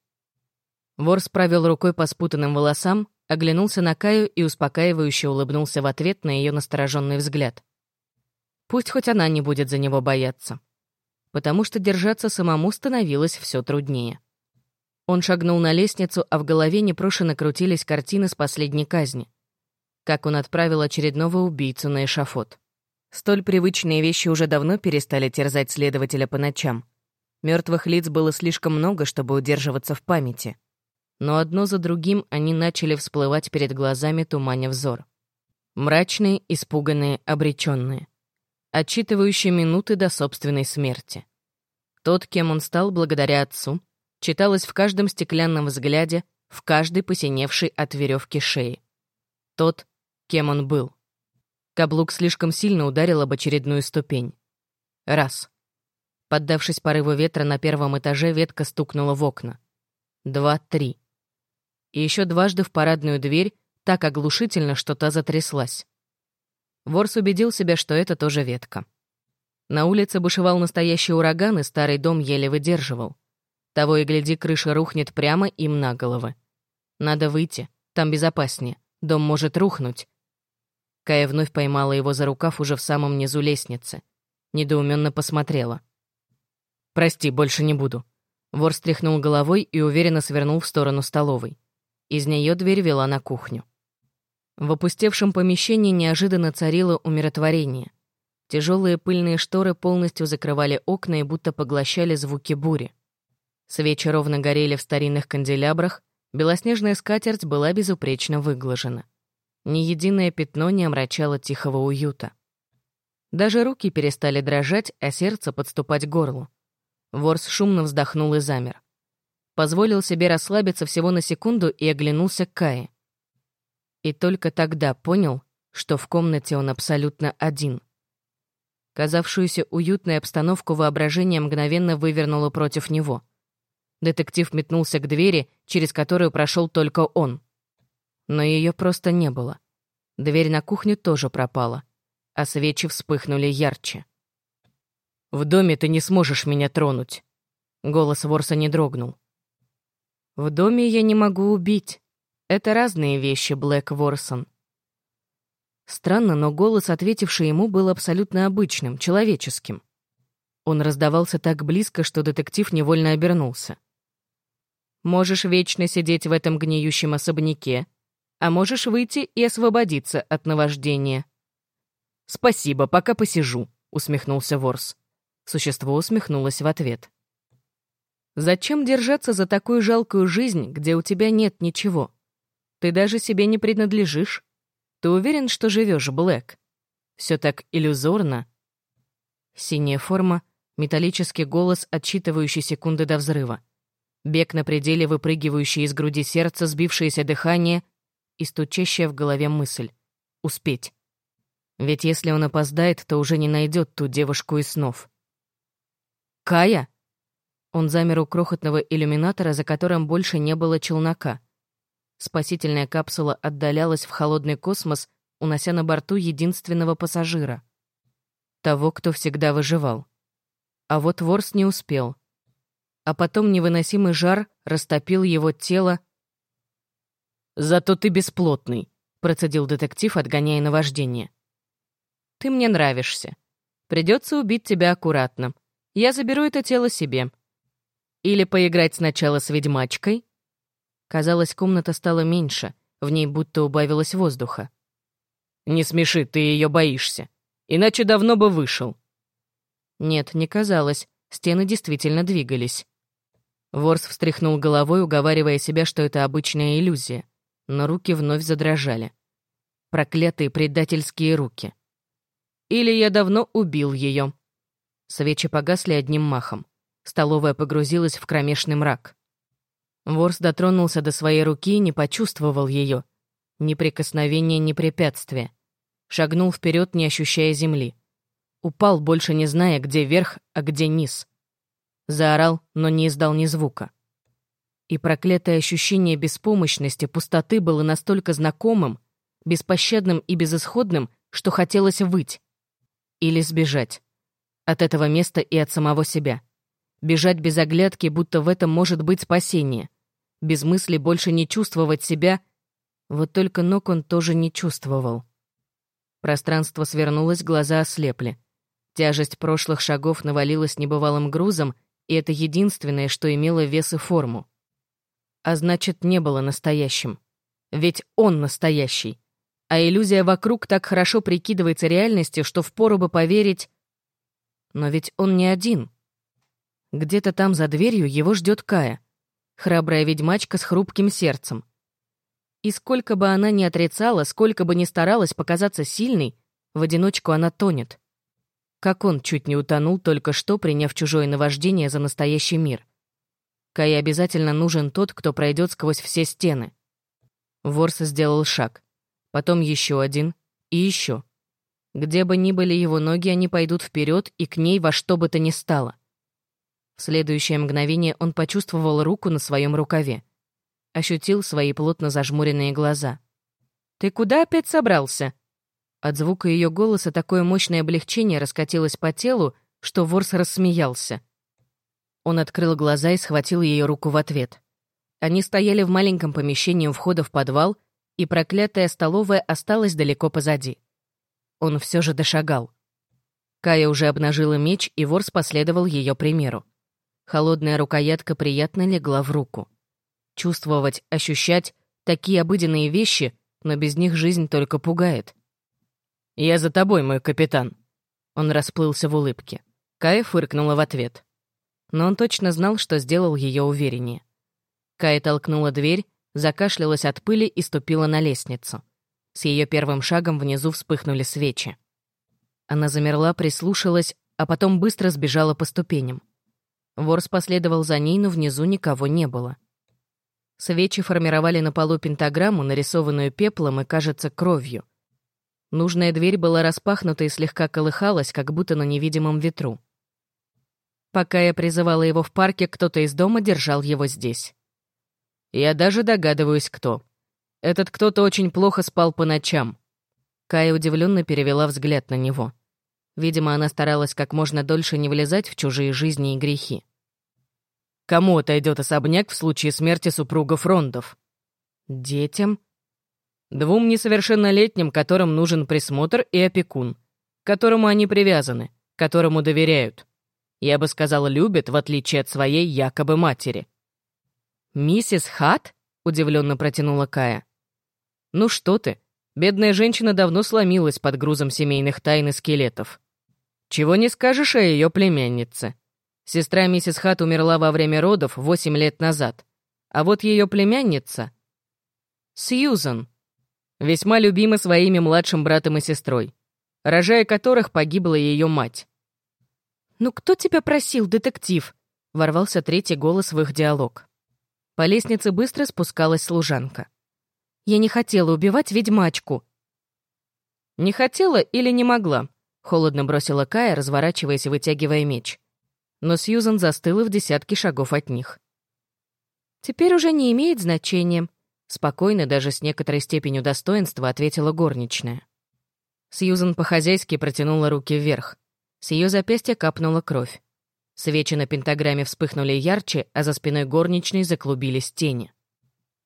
Ворс провел рукой по спутанным волосам, оглянулся на Каю и успокаивающе улыбнулся в ответ на ее настороженный взгляд. Пусть хоть она не будет за него бояться. Потому что держаться самому становилось все труднее. Он шагнул на лестницу, а в голове непрошено крутились картины с последней казни. Как он отправил очередного убийцу на эшафот. Столь привычные вещи уже давно перестали терзать следователя по ночам. Мертвых лиц было слишком много, чтобы удерживаться в памяти. Но одно за другим они начали всплывать перед глазами, туманя взор. Мрачные, испуганные, обреченные. Отчитывающие минуты до собственной смерти. Тот, кем он стал благодаря отцу, читалось в каждом стеклянном взгляде, в каждой посиневшей от веревки шеи. Тот, кем он был. Каблук слишком сильно ударил об очередную ступень. Раз. Поддавшись порыву ветра на первом этаже, ветка стукнула в окна. Два, три. И еще дважды в парадную дверь, так оглушительно, что та затряслась. Ворс убедил себя, что это тоже ветка. На улице бушевал настоящий ураган, и старый дом еле выдерживал. Того и гляди, крыша рухнет прямо им на головы. Надо выйти, там безопаснее, дом может рухнуть. Кая вновь поймала его за рукав уже в самом низу лестницы. Недоуменно посмотрела. «Прости, больше не буду». Вор стряхнул головой и уверенно свернул в сторону столовой. Из нее дверь вела на кухню. В опустевшем помещении неожиданно царило умиротворение. Тяжелые пыльные шторы полностью закрывали окна и будто поглощали звуки бури. Свечи ровно горели в старинных канделябрах, белоснежная скатерть была безупречно выглажена. Ни единое пятно не омрачало тихого уюта. Даже руки перестали дрожать, а сердце подступать к горлу. Ворс шумно вздохнул и замер. Позволил себе расслабиться всего на секунду и оглянулся к Кае. И только тогда понял, что в комнате он абсолютно один. Казавшуюся уютной обстановку воображение мгновенно вывернуло против него. Детектив метнулся к двери, через которую прошел только он. Но ее просто не было. Дверь на кухню тоже пропала, а свечи вспыхнули ярче. В доме ты не сможешь меня тронуть». Голос Ворса не дрогнул. «В доме я не могу убить», Это разные вещи, Блэк Ворсон. Странно, но голос, ответивший ему, был абсолютно обычным, человеческим. Он раздавался так близко, что детектив невольно обернулся. «Можешь вечно сидеть в этом гниющем особняке, а можешь выйти и освободиться от наваждения». «Спасибо, пока посижу», — усмехнулся Ворс. Существо усмехнулось в ответ. «Зачем держаться за такую жалкую жизнь, где у тебя нет ничего? Ты даже себе не принадлежишь. Ты уверен, что живешь, Блэк? Все так иллюзорно». Синяя форма, металлический голос, отсчитывающий секунды до взрыва. Бег на пределе, выпрыгивающий из груди сердца, сбившееся дыхание и стучащая в голове мысль. Успеть. Ведь если он опоздает, то уже не найдет ту девушку из снов. «Кая?» Он замер у крохотного иллюминатора, за которым больше не было челнока. Спасительная капсула отдалялась в холодный космос, унося на борту единственного пассажира. Того, кто всегда выживал. А вот Ворс не успел. А потом невыносимый жар растопил его тело. «Зато ты бесплотный», — процедил детектив, отгоняя наваждение. Ты мне нравишься. Придется убить тебя аккуратно. Я заберу это тело себе. Или поиграть сначала с ведьмачкой?» Казалось, комната стала меньше, в ней будто убавилось воздуха. «Не смеши, ты ее боишься. Иначе давно бы вышел». Нет, не казалось, стены действительно двигались. Ворс встряхнул головой, уговаривая себя, что это обычная иллюзия, но руки вновь задрожали. Проклятые предательские руки. Или я давно убил ее. Свечи погасли одним махом. Столовая погрузилась в кромешный мрак. Ворс дотронулся до своей руки и не почувствовал ее. Ни прикосновения, ни препятствия. Шагнул вперед, не ощущая земли. Упал, больше не зная, где верх, а где низ. Заорал, но не издал ни звука. И проклятое ощущение беспомощности, пустоты было настолько знакомым, беспощадным и безысходным, что хотелось выть. Или сбежать. От этого места и от самого себя. Бежать без оглядки, будто в этом может быть спасение. Без мысли больше не чувствовать себя. Вот только ног он тоже не чувствовал. Пространство свернулось, глаза ослепли. Тяжесть прошлых шагов навалилась небывалым грузом, и это единственное, что имело вес и форму. А значит, не было настоящим. Ведь он настоящий а иллюзия вокруг так хорошо прикидывается реальностью, что впору бы поверить... Но ведь он не один. Где-то там за дверью его ждет Кая, храбрая ведьмачка с хрупким сердцем. И сколько бы она ни отрицала, сколько бы ни старалась показаться сильной, в одиночку она тонет. Как он чуть не утонул только что, приняв чужое наваждение за настоящий мир. Кае обязательно нужен тот, кто пройдет сквозь все стены. Ворс сделал шаг потом еще один и еще. Где бы ни были его ноги, они пойдут вперед и к ней во что бы то ни стало. В следующее мгновение он почувствовал руку на своем рукаве. Ощутил свои плотно зажмуренные глаза. «Ты куда опять собрался?» От звука ее голоса такое мощное облегчение раскатилось по телу, что Ворс рассмеялся. Он открыл глаза и схватил ее руку в ответ. Они стояли в маленьком помещении у входа в подвал, и проклятая столовая осталась далеко позади. Он все же дошагал. Кая уже обнажила меч, и Ворс последовал ее примеру. Холодная рукоятка приятно легла в руку. Чувствовать, ощущать — такие обыденные вещи, но без них жизнь только пугает. «Я за тобой, мой капитан». Он расплылся в улыбке. Кая фыркнула в ответ. Но он точно знал, что сделал ее увереннее. Кая толкнула дверь, закашлялась от пыли и ступила на лестницу. С ее первым шагом внизу вспыхнули свечи. Она замерла, прислушалась, а потом быстро сбежала по ступеням. Ворс последовал за ней, но внизу никого не было. Свечи формировали на полу пентаграмму, нарисованную пеплом и, кажется, кровью. Нужная дверь была распахнута и слегка колыхалась, как будто на невидимом ветру. Пока я призывала его в парке, кто-то из дома держал его здесь. Я даже догадываюсь, кто. Этот кто-то очень плохо спал по ночам. Кая удивленно перевела взгляд на него. Видимо, она старалась как можно дольше не влезать в чужие жизни и грехи. Кому отойдет особняк в случае смерти супругов Рондов? Детям? Двум несовершеннолетним, которым нужен присмотр и опекун, которому они привязаны, которому доверяют. Я бы сказал, любят, в отличие от своей якобы матери. «Миссис Хат?» — удивленно протянула Кая. «Ну что ты, бедная женщина давно сломилась под грузом семейных тайн и скелетов. Чего не скажешь о ее племяннице. Сестра миссис Хат умерла во время родов восемь лет назад. А вот ее племянница — Сьюзан, весьма любима своими младшим братом и сестрой, рожая которых погибла ее мать. «Ну кто тебя просил, детектив?» — ворвался третий голос в их диалог. По лестнице быстро спускалась служанка. «Я не хотела убивать ведьмачку». «Не хотела или не могла?» — холодно бросила Кая, разворачиваясь и вытягивая меч. Но Сьюзан застыла в десятке шагов от них. «Теперь уже не имеет значения», — спокойно, даже с некоторой степенью достоинства, ответила горничная. Сьюзан по-хозяйски протянула руки вверх. С ее запястья капнула кровь. Свечи на пентаграмме вспыхнули ярче, а за спиной горничной заклубились тени.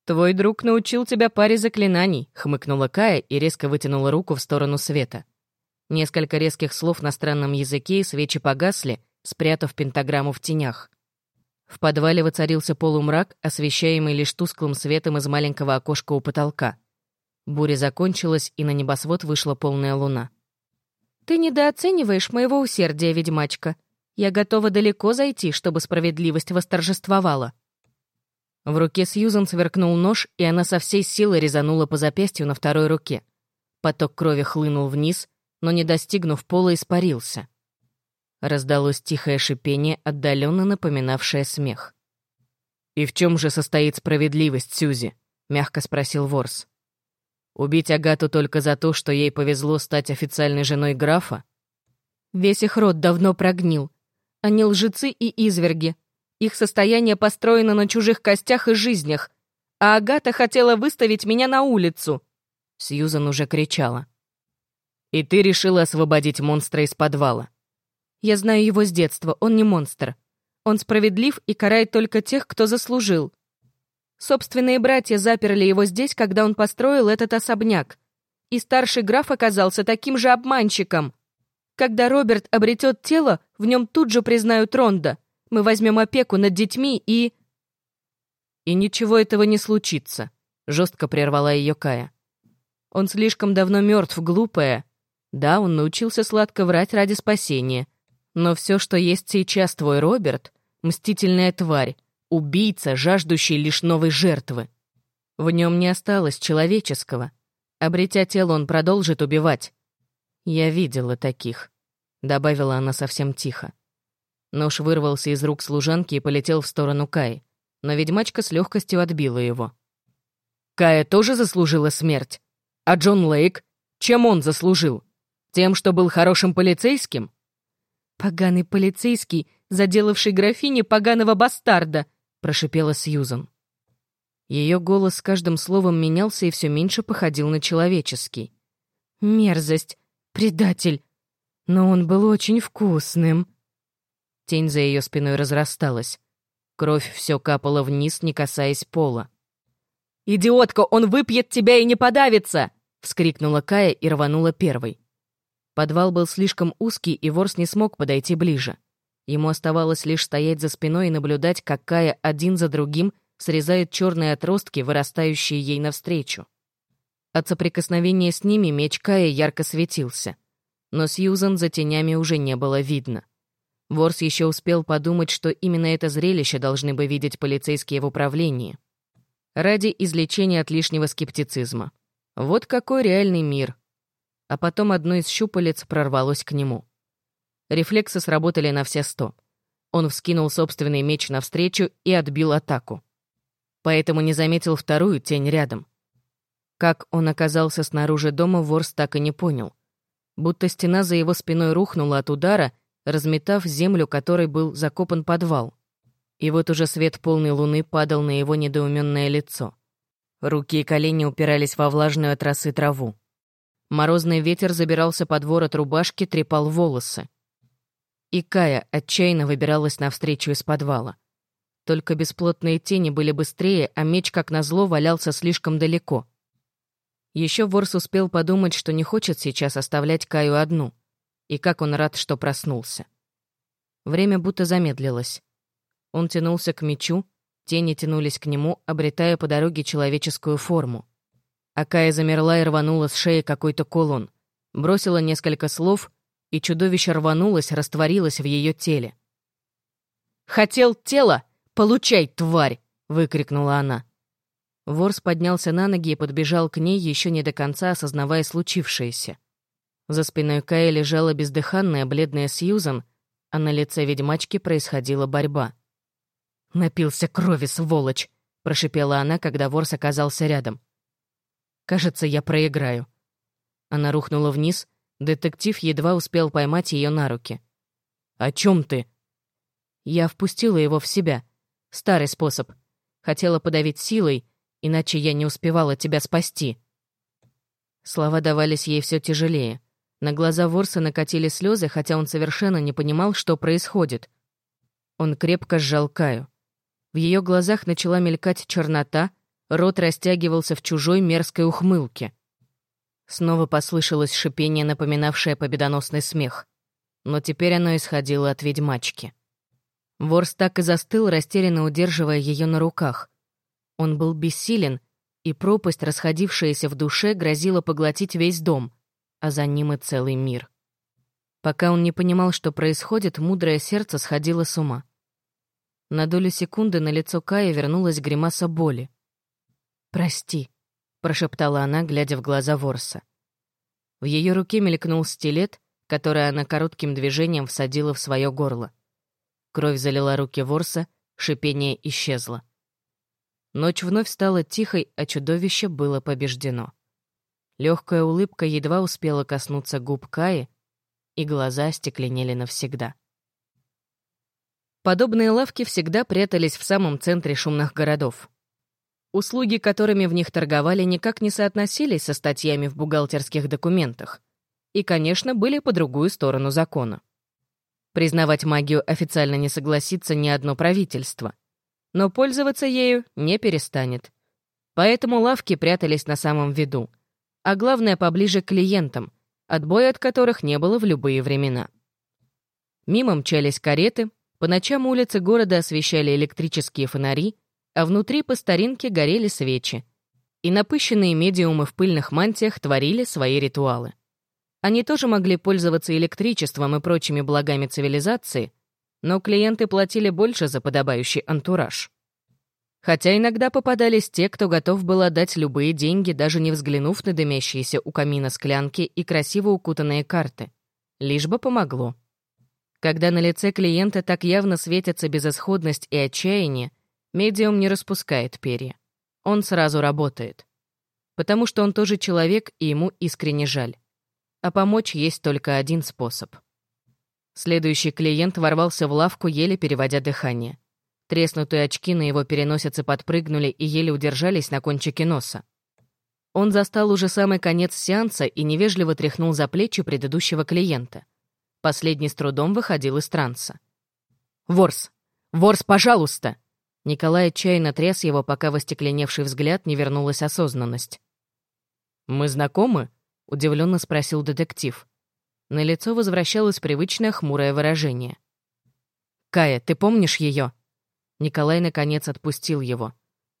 «Твой друг научил тебя паре заклинаний», — хмыкнула Кая и резко вытянула руку в сторону света. Несколько резких слов на странном языке, и свечи погасли, спрятав пентаграмму в тенях. В подвале воцарился полумрак, освещаемый лишь тусклым светом из маленького окошка у потолка. Буря закончилась, и на небосвод вышла полная луна. «Ты недооцениваешь моего усердия, ведьмачка. Я готова далеко зайти, чтобы справедливость восторжествовала». В руке Сьюзан сверкнул нож, и она со всей силы резанула по запястью на второй руке. Поток крови хлынул вниз, но, не достигнув пола, испарился. Раздалось тихое шипение, отдаленно напоминавшее смех. «И в чем же состоит справедливость, Сьюзи?» — мягко спросил Ворс. Убить Агату только за то, что ей повезло стать официальной женой графа? Весь их род давно прогнил. Они лжецы и изверги. Их состояние построено на чужих костях и жизнях. А Агата хотела выставить меня на улицу. Сьюзан уже кричала. И ты решила освободить монстра из подвала. Я знаю его с детства, он не монстр. Он справедлив и карает только тех, кто заслужил. Собственные братья заперли его здесь, когда он построил этот особняк. И старший граф оказался таким же обманщиком. Когда Роберт обретет тело, в нем тут же признают Ронда. Мы возьмем опеку над детьми и... И ничего этого не случится, жестко прервала ее Кая. Он слишком давно мертв, глупая. Да, он научился сладко врать ради спасения. Но все, что есть сейчас твой Роберт, мстительная тварь, Убийца, жаждущий лишь новой жертвы. В нем не осталось человеческого. Обретя тело, он продолжит убивать. Я видела таких, добавила она совсем тихо. Нож вырвался из рук служанки и полетел в сторону Каи, но ведьмачка с легкостью отбила его. Кая тоже заслужила смерть. А Джон Лейк? Чем он заслужил? Тем, что был хорошим полицейским? Поганый полицейский, заделавший графине поганого бастарда, прошипела Сьюзан. Ее голос с каждым словом менялся и все меньше походил на человеческий. «Мерзость! Предатель! Но он был очень вкусным!» Тень за ее спиной разрасталась. Кровь все капала вниз, не касаясь пола. «Идиотка, он выпьет тебя и не подавится!» — вскрикнула Кая и рванула первой. Подвал был слишком узкий, и Ворс не смог подойти ближе. Ему оставалось лишь стоять за спиной и наблюдать, как Кая один за другим срезает черные отростки, вырастающие ей навстречу. От соприкосновения с ними меч Кая ярко светился. Но Сьюзан за тенями уже не было видно. Ворс еще успел подумать, что именно это зрелище должны бы видеть полицейские в управлении. Ради излечения от лишнего скептицизма. Вот какой реальный мир. А потом одно из щупалец прорвалось к нему. Рефлексы сработали на все сто. Он вскинул собственный меч навстречу и отбил атаку. Поэтому не заметил вторую тень рядом. Как он оказался снаружи дома, Ворс так и не понял. Будто стена за его спиной рухнула от удара, разметав землю, которой был закопан подвал. И вот уже свет полной луны падал на его недоуменное лицо. Руки и колени упирались во влажную от росы траву. Морозный ветер забирался под ворот рубашки, трепал волосы и Кая отчаянно выбиралась навстречу из подвала. Только бесплотные тени были быстрее, а меч, как назло, валялся слишком далеко. Еще Ворс успел подумать, что не хочет сейчас оставлять Каю одну. И как он рад, что проснулся. Время будто замедлилось. Он тянулся к мечу, тени тянулись к нему, обретая по дороге человеческую форму. А Кая замерла и рванула с шеи какой-то кулон. Бросила несколько слов, и чудовище рванулось, растворилось в ее теле. «Хотел тело? Получай, тварь!» — выкрикнула она. Ворс поднялся на ноги и подбежал к ней, еще не до конца осознавая случившееся. За спиной Кая лежала бездыханная бледная Сьюзан, а на лице ведьмачки происходила борьба. «Напился крови, сволочь!» — прошипела она, когда Ворс оказался рядом. «Кажется, я проиграю». Она рухнула вниз, детектив едва успел поймать ее на руки. «О чем ты?» Я впустила его в себя. Старый способ. Хотела подавить силой, иначе я не успевала тебя спасти. Слова давались ей все тяжелее. На глаза Ворса накатили слезы, хотя он совершенно не понимал, что происходит. Он крепко сжал Каю. В ее глазах начала мелькать чернота, рот растягивался в чужой мерзкой ухмылке. Снова послышалось шипение, напоминавшее победоносный смех. Но теперь оно исходило от ведьмачки. Ворс так и застыл, растерянно удерживая ее на руках. Он был бессилен, и пропасть, расходившаяся в душе, грозила поглотить весь дом, а за ним и целый мир. Пока он не понимал, что происходит, мудрое сердце сходило с ума. На долю секунды на лицо Кая вернулась гримаса боли. «Прости», — прошептала она, глядя в глаза Ворса. В ее руке мелькнул стилет, который она коротким движением всадила в свое горло. Кровь залила руки Ворса, шипение исчезло. Ночь вновь стала тихой, а чудовище было побеждено. Легкая улыбка едва успела коснуться губ Каи, и глаза остекленели навсегда. Подобные лавки всегда прятались в самом центре шумных городов. Услуги, которыми в них торговали, никак не соотносились со статьями в бухгалтерских документах и, конечно, были по другую сторону закона. Признавать магию официально не согласится ни одно правительство. Но пользоваться ею не перестанет. Поэтому лавки прятались на самом виду. А главное, поближе к клиентам, отбоя от которых не было в любые времена. Мимо мчались кареты, по ночам улицы города освещали электрические фонари, а внутри по старинке горели свечи. И напыщенные медиумы в пыльных мантиях творили свои ритуалы. Они тоже могли пользоваться электричеством и прочими благами цивилизации, но клиенты платили больше за подобающий антураж. Хотя иногда попадались те, кто готов был отдать любые деньги, даже не взглянув на дымящиеся у камина склянки и красиво укутанные карты. Лишь бы помогло. Когда на лице клиента так явно светятся безысходность и отчаяние, медиум не распускает перья. Он сразу работает. Потому что он тоже человек, и ему искренне жаль. А помочь есть только один способ. Следующий клиент ворвался в лавку, еле переводя дыхание. Треснутые очки на его переносице подпрыгнули и еле удержались на кончике носа. Он застал уже самый конец сеанса и невежливо тряхнул за плечи предыдущего клиента. Последний с трудом выходил из транса. «Ворс! Ворс, пожалуйста!» Николай отчаянно тряс его, пока в остекленевший взгляд не вернулась осознанность. «Мы знакомы?» удивленно спросил детектив. На лицо возвращалось привычное хмурое выражение. «Кая, ты помнишь ее? Николай, наконец, отпустил его.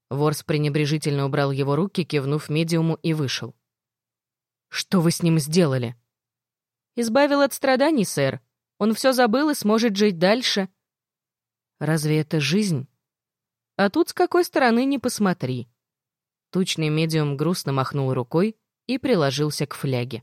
Ворс пренебрежительно убрал его руки, кивнув медиуму, и вышел. «Что вы с ним сделали?» «Избавил от страданий, сэр. Он все забыл и сможет жить дальше». «Разве это жизнь?» «А тут с какой стороны не посмотри». Тучный медиум грустно махнул рукой, и приложился к фляге.